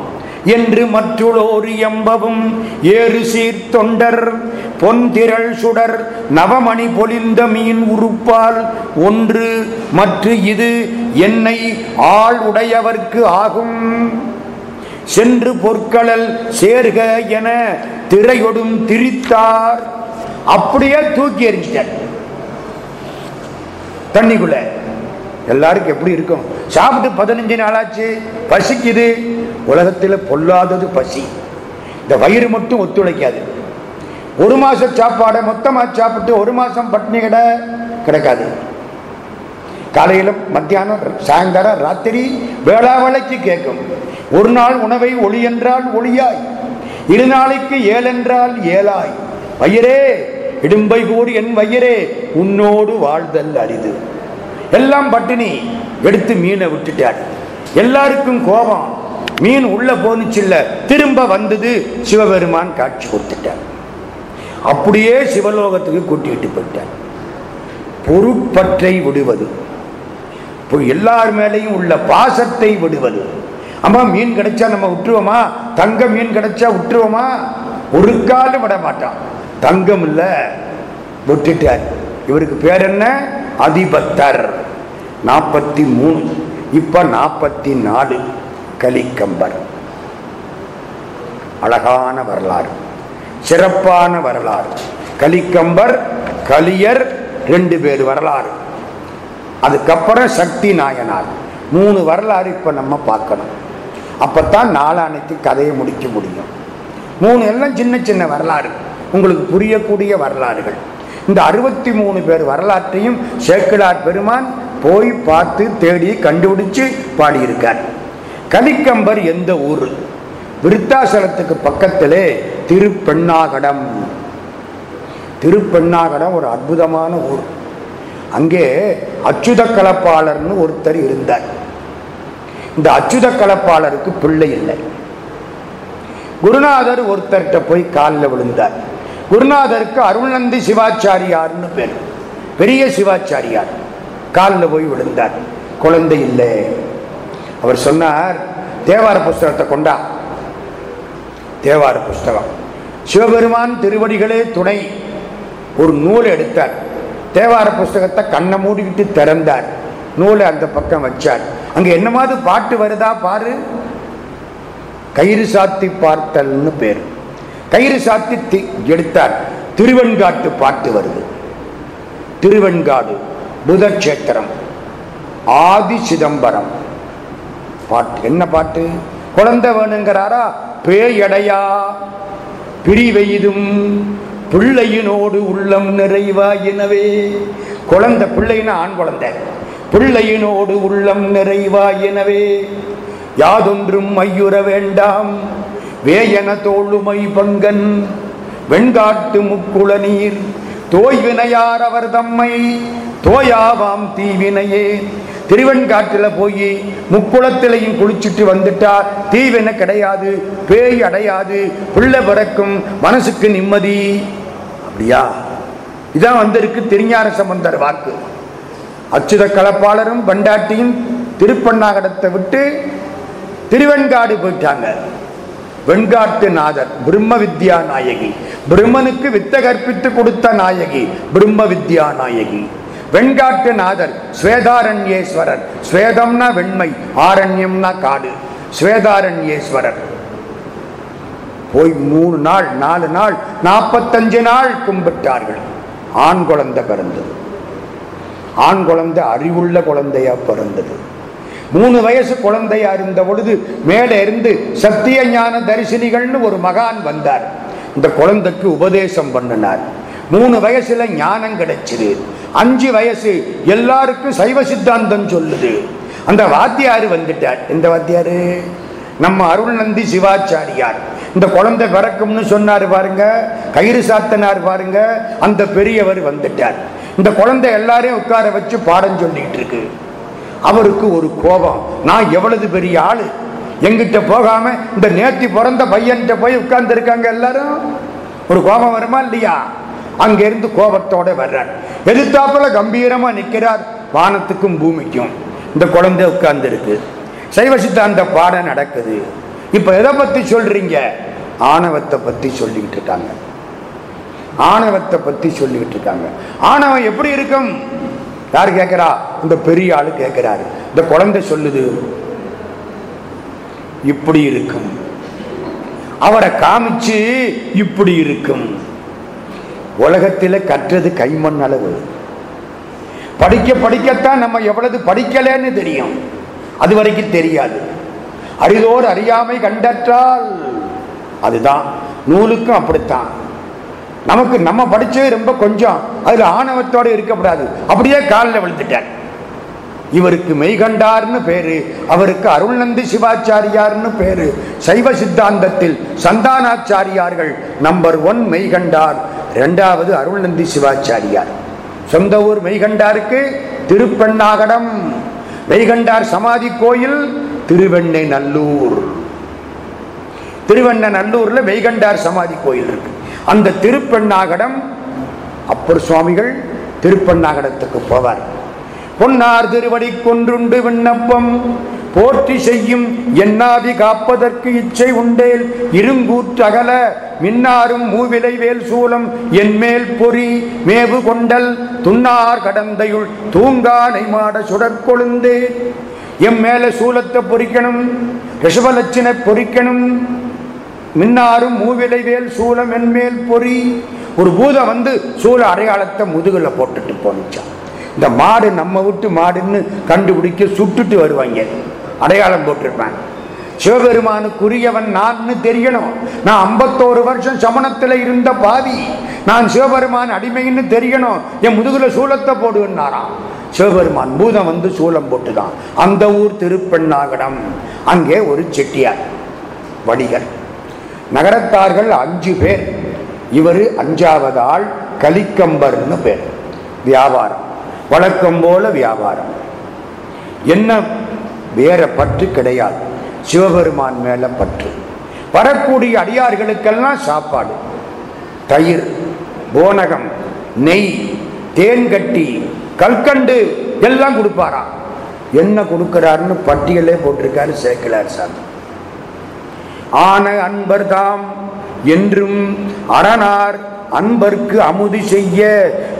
என்று மற்றுளோர் எம்பவும் ஏறு சீர் தொண்டர் பொன்திரள் சுடர் நவமணி பொலிந்த மீன் உறுப்பால் ஒன்று மற்ற இது என்னை ஆள் உடையவர்க்கு ஆகும். சென்று பொற்களல் சேர்க என திரையொடும் திரித்தார். அப்படியே தூக்கி எறிஞ்சிட்டார். தண்ணிக்குள்ள. எல்லாருக்கும் எப்படி இருக்கும்? சாப்பிட்டு பதினஞ்சு நாளாச்சு. பசிக்குது. உலகத்தில் பொல்லாதது பசி. இந்த வயிறு மட்டும் ஒத்துழைக்காது. ஒரு மாத சாப்பாடை மொத்தமாக சாப்பிட்டு ஒரு மாதம் பட்னி கடை கிடக்காது. காலையில் மத்தியானம் சாயந்தரம் ராத்திரி வேளாவளைக்கு கேட்கும். ஒரு நாள் உணவை ஒளி என்றால் ஒளியாய். இரு நாளைக்கு ஏழென்றால் ஏழாய். வயிறே இடும்பை கூறு என் வயிறே உன்னோடு வாழ்தல் அரிது. எல்லாம் பட்டினி எடுத்து மீனை விட்டுட்டார் எல்லாருக்கும் கோபம். மீன் உள்ள போனுச்சில்ல திரும்ப வந்தது சிவபெருமான் காட்சி கொடுத்துட்டார். அப்படியே சிவலோகத்துக்கு கூட்டிட்டு போயிட்டார். பொருட்பற்றை விடுவது. இப்போ எல்லார் மேலேயும் உள்ள பாசத்தை விடுவது. அம்மா மீன் கிடைச்சா நம்ம விட்டுருவோமா? தங்க மீன் கிடைச்சா விட்டுருவோமா? ஒரு காலம் விட மாட்டான். தங்கம் இல்ல. விட்டுட்டார். இவருக்கு பேர் என்ன? அதிபத்தர். நாற்பத்தி மூணு. இப்ப நாற்பத்தி நாலு. கலிக்கம்பர் அழகான வரலாறு. சிறப்பான வரலாறு. கலிக்கம்பர் கலியர் ரெண்டு பேர் வரலாறு. அதுக்கப்புறம் சக்தி நாயனார். மூணு வரலாறு இப்ப நம்ம பார்க்கணும். அப்பத்தான் நாளானைக்கு கதையை முடிக்க முடியும். மூணு எல்லாம் சின்ன சின்ன வரலாறு. உங்களுக்கு புரியக்கூடிய வரலாறுகள். இந்த அறுபத்தி மூணு பேர் வரலாற்றையும் சேக்கிழார் பெருமான் போய் பார்த்து தேடி கண்டுபிடிச்சு பாடியிருக்கார். கலிக்கம்பர் எந்த ஊர்? விருத்தாசலத்துக்கு பக்கத்திலே திருப்பெண்ணாகடம். திருப்பெண்ணாகடம் ஒரு அற்புதமான ஊர். அங்கே அச்சுத கலப்பாளர்னு ஒருத்தர் இருந்தார். இந்த அச்சுத கலப்பாளருக்கு பிள்ளை இல்லை. குருநாதர் ஒருத்தர்கிட்ட போய் காலில் விழுந்தார். குருநாதருக்கு அருள்நந்தி சிவாச்சாரியார்னு பேர். பெரிய சிவாச்சாரியார். காலில் போய் விழுந்தார். குழந்தை இல்லை. அவர் சொன்னார் தேவார புஸ்தகத்தை கொண்டா. தேவார புஸ்தகம். சிவபெருமான் திருவடிகளே துணை. ஒரு நூல் எடுத்தார். தேவார புஸ்தகத்தை கண்ணை மூடிக்கிட்டு திறந்தார். நூலை அந்த பக்கம் வச்சார். அங்க என்னமாவது பாட்டு வருதா பாரு. கயிறு சாத்தி பார்த்தல்னு பேர். கயிறு சாத்தி தி- எடுத்தார். திருவெண்காட்டு பாட்டு வருது. திருவெண்காடு புதக்ஷேத்திரம் ஆதி சிதம்பரம். பாட்டு? என்ன பாட்டு? குழந்தை வேணுங்கிறாரா? பேயடையா. பிரிவெய்தும் பிள்ளையினோடு உள்ளம் நிறைவா எனவே. குழந்தை பிள்ளைன்னா ஆண் குழந்தை. பிள்ளையினோடு உள்ளம் நிறைவா எனவே. யாதொன்றும் ஐயுற வேண்டாம். வேயன தோளுமை பங்கன். வெண்காட்டு முக்குள நீர். தோய்வினையார் அவர் தம்மை. தோயாவாம் தீவினையே. திருவெண்காட்டில் போய் முக்குளத்திலையும் குளிச்சுட்டு வந்துட்டா தீவென கிடையாது பேய் அடையாது பிள்ளை பிறக்கும் மனசுக்கு நிம்மதி. அப்படியா? இதான் வந்திருக்கு திருஞான சம்பந்தர் வாக்கு. அச்சுத கலப்பாளரும் பண்டாட்டியும் திருப்பண்ணாகடத்தை விட்டு திருவெண்காடு போயிட்டாங்க. வெண்காட்டு நாதர் பிரம்ம வித்யா நாயகி. பிரம்மனுக்கு வித்த கற்பித்து கொடுத்த நாயகி பிரம்ம வித்யா நாயகி. வெண்காட்டு நாதர் ஸ்வேதாரண்யேஸ்வரர். ஸ்வேதம்னா வெண்மை ஆரண்யம்னா காடு. ஸ்வேதாரண்யேஸ்வரர். போய் மூணு நாள் நாலு நாள் நாற்பத்தஞ்சு நாள் கும்பிட்டார்கள். ஆண் குழந்தை பிறந்தது. ஆண் குழந்தை அறிவுள்ள குழந்தையா பிறந்தது. மூணு வயசு குழந்தையா இருந்த பொழுது மேலே இருந்து சத்திய ஞான தரிசினிகள்னு ஒரு மகான் வந்தார். இந்த குழந்தைக்கு உபதேசம் பண்ணினார். மூணு வயசுல ஞானம் கிடைச்சது. அஞ்சு வயசு. எல்லாருக்கும் சைவ சித்தாந்தம் சொல்லுது. அந்த வாத்தியாரு வந்துட்டார். இந்த வாத்தியாரு? நம்ம அருள்நந்தி சிவாச்சாரியார். இந்த குழந்தை பிறக்கும்னு சொன்னார் பாருங்க. கயிறு சாத்தனார் பாருங்க. அந்த பெரியவர் வந்துட்டார். இந்த குழந்தை எல்லாரையும் உட்கார வச்சு பாடம் சொல்லிட்டு இருக்கு. அவருக்கு ஒரு கோபம். நான் எவ்வளவு பெரிய ஆளு? எங்கிட்ட போகாம இந்த நேத்தி பிறந்த பையன்கிட்ட போய் உட்கார்ந்து இருக்காங்க எல்லாரும்? ஒரு கோபம் வருமா இல்லையா? அங்கிருந்து கோபத்தோட வர்றார். எதிர்த்தாப்புல கம்பீரமா நிக்கிறார். வானத்துக்கும் பூமிக்கும். இந்த குழந்தை உட்கார்ந்து இருக்கு சைவ சித்தாந்த பாடம் நடக்குது. இப்ப எதை பத்தி சொல்றீங்க? ஆணவத்தை பத்தி சொல்லிக்கிட்டு இருக்காங்க. ஆணவத்தை பத்தி சொல்லிக்கிட்டு இருக்காங்க. ஆணவம் எப்படி இருக்கும்? யார் கேட்கிறா? இந்த பெரிய ஆளு கேட்கிறாரு. இந்த குழந்தை சொல்லுது இப்படி இருக்கும். அவரை காமிச்சு இப்படி இருக்கும். உலகத்தில் கற்றது கைமண் அளவு. படிக்க படிக்கத்தான் நம்ம எவ்வளவு படிக்கலன்னு தெரியும். அது வரைக்கும் தெரியாது. அறிதோர் அறியாமை கண்டற்றால். அதுதான். நூலுக்கும் அப்படித்தான். நமக்கு நம்ம படிச்சது ரொம்ப கொஞ்சம். அதுல ஆணவத்தோட இருக்கக்கூடாது அப்படியே காலில் விழுந்துட்டார் இவருக்கு மெய்கண்டார்னு பேரு. அவருக்கு அருள்நந்தி சிவாச்சாரியார்னு பேரு. சைவ சித்தாந்தத்தில் சந்தானாச்சாரியார்கள் நம்பர் ஒன் மெய்கண்டார். இரண்டாவது அருள்நந்தி சிவாச்சாரியார். சொந்த ஊர் மெய்கண்டாருக்கு திருப்பெண்ணாகடம். மெய்கண்டார் சமாதி கோயில் திருவெண்ணை நல்லூர் திருவண்ண நல்லூர்ல மெய்கண்டார் சமாதி கோயில் இருக்கு. அந்த திருப்பெண்ணாகடம் அப்பர் சுவாமிகள் திருப்பெண்ணாகடத்துக்கு போவார். பொன்னார் திருவடி கொன்றுண்டு விண்ணப்பம். போற்றி செய்யும் என்னாதி காப்பதற்கு இச்சை உண்டேல் இருங்கூற்றகல மின்னாரும் மூவிலை வேல் சூலம் என்மேல் பொறி மேவு கொண்டல் துண்ணார் கடந்தையுள் தூங்கானை மாட சுடற்கொழுந்தே. எம் மேல சூலத்தை பொறிக்கணும் ரிஷபலட்சணை பொறிக்கணும். மின்னாரும் மூவிலை வேல் சூலம் என்மேல் பொறி. ஒரு பூதம் வந்து சூழ அடையாளத்தை முதுகில் போட்டுட்டு போனுச்சான் இந்த மாடு நம்ம விட்டு மாடுன்னு கண்டுபிடிக்க சுட்டுட்டு வருவாங்க. அடையாளம் போட்டிருப்பேன் சிவபெருமானுக்குரியவன் நான்னு தெரியணும். நான் ஐம்பத்தோரு வருஷம் சமணத்தில் இருந்த பாவி. நான் சிவபெருமான் அடிமைன்னு தெரியணும். என் முதுகுல சூலத்தை போடுவேன்னாராம் சிவபெருமான் பூதம் வந்து சூலம் போட்டுதான். அந்த ஊர் திருப்பெண்ணாகடம் அங்கே ஒரு செட்டியார் வணிகர். நகரத்தார்கள் அஞ்சு பேர். இவர் அஞ்சாவது ஆள் கலிக்கம்பர்னு பேர். வியாபாரம். வழக்கம் போல வியாபாரம். என்ன வேற பற்று கிடையாது. சிவபெருமான் மேல பற்று. வரக்கூடிய அடியார்களுக்கெல்லாம் சாப்பாடு. தயிர் போனகம் நெய் தேன்கட்டி கல்கண்டு எல்லாம் கொடுப்பாராம் என்ன கொடுக்கிறாருன்னு பட்டியலே போட்டிருக்காரு சேக்கலார் சாமி. ஆன அன்பர் தாம் என்றும் அரணார் அன்பர்க்கு அமுது செய்ய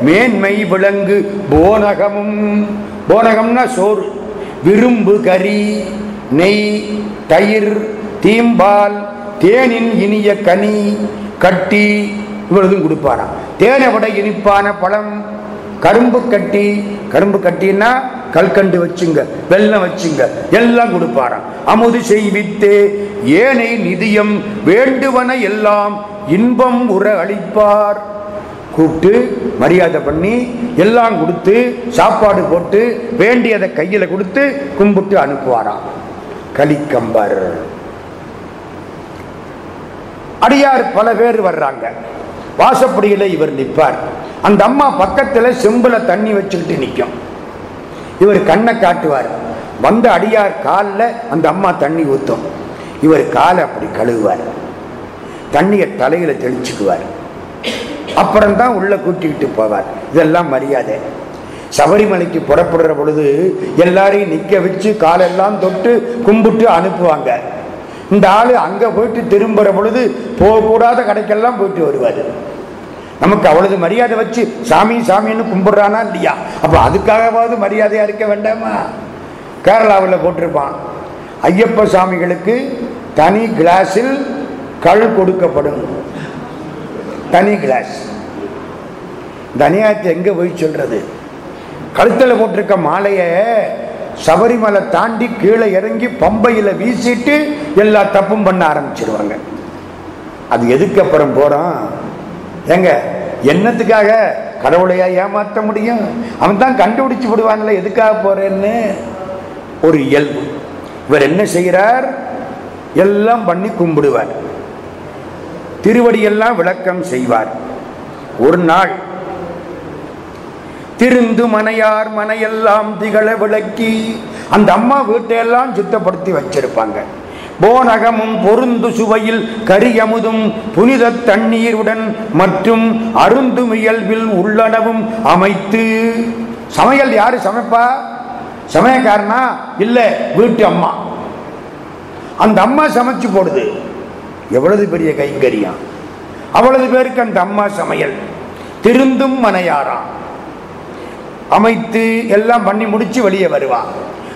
மேன்மை விளங்கு போனகமும். போனகம்னா சோறு விரும்பு கறி நெய் தயிர் தீம்பால் தேனின் இனிய கனி கட்டி இவ்வளவும் கொடுப்பாராம். தேனை விட இனிப்பான பழம் கரும்பு கட்டி கரும்பு கட்டின்னா கல்கண்டு வச்சுங்க வெள்ளம் வச்சுங்க எல்லாம் கொடுப்பாராம். அமுது செய்வித்தே ஏனை நிதியம் வேண்டுவன எல்லாம் இன்பம் உற அளிப்பார் கூப்பிட்டு மரியாதை பண்ணி எல்லாம் கொடுத்து சாப்பாடு போட்டு வேண்டியதை கையில கொடுத்து கும்பிட்டு அனுப்புவாராம். கலிக்கம்பர். அடியார் பல பேர் வர்றாங்க. வாசப்படியில் இவர் நிற்பார். அந்த அம்மா பக்கத்துல செம்புல தண்ணி வச்சுக்கிட்டு நிற்கும் இவர் கண்ணை காட்டுவார். வந்த அடியார் காலில் அந்த அம்மா தண்ணி ஊத்தும். இவர் காலை அப்படி கழுவுவார். தண்ணியை தலையில தெளிச்சுக்குவார். அப்புறம்தான் உள்ள கூட்டிக்கிட்டு போவார். இதெல்லாம் மரியாதை. சபரிமலைக்கு புறப்படுற பொழுது எல்லாரையும் நிக்க வச்சு காலெல்லாம் தொட்டு கும்பிட்டு அனுப்புவாங்க. இந்த ஆளு அங்க போயிட்டு திரும்புற பொழுது போகக்கூடாத கடைக்கெல்லாம் போயிட்டு வருவார். நமக்கு அவ்வளவு மரியாதை வச்சு சாமி சாமின்னு கும்பிடுறானா இல்லையா? அப்ப அதுக்காகவாவது மரியாதையா இருக்க வேண்டாமா? கேரளாவில் போட்டிருப்பான். ஐயப்ப சாமிகளுக்கு தனி கிளாஸில் கள் கொடுக்கப்படும் தனி கிளாஸ் இந்த எங்கே போய் சொல்கிறது கழுத்தில் போட்டிருக்க மாலையை சபரிமலை தாண்டி கீழே இறங்கி பம்பையில் வீசிட்டு எல்லா தப்பும் பண்ண ஆரம்பிச்சிருவாங்க. அது எதுக்கு அப்புறம் போறோம்? ஏங்க என்னத்துக்காக கடவுளையா ஏமாற்ற முடியும்? அவன் தான் கண்டுபிடிச்சு விடுவாங்களே எதுக்காக போகிறேன்னு ஒரு இயல்பு. இவர் என்ன செய்கிறார்? எல்லாம் பண்ணி கும்பிடுவார். திருவடியெல்லாம் விளக்கம் செய்வார். ஒரு நாள் திருந்து மனையார் மனையெல்லாம் திகழ விளக்கி அந்த அம்மா வீட்டையெல்லாம் சுத்தப்படுத்தி வச்சிருப்பாங்க. போனகமும் பொருந்து சுவையில் கரியமுதும் புனித தண்ணீருடன் மற்றும் அருந்துமியல்பில் உள்ளனவும் அமைத்து சமையல் யாரு சமைப்பா? சமயக்காரனா இல்ல வீட்டு அம்மா. அந்த அம்மா சமைச்சு போடுது. எவ்வளவு பெரிய கைங்கரியம் அவ்வளவு பேருக்கு அந்த அம்மா சமையல். திருந்தும் மனையாராம் அமைத்து எல்லாம் பண்ணி முடிச்சு வெளியே வருவான்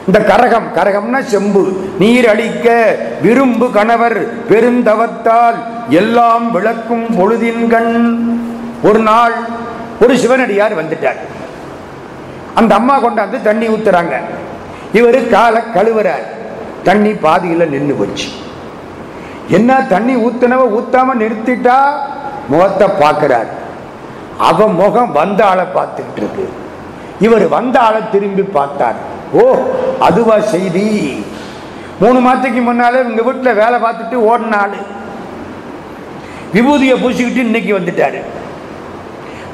இந்த கரகம் கரகம்னா செம்பு. நீர் அழிக்க விரும்பு கணவர் பெருந்தவத்தால் எல்லாம் விளக்கும் பொழுதின்கண் ஒரு நாள் ஒரு சிவனடியார் வந்துட்டார். அந்த அம்மா கொண்டாந்து தண்ணி ஊத்துறாங்க. இவர் காலை கழுவுறார். தண்ணி பாதியில் நின்று போச்சு. என்ன தண்ணி ஊத்தினவ ஊத்தாம நிறுத்திட்டா? முகத்தை பார்க்கிறார். அவ முகம் வந்த ஆளை பார்த்துட்டு இருக்கு. இவர் வந்த ஆளை திரும்பி பார்த்தார். ஓ அதுவா செய்தி. மூணு மாதத்துக்கு முன்னாலே உங்க வீட்டில் வேலை பார்த்துட்டு ஓடினாள் விபூதியை பூசிக்கிட்டு இன்னைக்கு வந்துட்டாரு.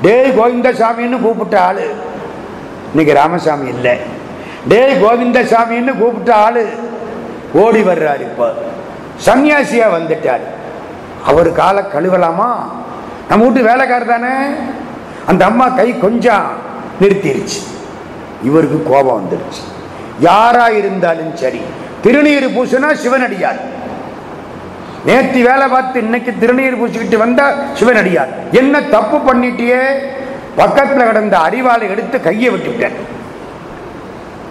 டேய் கோவிந்தசாமின்னு கூப்பிட்ட ஆளு. இன்னைக்கு ராமசாமி இல்லை. டேய் கோவிந்தசாமின்னு கூப்பிட்ட ஆளு. ஓடி வர்றாரு இப்போ. சன்னியாசியா வந்துட்டார். அவர் காலை கழுவலாமா? நம்ம வீட்டு வேலைக்காரர் தானே? அந்த அம்மா கை கொஞ்சம் நிறுத்திருச்சு. இவருக்கு கோபம் வந்துருச்சு. யாரா இருந்தாலும் சரி திருநீர் பூசினா சிவனடியார். நேற்று வேலை பார்த்து இன்னைக்கு திருநீர் பூசிக்கிட்டு வந்தா சிவனடியார். என்ன தப்பு பண்ணிட்டியே? பக்கத்தில் கிடந்த அறிவாளை எடுத்து கையை விட்டுவிட்டேன்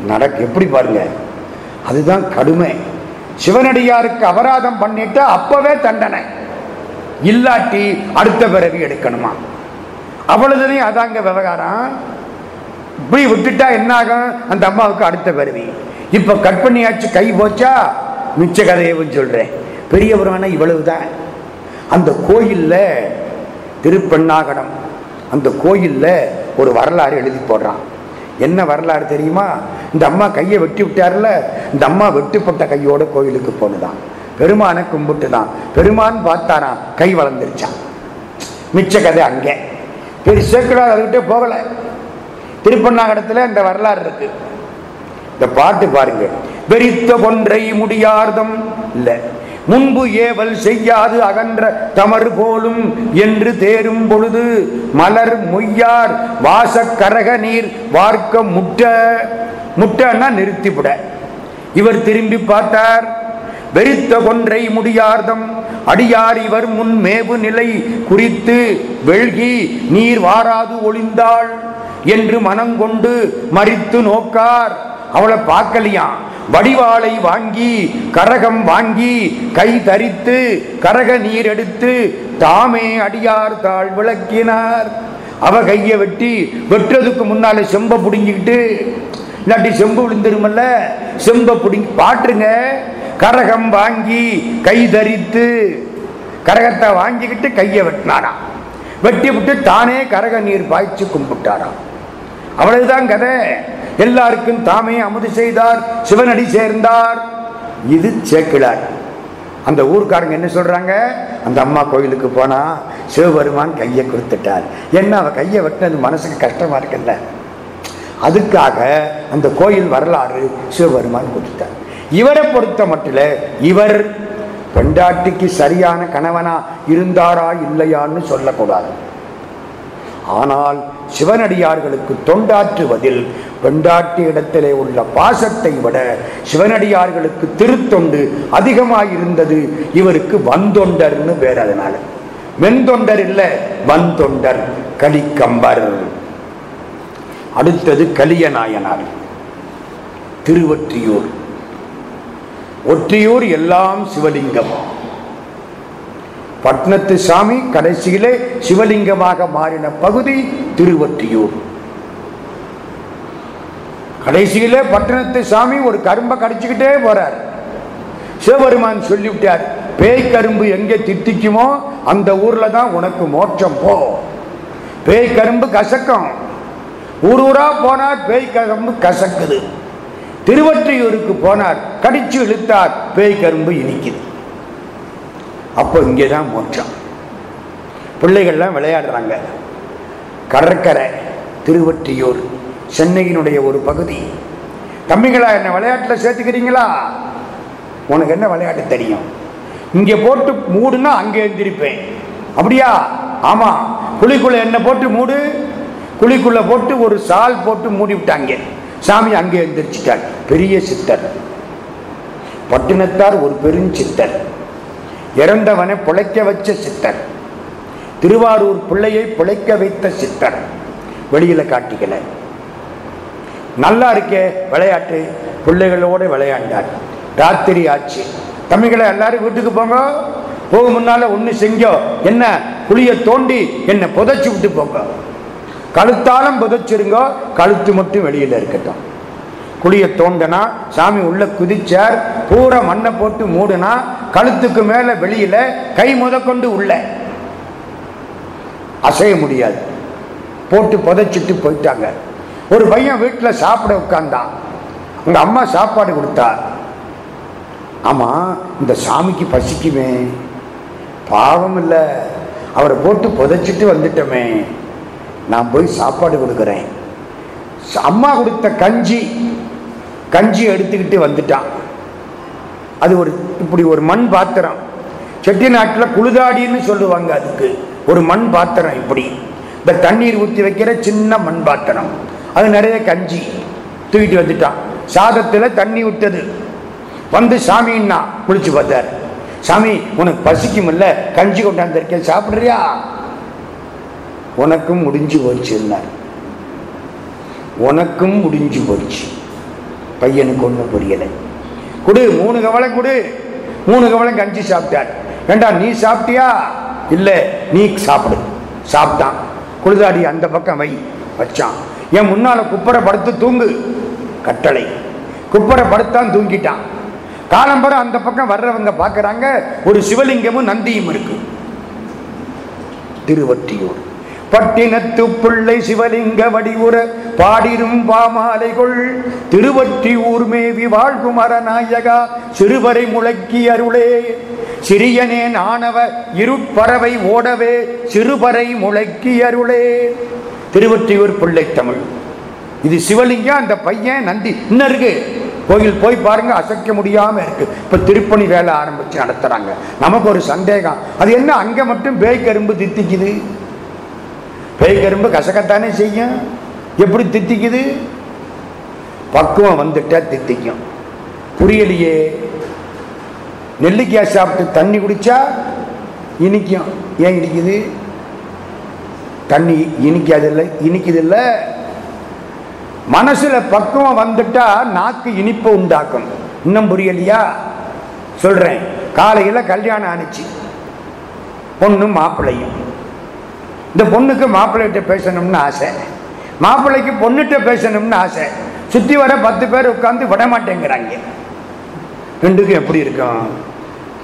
நடக்க எப்படி பாருங்க. அதுதான் கடுமை. சிவனடியாருக்கு அபராதம் பண்ணிட்டு அப்பவே தண்டனை. இல்லாட்டி அடுத்த பிறவி எடுக்கணுமா? அவ்வளவுதையும் அதாங்க விவகாரம். இப்படி விட்டுட்டா என்ன ஆகும் அந்த அம்மாவுக்கு அடுத்த பிறவி. இப்ப கட் பண்ணியாச்சு கை போச்சா? மிச்ச கதையவும் சொல்றேன். பெரியவர் வேணா இவ்வளவுதான் அந்த கோயில்ல திருப்பெண்ணாகடம். அந்த கோயில்ல ஒரு வரலாறு எழுதி போடுறான். என்ன வரலாறு தெரியுமா? இந்த அம்மா கையை வெட்டி விட்டார்ல இந்த அம்மா வெட்டுப்பட்ட கையோட கோயிலுக்கு போனதான் பெருமானை கும்பிட்டு தான் பெருமான் பார்த்தாராம் கை வளர்ந்துருச்சான் மிச்ச கதை அங்கே. பெரிய சேக்கடார் அதுகிட்டே போகல. திருப்பண்ணாகடத்தில் இந்த வரலாறு இருக்கு. இந்த பாட்டு பாருங்க. வெறித்த பொன்றை முடியார்தம். இல்லை. முன்பு ஏவல் செய்யாது அகன்ற தமர் போலும் என்று தேரும் பொழுது மலர் மொய்யார் வாசக்கரக நீர் வார்க்க முட்ட முட்டன்னா நிறுத்திவிட இவர் திரும்பி பார்த்தார் வெறித்த கொன்றை முடியார்தம் அடியார் இவர் முன் மேவு நிலை குறித்து வெள்கி நீர் வாராது ஒளிந்தாள் என்று மனங்கொண்டு மறித்து நோக்கார். அவளை பார்க்கலையாம் வடிவாளை வாங்கி கரகம் வாங்கி கை தரித்து கரக நீர் எடுத்து தாமே அடியார் தாழ் விளக்கினார். அவ கையை வெட்டி வெட்டுறதுக்கு முன்னால செம்ப புடுங்கிக்கிட்டு இல்லாட்டி செம்பு விழுந்துருமல்ல? செம்ப புடுங்கி பாட்டுருங்க. கரகம் வாங்கி கை தரித்து கரகத்தை வாங்கிக்கிட்டு கையை வெட்டினாராம். வெட்டி விட்டு தானே கரக நீர் பாய்ச்சி கும்பிட்டாராம். அவ்வளவுதான் கதை. எல்லாருக்கும் தாமே அமுது செய்தார் சிவனடி சேர்ந்தார். இது சேக்கிழார். அந்த ஊர்க்காரங்க என்ன சொல்றாங்க? அந்த அம்மா கோயிலுக்கு போனா சிவபெருமான் கையை கொடுத்துட்டார். என்ன அவ கையை வெட்டினது மனசுக்கு கஷ்டமா இருக்குல்ல? அதுக்காக அந்த கோயில் வரலாறு சிவபெருமான் கொடுத்தார். இவரை பொறுத்த மட்டும் இவர் பெண்டாட்டிக்கு சரியான கணவனா இருந்தாரா இல்லையான்னு சொல்லக்கூடாது. ஆனால் சிவனடியார்களுக்கு தொண்டாற்றுவதில் பெண்டாட்டி இடத்திலே உள்ள பாசத்தை விட சிவனடியார்களுக்கு திருத்தொண்டு அதிகமாயிருந்தது. இவருக்கு வந்தொண்டர்னு பேர் அதனால. வெண்தொண்டர் இல்ல வந்தொண்டர் கலிக்கம்பர். அடுத்தது கலியநாயனார். திருவொற்றியூர். ஒற்றியூர் எல்லாம் சிவலிங்கம். பட்னத்து சாமி கடைசியிலே சிவலிங்கமாக மாறின பகுதி திருவொற்றியூர். கடைசியிலே பட்டணத்து சாமி ஒரு கரும்பை கடிச்சுக்கிட்டே போறார். சிவபெருமான் சொல்லிவிட்டார் பேய் கரும்பு எங்கே தித்திக்குமோ அந்த ஊர்ல தான் உனக்கு மோட்சம் போ. பேய் கரும்பு கசக்கம். ஊர் ஊரா போனார் பேய் கரும்பு கசக்குது. திருவற்றியூருக்கு போனார் கடிச்சு இழுத்தார் பேய் கரும்பு இனிக்குது. அப்போ இங்கே தான் மோட்சம். பிள்ளைகள்லாம் விளையாடுறாங்க. கடற்கரை திருவற்றியூர் சென்னையினுடைய ஒரு பகுதி. தம்பிகளா என்ன விளையாட்டில் சேர்த்துக்கிறீங்களா? உனக்கு என்ன விளையாட்டு தெரியும்? இங்கே போட்டு மூடுனா அங்கே எழுந்திருப்பேன். அப்படியா? ஆமாம் குழிக்குள்ள என்ன போட்டு மூடு? குழிக்குள்ள போட்டு ஒரு சால் போட்டு மூடி விட்டாங்க சாமி அங்கே எழுந்திரிச்சிட்டார். பெரிய சித்தர். பட்டினத்தார் ஒரு பெருஞ்சித்தர் இறந்தவனை பிழைக்க வச்ச சித்தர். திருவாரூர் பிள்ளையை பிழைக்க வைத்த சித்தர். வெளியில காட்டிக்கல. நல்லா இருக்கே விளையாட்டு. பிள்ளைகளோட விளையாண்டார். ராத்திரி ஆச்சு. தமிழ்களை எல்லாரும் வீட்டுக்கு போங்க. போக முன்னால ஒண்ணு செஞ்சோ. என்ன? குழிய தோண்டி என்ன புதைச்சு விட்டு போங்க. கழுத்தாலும் புதைச்சிருங்க. கழுத்து மட்டும் வெளியில இருக்கட்டும். குழியை தோண்டனா சாமி உள்ள குதிச்சார் பூரா மண்ணை போட்டு மூடுனா கழுத்துக்கு மேல வெளியில கை முதற்கொண்டு உள்ள. அசைய முடியாது. போட்டு புதைச்சிட்டு போயிட்டாங்க. ஒரு பையன் வீட்டில் சாப்பிட உட்கார்ந்தான். உங்க அம்மா சாப்பாடு கொடுத்தா. ஆமா இந்த சாமிக்கு பசிக்குமே. பாவம் இல்லை. அவரை போட்டு புதைச்சிட்டு வந்துட்டோமே. நான் போய் சாப்பாடு கொடுக்குறேன். அம்மா கொடுத்த கஞ்சி கஞ்சி எடுத்துக்கிட்டு வந்துட்டான். அது ஒரு இப்படி ஒரு மண் பாத்திரம். செட்டி நாட்டில் குளிதாடின்னு சொல்லுவாங்க அதுக்கு. ஒரு மண் பாத்திரம் இப்படி. இந்த தண்ணீர் ஊற்றி வைக்கிற சின்ன மண் பாத்திரம். அது நிறைய கஞ்சி தூக்கிட்டு வந்துட்டான். சாதத்தில் தண்ணி விட்டது வந்து சாமின்னா குளிச்சு பார்த்தார். சாமி உனக்கு பசிக்குமில்ல? கஞ்சி கொண்டாந்துருக்கேன். சாப்பிட்றியா? உனக்கும் முடிஞ்சு போச்சுன்னார் உனக்கும் முடிஞ்சு போச்சு. பையனுக்கு ஒன்றும் புரியலை. குடு மூணு கவலை குடு. மூணு கவலை கஞ்சி சாப்பிட்டார். ஏண்டா நீ சாப்பிட்டியா? இல்லை நீ சாப்பிடு. சாப்பிட்டான். குளிதாடி அந்த பக்கம் வை வச்சான். என் முன்னால குப்பரை படுத்து தூங்கு. கட்டளை. குப்பரை படுத்தான் தூங்கிட்டான். காலம்பரம் அந்த பக்கம் வர்றவங்க பார்க்குறாங்க ஒரு சிவலிங்கமும் நந்தியும் இருக்கு. திருவற்றியூர். பட்டினத்து பிள்ளை சிவலிங்க வடிவுற பாடிரும் பாமாலைகள் திருவற்றியூர் மேவி வாழ்குமர நாயகா சிறுவரை முழக்கி அருளே. சிறியனே ஆனவ இருட்பறவை ஓடவே சிறுபறை முழக்கி அருளே. திருவற்றியூர் பிள்ளை தமிழ். இது சிவலிங்கம் அந்த பையன் நந்தி. இன்னும் இருக்கு. கோயில் போய் பாருங்க அசைக்க முடியாம இருக்கு. இப்ப திருப்பணி வேலை ஆரம்பிச்சு நடத்துறாங்க. நமக்கு ஒரு சந்தேகம். அது என்ன அங்க மட்டும் பேய் கரும்பு தித்திக்குது? பேய் கரும்பு கசக்கத்தானே செய்யும்? எப்படி தித்திக்குது? பக்குவம் வந்துட்டா தித்திக்கும். புரியலையே? நெல்லிக்காய் சாப்பிட்டு தண்ணி குடிச்சா இனிக்கும். ஏன் இனிக்குது? தண்ணி இனிக்காதில்லை இல்லை மனசுல பக்குவம் வந்துட்டா நாக்கு இனிப்பு உண்டாக்கும். இன்னும் புரியலையா? சொல்றேன். காலையில் கல்யாணம் ஆணிச்சு பொண்ணும் மாப்பிள்ளையும். இந்த பொண்ணுக்கு மாப்பிள்ளைகிட்ட பேசணும்னு ஆசை. மாப்பிள்ளைக்கு பொண்ணுகிட்ட பேசணும்னு ஆசை. சுற்றி வர பத்து பேர் உட்காந்து விட மாட்டேங்கிறாங்க ரெண்டுக்கும் எப்படி இருக்கும்?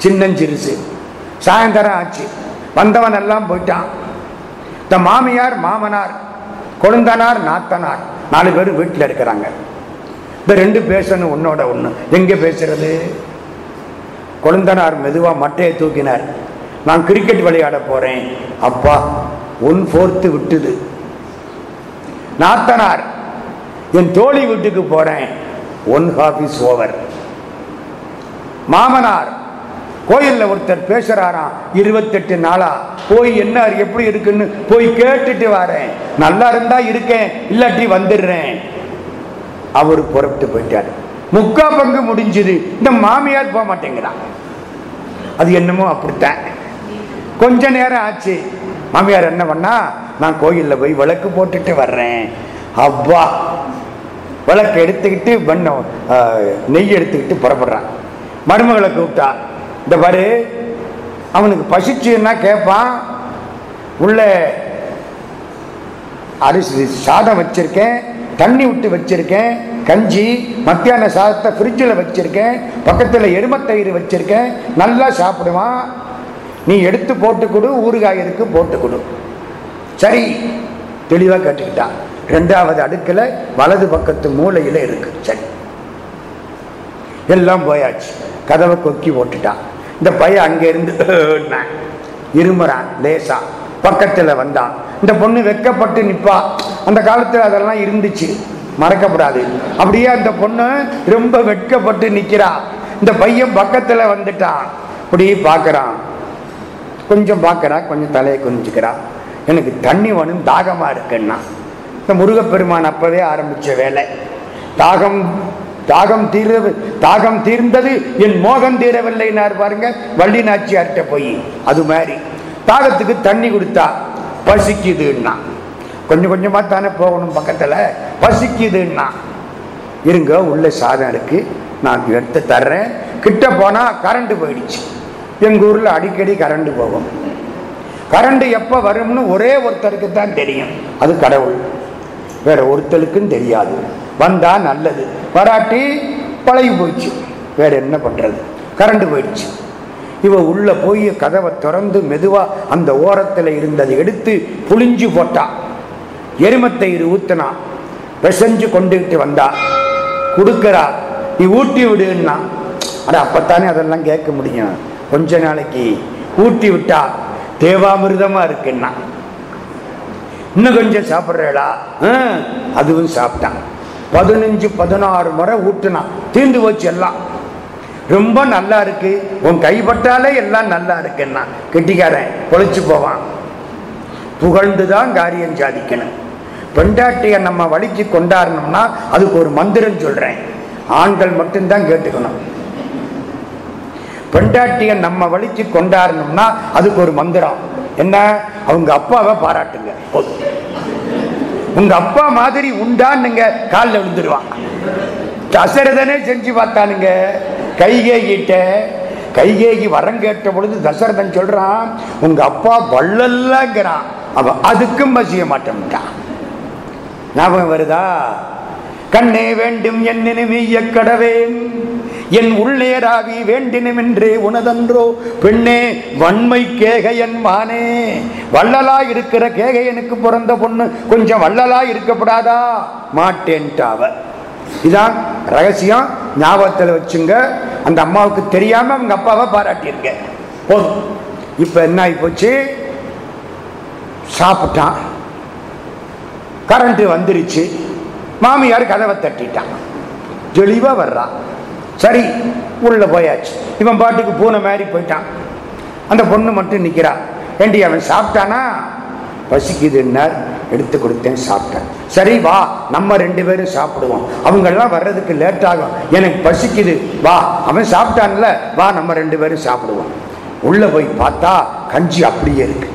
சின்னஞ்சிறுசு. சாயந்தரம் ஆச்சு. வந்தவன் எல்லாம் போயிட்டான். இந்த மாமியார் மாமனார் கொழுந்தனார் நாத்தனார் நாலு பேர் வீட்டில் இருக்கிறாங்க. இந்த ரெண்டு பேசணும் உன்னோட ஒன்று எங்கே பேசுறது? கொழுந்தனார் மெதுவாக மட்டையை தூக்கினார். நான் கிரிக்கெட் விளையாட போகிறேன் அப்பா ஒன் ஃபோர்த்து விட்டுது. நாத்தனார் என் தோழி வீட்டுக்கு போறேன். ஒன் ஹாஃப் இஸ் ஓவர் மாமனார் கோயில்ல ஒருத்தர் பேசுறாராம் இருபத்தெட்டு நாளா. போய் என்ன எப்படி இருக்குன்னு போய் கேட்டுட்டு வரேன். நல்லா இருந்தா இருக்கேன் இல்லாட்டி வந்துடுறேன். அவர் புறப்பட்டு போயிட்டார். முக்கா பங்கு முடிஞ்சது. இந்த மாமியார் போக மாட்டேங்கிறான். அது என்னமோ அப்படித்தான். கொஞ்ச நேரம் ஆச்சு. மாமியார் என்ன பண்ணா நான் கோயிலில் போய் விளக்கு போட்டுட்டு வர்றேன். அப்பா விளக்கு எடுத்துக்கிட்டு பண்ண நெய் எடுத்துக்கிட்டு புறப்படுறான். மருமகளை கூப்பிட்டா இந்த பாரு அவனுக்கு பசிச்சுன்னா கேட்பான் உள்ள அரிசி சாதம் வச்சிருக்கேன் தண்ணி விட்டு வச்சிருக்கேன் கஞ்சி மத்தியான சாதத்தை ஃப்ரிட்ஜில் வச்சிருக்கேன் பக்கத்தில் எருமத்தயிர் வச்சிருக்கேன் நல்லா சாப்பிடுவான். நீ எடுத்து போட்டு கொடு ஊறுகாய் இருக்கு போட்டு கொடு. சரி தெளிவாக கேட்டுக்கிட்டான் ரெண்டாவது அடுக்கில் வலது பக்கத்து மூலையில இருக்கு. சரி. எல்லாம் போயாச்சு. கதவை கொக்கி போட்டுட்டான் இந்த பையன் அங்கேருந்து இருமுறான் லேசா பக்கத்தில் வந்தான். இந்த பொண்ணு வெக்கப்பட்டு நிற்பா அந்த காலத்தில் அதெல்லாம் இருந்துச்சு. மறக்கப்படாது. அப்படியே அந்த பொண்ணு ரொம்ப வெட்கப்பட்டு நிற்கிறா இந்த பையன் பக்கத்தில் வந்துட்டான். இப்படி பார்க்குறான். கொஞ்சம் பார்க்குறா கொஞ்சம் தலையை குனிஞ்சுக்கிறா எனக்கு தண்ணி வேணும் தாகமாக இருக்குன்னா. இந்த முருகப்பெருமான் அப்போவே ஆரம்பித்த வேலை. தாகம் தாகம் தீர தாகம் தீர்ந்தது என் மோகம் தீரவில்லைனார் பாருங்க வள்ளி நாச்சியார்கிட்ட போய் அது மாதிரி. தாகத்துக்கு தண்ணி கொடுத்தா பசிக்குதுன்னா. கொஞ்சம் கொஞ்சமாக தானே போகணும் பக்கத்தில் பசிக்குதுன்னா. இருங்க உள்ள சாதம் இருக்கு நான் எடுத்து தர்றேன். கிட்ட போனால் கரண்ட் போயிடுச்சு. எங்கள் ஊரில் அடிக்கடி கரண்டு போகும். கரண்டு எப்போ வரும்னு ஒரே ஒருத்தருக்கு தான் தெரியும். அது கடவுள். வேற ஒருத்தருக்கும் தெரியாது. வந்தால் நல்லது. வராட்டி பழகி போயிடுச்சு. வேற என்ன பண்ணுறது கரண்டு போயிடுச்சு. இவ உள்ள போய் கதவை திறந்து மெதுவாக அந்த ஓரத்தில் இருந்ததை எடுத்து புளிஞ்சு போட்டா. எருமத்தை ஊத்தினா. பிசைஞ்சு கொண்டுகிட்டு வந்தா. கொடுக்கறா. நீ ஊட்டி விடுன்னா. அட அப்பத்தானே அதெல்லாம் கேட்க முடியும். கொஞ்ச நாளைக்கு ஊட்டி விட்டா தேவாமிர்தமா இருக்குன்னா. இன்னும் கொஞ்சம் சாப்பிட்றா அதுவும் சாப்பிட்டான். பதினஞ்சு பதினாறு முறை ஊட்டுனான். தீர்ந்து போச்சு எல்லாம். ரொம்ப நல்லா இருக்கு. உன் கைப்பட்டாலே எல்லாம் நல்லா இருக்குன்னா. கெட்டிக்காரன் பொழைச்சு போவான். புகழ்ந்துதான் காரியம் சாதிக்கணும். பெண்டாட்டிய நம்ம வலிக்கு கொண்டாடணும்னா அதுக்கு ஒரு மந்திரம் சொல்றேன். ஆண்கள் மட்டும்தான் கேட்டுக்கணும். பெண்டாட்டிய நம்ம வலிச்சு கொண்டாடணும்னா அதுக்கு ஒரு மந்திரம். என்ன? அவங்க அப்பாவை பாராட்டுங்க. போதும். உங்க அப்பா மாதிரி உண்டான்னுங்க காலில் விழுந்துருவான் தசரதனே செஞ்சு பார்த்தானுங்க. கைகேகிட்ட கைகேகி வரம் கேட்ட பொழுது தசரதன் சொல்றான் உங்க அப்பா வள்ளல்லங்கிறான் அவன் அதுக்கும் மசிய மாட்டேன்ட்டான். ஞாபகம் வருதா? கண்ணே வேண்டும் என்னினுமிய கடவேன் என் உள்ளேராவி வேண்டினுமென்றே உனதன்றோ. பெண்ணே வன்மை கேகையன் மானே வள்ளலா இருக்கிற கேகையனுக்கு பிறந்த பொண்ணு. கொஞ்சம் வள்ளலா இருக்கப்படாதா? மாட்டேன்ட்டாவ இதான் ரகசியம். ஞாபகத்தில் வச்சுங்க. அந்த அம்மாவுக்கு தெரியாம அவங்க அப்பாவை பாராட்டியிருக்க. போதும். இப்ப என்ன ஆகி போச்சு சாப்பிட்டான். கரண்ட் வந்துருச்சு. மாமியார் கதவை தட்டிட்டான். தெளிவா வர்றான் சரி உள்ள போயாச்சு. இவன் பாட்டுக்கு பூனை மாதிரி போயிட்டான். அந்த பொண்ணு மட்டும் நிக்கிறா. ஏண்டி அவன் சாப்பிட்டானா? பசிக்குதுன்னார். எடுத்து கொடுத்தேன் சாப்பிட்டேன். சரி வா நம்ம ரெண்டு பேரும் சாப்பிடுவோம். அவங்கெல்லாம் வர்றதுக்கு லேட் ஆகும். எனக்கு பசிக்குது. வா அவன் சாப்பிட்டான்ல. வா நம்ம ரெண்டு பேரும் சாப்பிடுவோம். உள்ள போய் பார்த்தா கஞ்சி அப்படியே இருக்கு.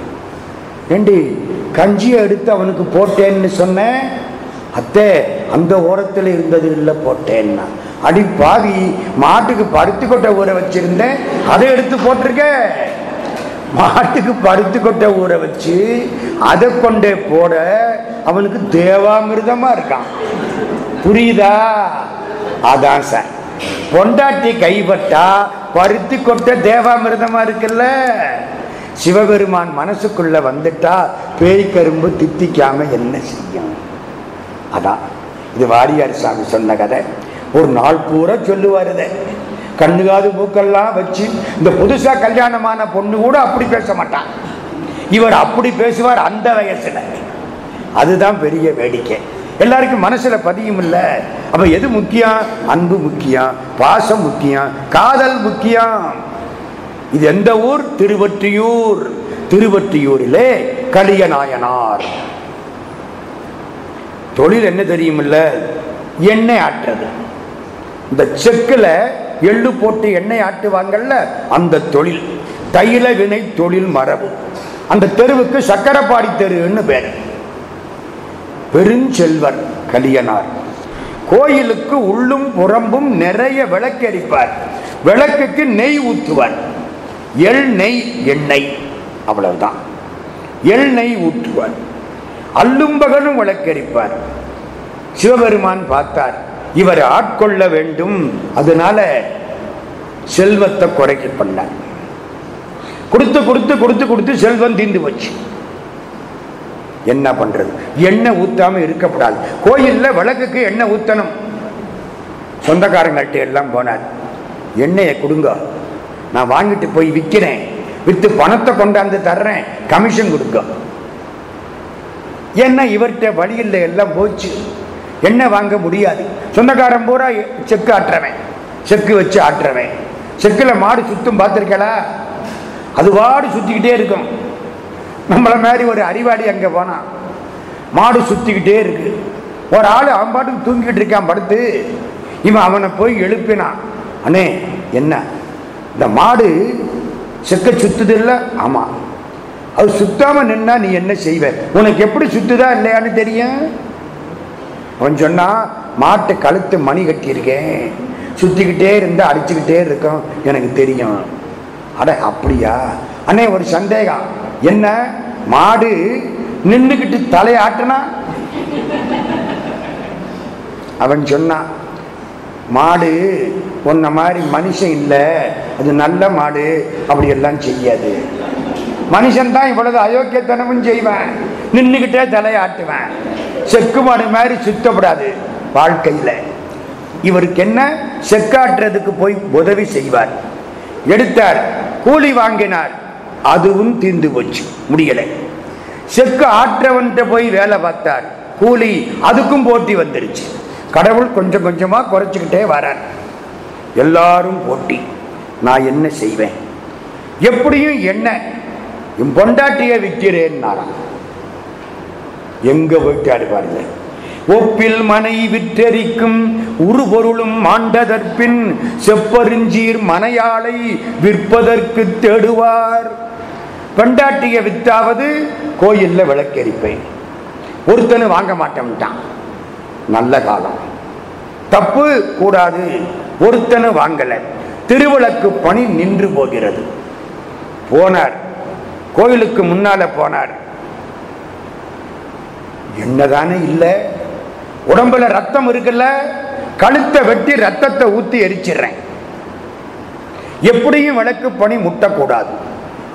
ஏண்டி கஞ்சியை எடுத்து அவனுக்கு போட்டேன்னு சொன்னேன். அத்தே அந்த ஓரத்தில் இருந்தது இல்லை போட்டேன்னா. அடி பாவி மாட்டுக்கு பருத்தி கொட்டை ஊற வச்சிருந்தேன் அதை எடுத்து போட்டிருக்க. மாட்டுக்கு பருத்தி கொட்டை ஊற வச்சு அதை கொண்டே போட அவனுக்கு தேவாமிர்தமா இருக்கான். புரியுதா? அதான் சார். பொண்டாட்டி கைப்பட்டா பருத்தி கொட்டை தேவாமிர்தமா இருக்குல்ல? சிவபெருமான் மனசுக்குள்ள வந்துட்டா பேய்கரும்பு தித்திக்காம என்ன செய்யும்? அதான். இது வாரியார் சாமி சொன்ன கதை. ஒரு நாள் பூரா சொல்லுவார் இதை கண்ணு மூக்கெல்லாம் வச்சு இந்த புதுசா கல்யாணமான பொண்ணு கூட அப்படி பேச மாட்டான். இவர் அப்படி பேசுவார் அந்த வயசுல. அதுதான் பெரிய வேடிக்கை. எல்லாருக்கும் மனசுல பதியும் இல்ல. அப்ப எது முக்கியம்? அன்பு முக்கியம் பாசம் முக்கியம் காதல் முக்கியம். இது எந்த ஊர்? திருவற்றியூர். திருவற்றியூரிலே கலியநாயனார். தொழில் என்ன தெரியுமில்ல? எண்ணெய் ஆட்டுறது. இந்த செக்கில் எள்ளு போட்டு எண்ணெய் ஆட்டுவாங்கல்ல அந்த தொழில். தைல வினை தொழில் மரபு. அந்த தெருவுக்கு சக்கரப்பாடி தெருன்னு பேர். பெருஞ்செல்வர் கலியனார். கோயிலுக்கு உள்ளும் புறம்பும் நிறைய விளக்கரிப்பார். விளக்குக்கு நெய் ஊற்றுவார். எள் நெய் எண்ணெய் அவ்வளவுதான். எள் நெய் ஊற்றுவார். அல்லும் பகலும் சிவபெருமான் பார்த்தார் இவர் ஆட்கொள்ள வேண்டும். அதனால செல்வத்தை குறைக்க பண்ணார். கொடுத்து கொடுத்து கொடுத்து கொடுத்து செல்வம் தீர்ந்து போச்சு. என்ன பண்றது? எண்ணெய் ஊத்தாம இருக்கப்படாது. கோயில்ல விளக்குக்கு எண்ணெய் ஊத்தணும். சொந்தக்காரங்கள்ட்ட எல்லாம் போனார் எண்ணெயை கொடுங்க. நான் வாங்கிட்டு போய் விற்கிறேன் விற்று பணத்தை கொண்டாந்து தர்றேன். கமிஷன் கொடுக்கும் ஏன்னா இவர்கிட்ட வழியில் எல்லாம் போச்சு. என்ன வாங்க முடியாது. சொந்தக்காரன் பூரா செக்கு ஆட்டுறவன். செக்கு வச்சு ஆட்டுறவன். செக்கில் மாடு சுத்தும் பார்த்துருக்கலா அது வாடு சுற்றிக்கிட்டே இருக்கும். நம்மளை மாதிரி ஒரு அறிவாளி அங்கே போனான் மாடு சுற்றிக்கிட்டே இருக்கு. ஒரு ஆள் அவன் பாட்டுக்கு தூங்கிட்டு இருக்கான் படுத்து. இவன் அவனை போய் எழுப்பினான். அண்ணே என்ன? இந்த மாடு செக்க சுத்துது இல்லை? ஆமாம் அது சுத்தாம நின்னா நீ என்ன செய்வ? உனக்கு எப்படி சுத்துதா இல்லையான்னு தெரியும்? அவன் சொன்னா மாட்டு கழுத்து மணி கட்டியிருக்கேன். சுத்திக்கிட்டே இருந்தா அடிச்சுக்கிட்டே இருக்கும் எனக்கு தெரியும். அட அப்படியா? அண்ணே ஒரு சந்தேகம். என்ன? மாடு நின்றுக்கிட்டு தலையாட்டுனா அவன் சொன்னான் மாடு உன்ன மாதிரி மனுஷன் இல்லை அது நல்ல மாடு அப்படியெல்லாம் செய்யாது. மனுஷன் தான் இவ்வளவு அயோக்கியத்தனமும் செய்வேன். நின்றுக்கிட்டே தலையாட்டுவேன். செக்கு மாடு மாதிரி சுத்தப்படாது வாழ்க்கையில். இவருக்கு என்ன? செக்காட்டுறதுக்கு போய் உதவி செய்வார். எடுத்தார் கூலி வாங்கினார். அதுவும் தீர்ந்து போச்சு. முடியலை. செக்கு ஆற்றவன்கிட்ட போய் வேலை பார்த்தார். கூலி அதுக்கும் போட்டி வந்துருச்சு. கடவுள் கொஞ்சம் கொஞ்சமாக குறைச்சிக்கிட்டே வரார். எல்லாரும் போட்டி. நான் என்ன செய்வேன்? எப்படியும் என்ன என் பொண்டாட்டிய விற்கிறேன்னாராம் எங்க போயிட்டாரு பாருங்க. ஒப்பில் மனை விற்றெரிக்கும் உருபொருளும் மாண்டதற்பின் செப்பருஞ்சீர் மனையாளை விற்பதற்கு தேடுவார். பெண்டாட்டிய வித்தாவது கோயில்ல விளக்கெரிப்பேன். ஒருத்தனு வாங்க மாட்டேன்ட்டான். நல்ல காலம். தப்பு கூடாது. ஒருத்தனு வாங்கல. திருவிளக்கு பணி நின்று போகிறது. போனார். கோயிலுக்கு முன்னால போனார். என்னதானே இல்லை? உடம்புல ரத்தம் இருக்குல்ல? கழுத்தை வெட்டி ரத்தத்தை ஊத்தி எரிச்சிடுறேன். எப்படியும் விளக்கு பணி முட்டக்கூடாது.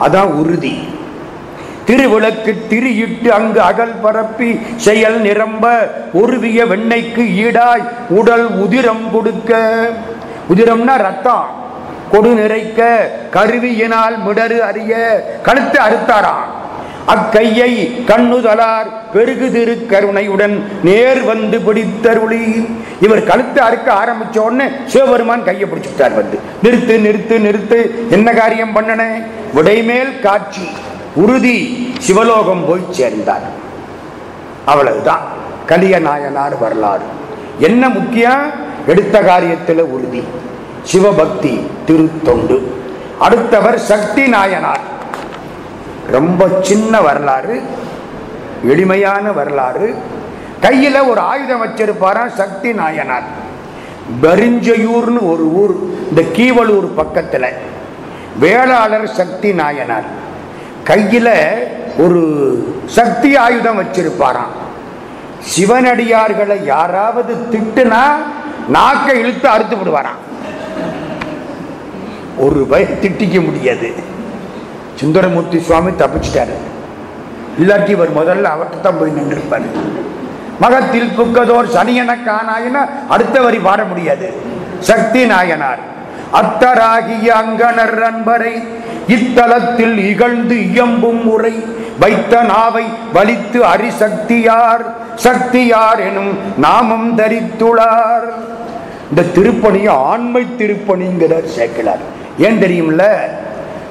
அதான் உறுதி. திருவிளக்கு திரியிட்டு அங்கு அகல் பரப்பி செயல் நிரம்ப உருவிய வெண்ணைக்கு ஈடாய் உடல் உதிரம் கொடுக்க. உதிரம்னா ரத்தம். கொடு நிறைக்க கருவியினால் மிடரு அறிய கழுத்து அறுத்தாராம். அக்கையை கண்ணுதலார் பெருகு திரு கருணையுடன் நேர் வந்து பிடித்தருளி. இவர் கழுத்து அறுக்க ஆரம்பிச்ச உடனே சிவபெருமான் கையை பிடிச்சுட்டார் வந்து. நிறுத்து நிறுத்து நிறுத்து என்ன காரியம் பண்ணன? விடைமேல் காட்சி. உறுதி சிவலோகம் போய் சேர்ந்தார். அவ்வளவுதான். கலிய நாயனார் வரலாறு. என்ன முக்கியம்? எடுத்த காரியத்தில் உறுதி. சிவபக்தி திருத்தொண்டு. அடுத்தவர் சக்தி நாயனார். ரொம்ப சின்ன வரலாறு எளிமையான வரலாறு. கையில் ஒரு ஆயுதம் வச்சிருப்பாராம் சக்தி நாயனார். பெருஞ்சையூர்னு ஒரு ஊர் இந்த கீவலூர் பக்கத்தில். வேளாளர் சக்தி நாயனார். கையில் ஒரு சக்தி ஆயுதம் வச்சிருப்பாராம். சிவனடியார்களை யாராவது திட்டுனா நாக்கை இழுத்து அறுத்து விடுவாராம். ஒரு பய திட்டிக்க முடியாது. சுந்தரமூர்த்தி சுவாமி தப்பிச்சிட்டாரு. இல்லாட்டி இவர் முதல்ல அவர்கிட்ட தான் போய் நின்றுப்பாரு. மகத்தில் புக்கதோர் சனியன காணாயினா அடுத்த வரி பாட முடியாது. சக்தி நாயனார் அத்தராகிய அங்கனர் அன்பரை இத்தலத்தில் இகழ்ந்து இயம்பும் முறை வைத்த நாவை வலித்து அரிசக்தியார் சக்தியார் எனும் நாமம் தரித்துளார். இந்த திருப்பணியை ஆண்மை திருப்பணிங்கிறார் சேர்க்கிறார். ஏன் தெரியும்ல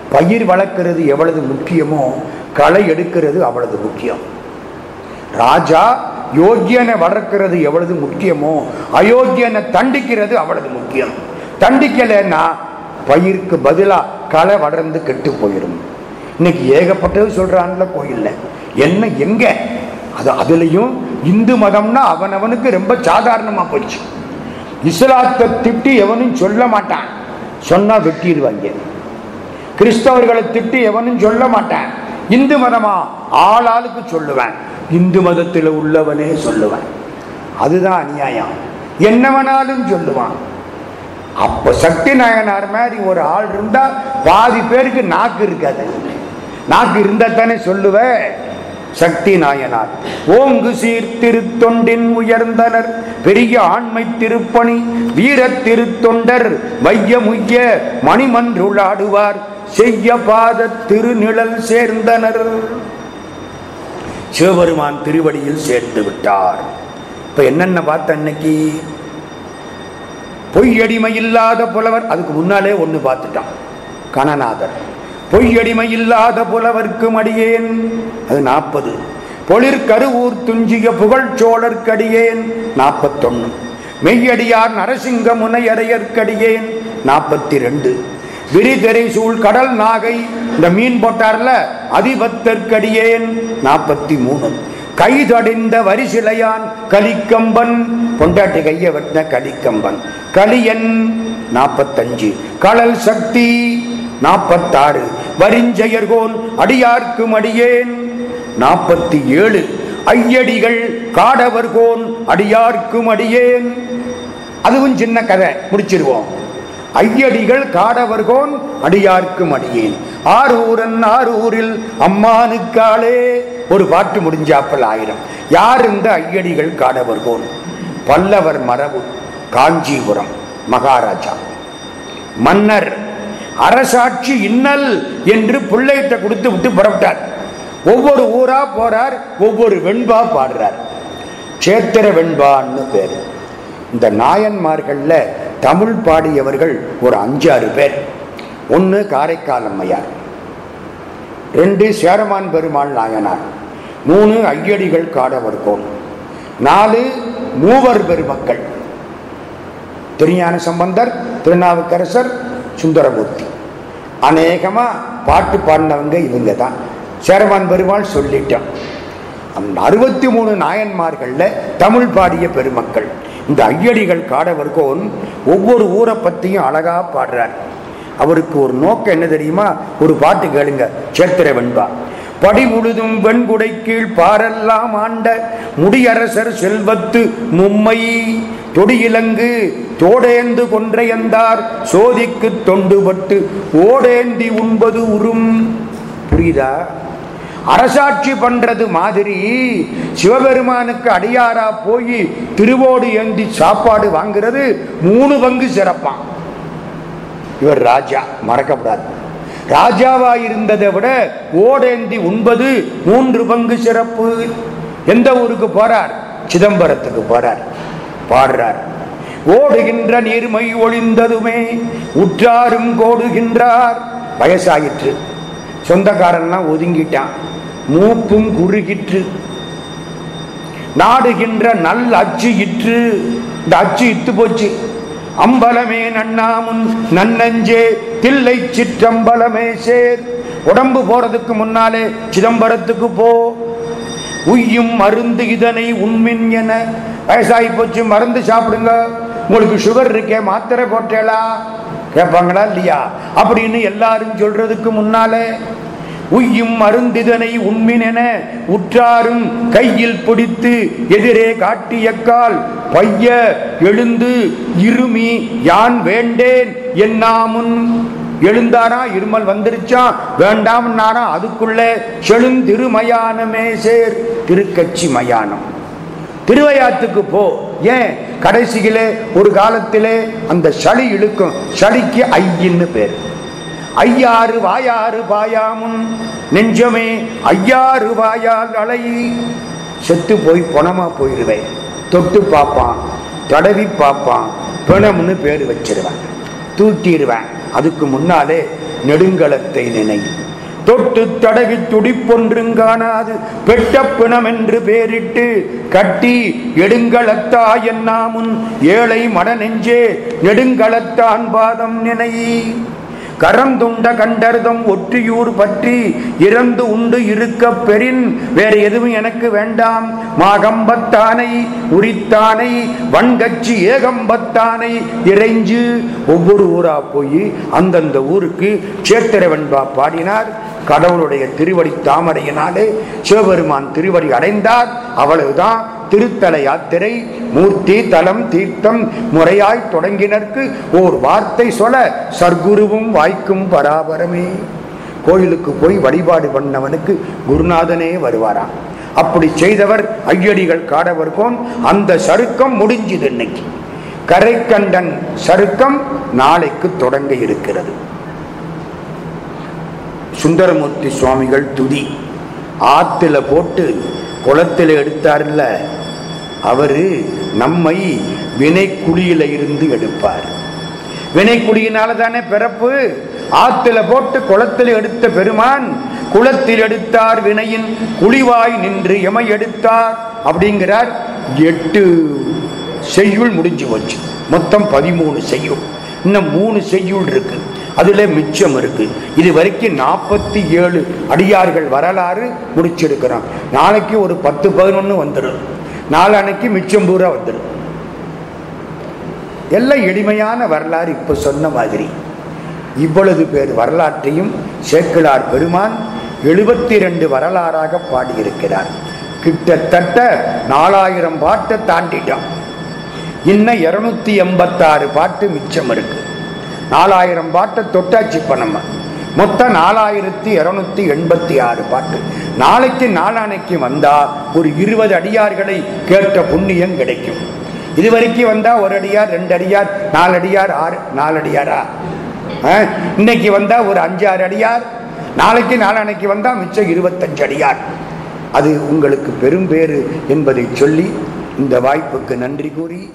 பயிர் வளர்க்கிறது எவ்வளவு முக்கியமோ களை எடுக்கிறது அவ்வளவு முக்கியம். ராஜா யோக்கியனை வளர்க்கிறது எவ்வளவு முக்கியமோ அயோக்கியனை தண்டிக்கிறது அவ்வளவு முக்கியம். தண்டிக்கலைன்னா பயிருக்கு பதிலா களை வளர்ந்து கெட்டு போயிடும். இன்னைக்கு ஏகப்பட்டது சொல்றான்ல கோயில்ல. என்ன எங்க? அது அதுலயும் இந்து மதம்னா அவனவனுக்கு ரொம்ப சாதாரணமா போச்சு. இஸ்லாத்தை திட்டி எவனும் சொல்ல மாட்டான். சொன்னா வெட்டிடுவாங்க. கிறிஸ்தவர்களை திட்டு எவனும் சொல்ல மாட்டேன். இந்து மதமா? ஆளாளுக்கு சொல்லுவேன். இந்து மதத்தில் உள்ளவனே சொல்லுவேன். அதுதான் அநியாயம். என்னவனாலும் சொல்லுவான். அப்ப சக்தி நாயனார் மாதிரி ஒரு ஆள் இருந்தா பாதி பேருக்கு நாக்கு இருக்காது. நாக்கு இருந்தா தானே சொல்லுவேன் சக்தி நாயனார். ஓங்கு சீர்திருத்தொண்டின் உயர்ந்தனர். பெரிய ஆண்மை திருப்பணி வீர திருத்தொண்டர் வைய முய்ய மணிமன்றுளாடுவார். செய்ய பாத திருநிழல் சேர்ந்தனர். சிவபெருமான் திருவடியில் சேர்ந்து விட்டார். இப்ப என்னென்ன பார்த்த அன்னைக்கு? பொய்யடிமை இல்லாத புலவர் அதுக்கு முன்னாலே ஒண்ணு பார்த்துட்டான். கணநாதர். பொய்யடிமை இல்லாத புலவர்க்கும் அடியேன் அது நாற்பது. பொழிற் கருவூர் துஞ்சிய புகழ்ச்சோழர்க்கடியேன். நாற்பத்தொன்னு. மெய்யடியார் நரசிங்க முனையரையர்க்கடியேன் நாற்பத்தி ரெண்டு விரிதெரை சூழ் கடல் நாகை இந்த மீன் போட்டார்ல அதிபத்தற்கடியேன் நாற்பத்தி மூணு கைதடிந்த வரிசிலையான் கலிக்கம்பன். பொண்டாட்டி கைய வெட்டின கலிக்கம்பன். கலியன் நாற்பத்தஞ்சு. கடல் சக்தி நாற்பத்தாறு. வரிஞ்செயர்கோன் அடியார்க்கும் அடியேன். நாற்பத்தி ஏழு ஐயடிகள் காடவர்கோன் அடியார்க்கும் அடியேன். அதுவும் சின்ன கதை முடிச்சிருவோம். ஐயடிகள் காடவர்கோன் அடியார்க்கும் அடியேன். ஆரூரன் ஆரூரில் அம்மானுக்காலே. ஒரு பாட்டு முடிஞ்சாப்பல் ஆயிரம். யார் இந்த ஐயடிகள் காடவர்கோன்? பல்லவர் மரபு காஞ்சிபுரம் மகாராஜா. மன்னர் அரசாட்சி இன்னல் என்று பிள்ளைகிட்ட கொடுத்து விட்டு புறப்பட்டார். ஒவ்வொரு ஊரா போறார் ஒவ்வொரு வெண்பா பாடுறார். சேத்திர வெண்பான்னு பேர். இந்த நாயன்மார்கள்ல தமிழ் பாடியவர்கள் ஒரு அஞ்சாறு பேர். ஒன்று காரைக்கால் அம்மையார் ரெண்டு சேரமான் பெருமாள் நாயனார் மூணு ஐயடிகள் காடவர்கோன் நாலு மூவர் பெருமக்கள். திருஞான சம்பந்தர் திருநாவுக்கரசர் சுந்தரமூர்த்தி. அநேகமாக பாட்டு பாடினவங்க இவங்க தான் சேரமான் பெருமாள் சொல்லிட்டான். அறுபத்தி மூணு நாயன்மார்களில் தமிழ் பாடிய பெருமக்கள். இந்த ஐயடிகள் காடவர்கோன் ஒவ்வொரு ஊரை பற்றியும் அழகா பாடுறார். அவருக்கு ஒரு நோக்கம் என்ன தெரியுமா? ஒரு பாட்டு கேளுங்க சேத்திர வெண்பா. படி முழுதும் வெண்குடை கீழ் பாரெல்லாம் ஆண்ட முடியரசர் செல்வத்து மும்மை. தொடியிலங்கு தோடேந்து கொன்றையந்தார் சோதிக்கு தொண்டுபட்டு ஓடேந்தி உண்பது உறும். புரியுதா? அரசாட்சி பண்றது மாதிரி சிவபெருமானுக்கு அடியாரா போய் திருவோடு ஏந்தி சாப்பாடு வாங்குறது மூணு பங்கு சிறப்பான் இவர் ராஜா மறக்கப்படாது ராஜாவா இருந்ததை விட ஓடேந்தி உண்பது மூன்று பங்கு சிறப்பு. எந்த ஊருக்கு போறார்? சிதம்பரத்துக்கு போறார். பாடுறார். ஓடுகின்ற நீர்மை ஒளிந்ததுமே உற்றாரும் கோடுகின்றார். வயசாயிற்று. சொந்தக்காரன்லாம் ஒதுங்கிட்டான். மூப்பும் குறுகிற்று. நாடுகின்ற நல் அச்சு இற்று. இந்த அச்சு இத்து போச்சு. அம்பலமே நன்னாமுன் நன்னஞ்சே தில்லை சிற்றம்பலமே சேர். உடம்பு போறதுக்கு முன்னாலே சிதம்பரத்துக்கு போ. உய்யும் மருந்து இதனை உண்மின் என. வயசாகி போச்சு மருந்து சாப்பிடுங்க. உங்களுக்கு சுகர் இருக்கே மாத்திரை போட்டேளா? கேட்பாங்களா இல்லையா? அப்படின்னு எல்லாரும் சொல்றதுக்கு முன்னாலே உய்யும் மருந்திதனை உண்மினென உற்றாரும் கையில் பிடித்து எதிரே காட்டியக்கால் பைய எழுந்து இருமி யான் வேண்டேன்? என்னாமுன் எழுந்தாரா இருமல் வந்துருச்சா? வேண்டாம் நாரா அதுக்குள்ள செழுந்திருமயானமே சேர் திருக்கட்சி மயானம். திருவையாத்துக்கு போ. ஏன்? கடைசியிலே ஒரு காலத்திலே அந்த சளி இழுக்கும். சளிக்கு ஐயின்னு பேர். ஐயாறு வாயாறு பாயாமுன் நெஞ்சமே ஐயாறு வாயால் அலை. செத்து போய் பணமா போயிடுவேன் தொட்டு பார்ப்பான் தடவி பார்ப்பான் பிணம்னு பேர் வச்சிருவேன். தூக்கிடுவேன் அதுக்கு முன்னாலே நெடுங்கலத்தை நினை. தொட்டு தடவி துடிப்பொன்றுங்கானாது பெட்ட பிணம் என்று பேரிட்டு கட்டி எடுங்களத்தா என்னாமுன். ஏழை மட நெஞ்சே நெடுங்களத்தான் பாதம் நினை. கரந்துண்ட கண்டர்தம் ஒற்றியூர் பற்றி இறந்து உண்டு இருக்க பெறின். வேற எதுவும் எனக்கு வேண்டாம். மாகம்பத்தானை உரித்தானை வன்கட்சி ஏகம்பத்தானை இறைஞ்சு. ஒவ்வொரு ஊரா போய் அந்தந்த ஊருக்கு சேத்திரவன்பா பாடினார். கடவுளுடைய திருவடி தாமரையினாலே சிவபெருமான் திருவடி அடைந்தார். அவ்வளவுதான். திருத்தல யாத்திரை மூர்த்தி தலம் தீர்த்தம் முறையாய் தொடங்கினருக்கு ஓர் வார்த்தை சொல்ல சர்க்குருவும் வாய்க்கும் பராபரமே கோயிலுக்கு போய் வழிபாடு பண்ணவனுக்கு குருநாதனே வருவாராம். அப்படி செய்தவர் ஐயடிகள் காடவர்கோன் அந்த சருக்கம் முடிஞ்சுது இன்னைக்கு. கரைக்கண்டன் சருக்கம் நாளைக்கு தொடங்க இருக்கிறது. சுந்தரமூர்த்தி சுவாமிகள் துதி. ஆத்துல போட்டு குளத்தில் எடுத்தார்ல அவர் நம்மை வினைக்குழியில் இருந்து எடுப்பார். வினைக்குழியினால தானே பிறப்பு? ஆற்றுல போட்டு குளத்தில் எடுத்த பெருமான் குளத்தில் எடுத்தார் வினையின் குழிவாய் நின்று எமை எடுத்தார் அப்படிங்கிறார். எட்டு செய்யுள் முடிஞ்சு போச்சு. மொத்தம் பதிமூணு செய்யுள். இன்னும் மூணு செய்யுள் இருக்குது அதுல மிச்சம் இருக்கு. இது வரைக்கும் நாற்பத்தி ஏழு அடியார்கள் வரலாறு முடிச்சிருக்கிறோம் நாளைக்கு ஒரு பத்து பதினொன்று வந்துடும் நாளானைக்கு மிச்சம் பூரா வந்துடும் எல்லாம் எளிமையான வரலாறு இப்ப சொன்ன மாதிரி. இவ்வளவு பேர் வரலாற்றையும் சேக்கிழார் பெருமான் எழுபத்தி ரெண்டு வரலாறாக பாடியிருக்கிறார். கிட்டத்தட்ட நாலாயிரம் பாட்டை தாண்டிட்டோம் இன்னும் இருநூத்தி எண்பத்தாறு பாட்டு மிச்சம் இருக்கு. நாலாயிரம் பாட்டை தொட்டாச்சு இப்போ நம்ம. மொத்தம் நாலாயிரத்தி இருநூத்தி எண்பத்தி ஆறு பாட்டு. நாளைக்கு நாளானைக்கு வந்தா ஒரு இருபது அடியார்களை கேட்ட புண்ணியம் கிடைக்கும். இது வரைக்கும் வந்தா ஒரு அடியார் ரெண்டு அடியார் நாலு அடியார் ஆறு நாலு அடியாரா? ஆ? இன்னைக்கு வந்தா ஒரு அஞ்சு ஆறு அடியார். நாளைக்கு நாளானைக்கு வந்தா மிச்சம் இருபத்தஞ்சு அடியார். அது உங்களுக்கு பெரும்பேறு என்பதை சொல்லி இந்த வாய்ப்புக்கு நன்றி கூறி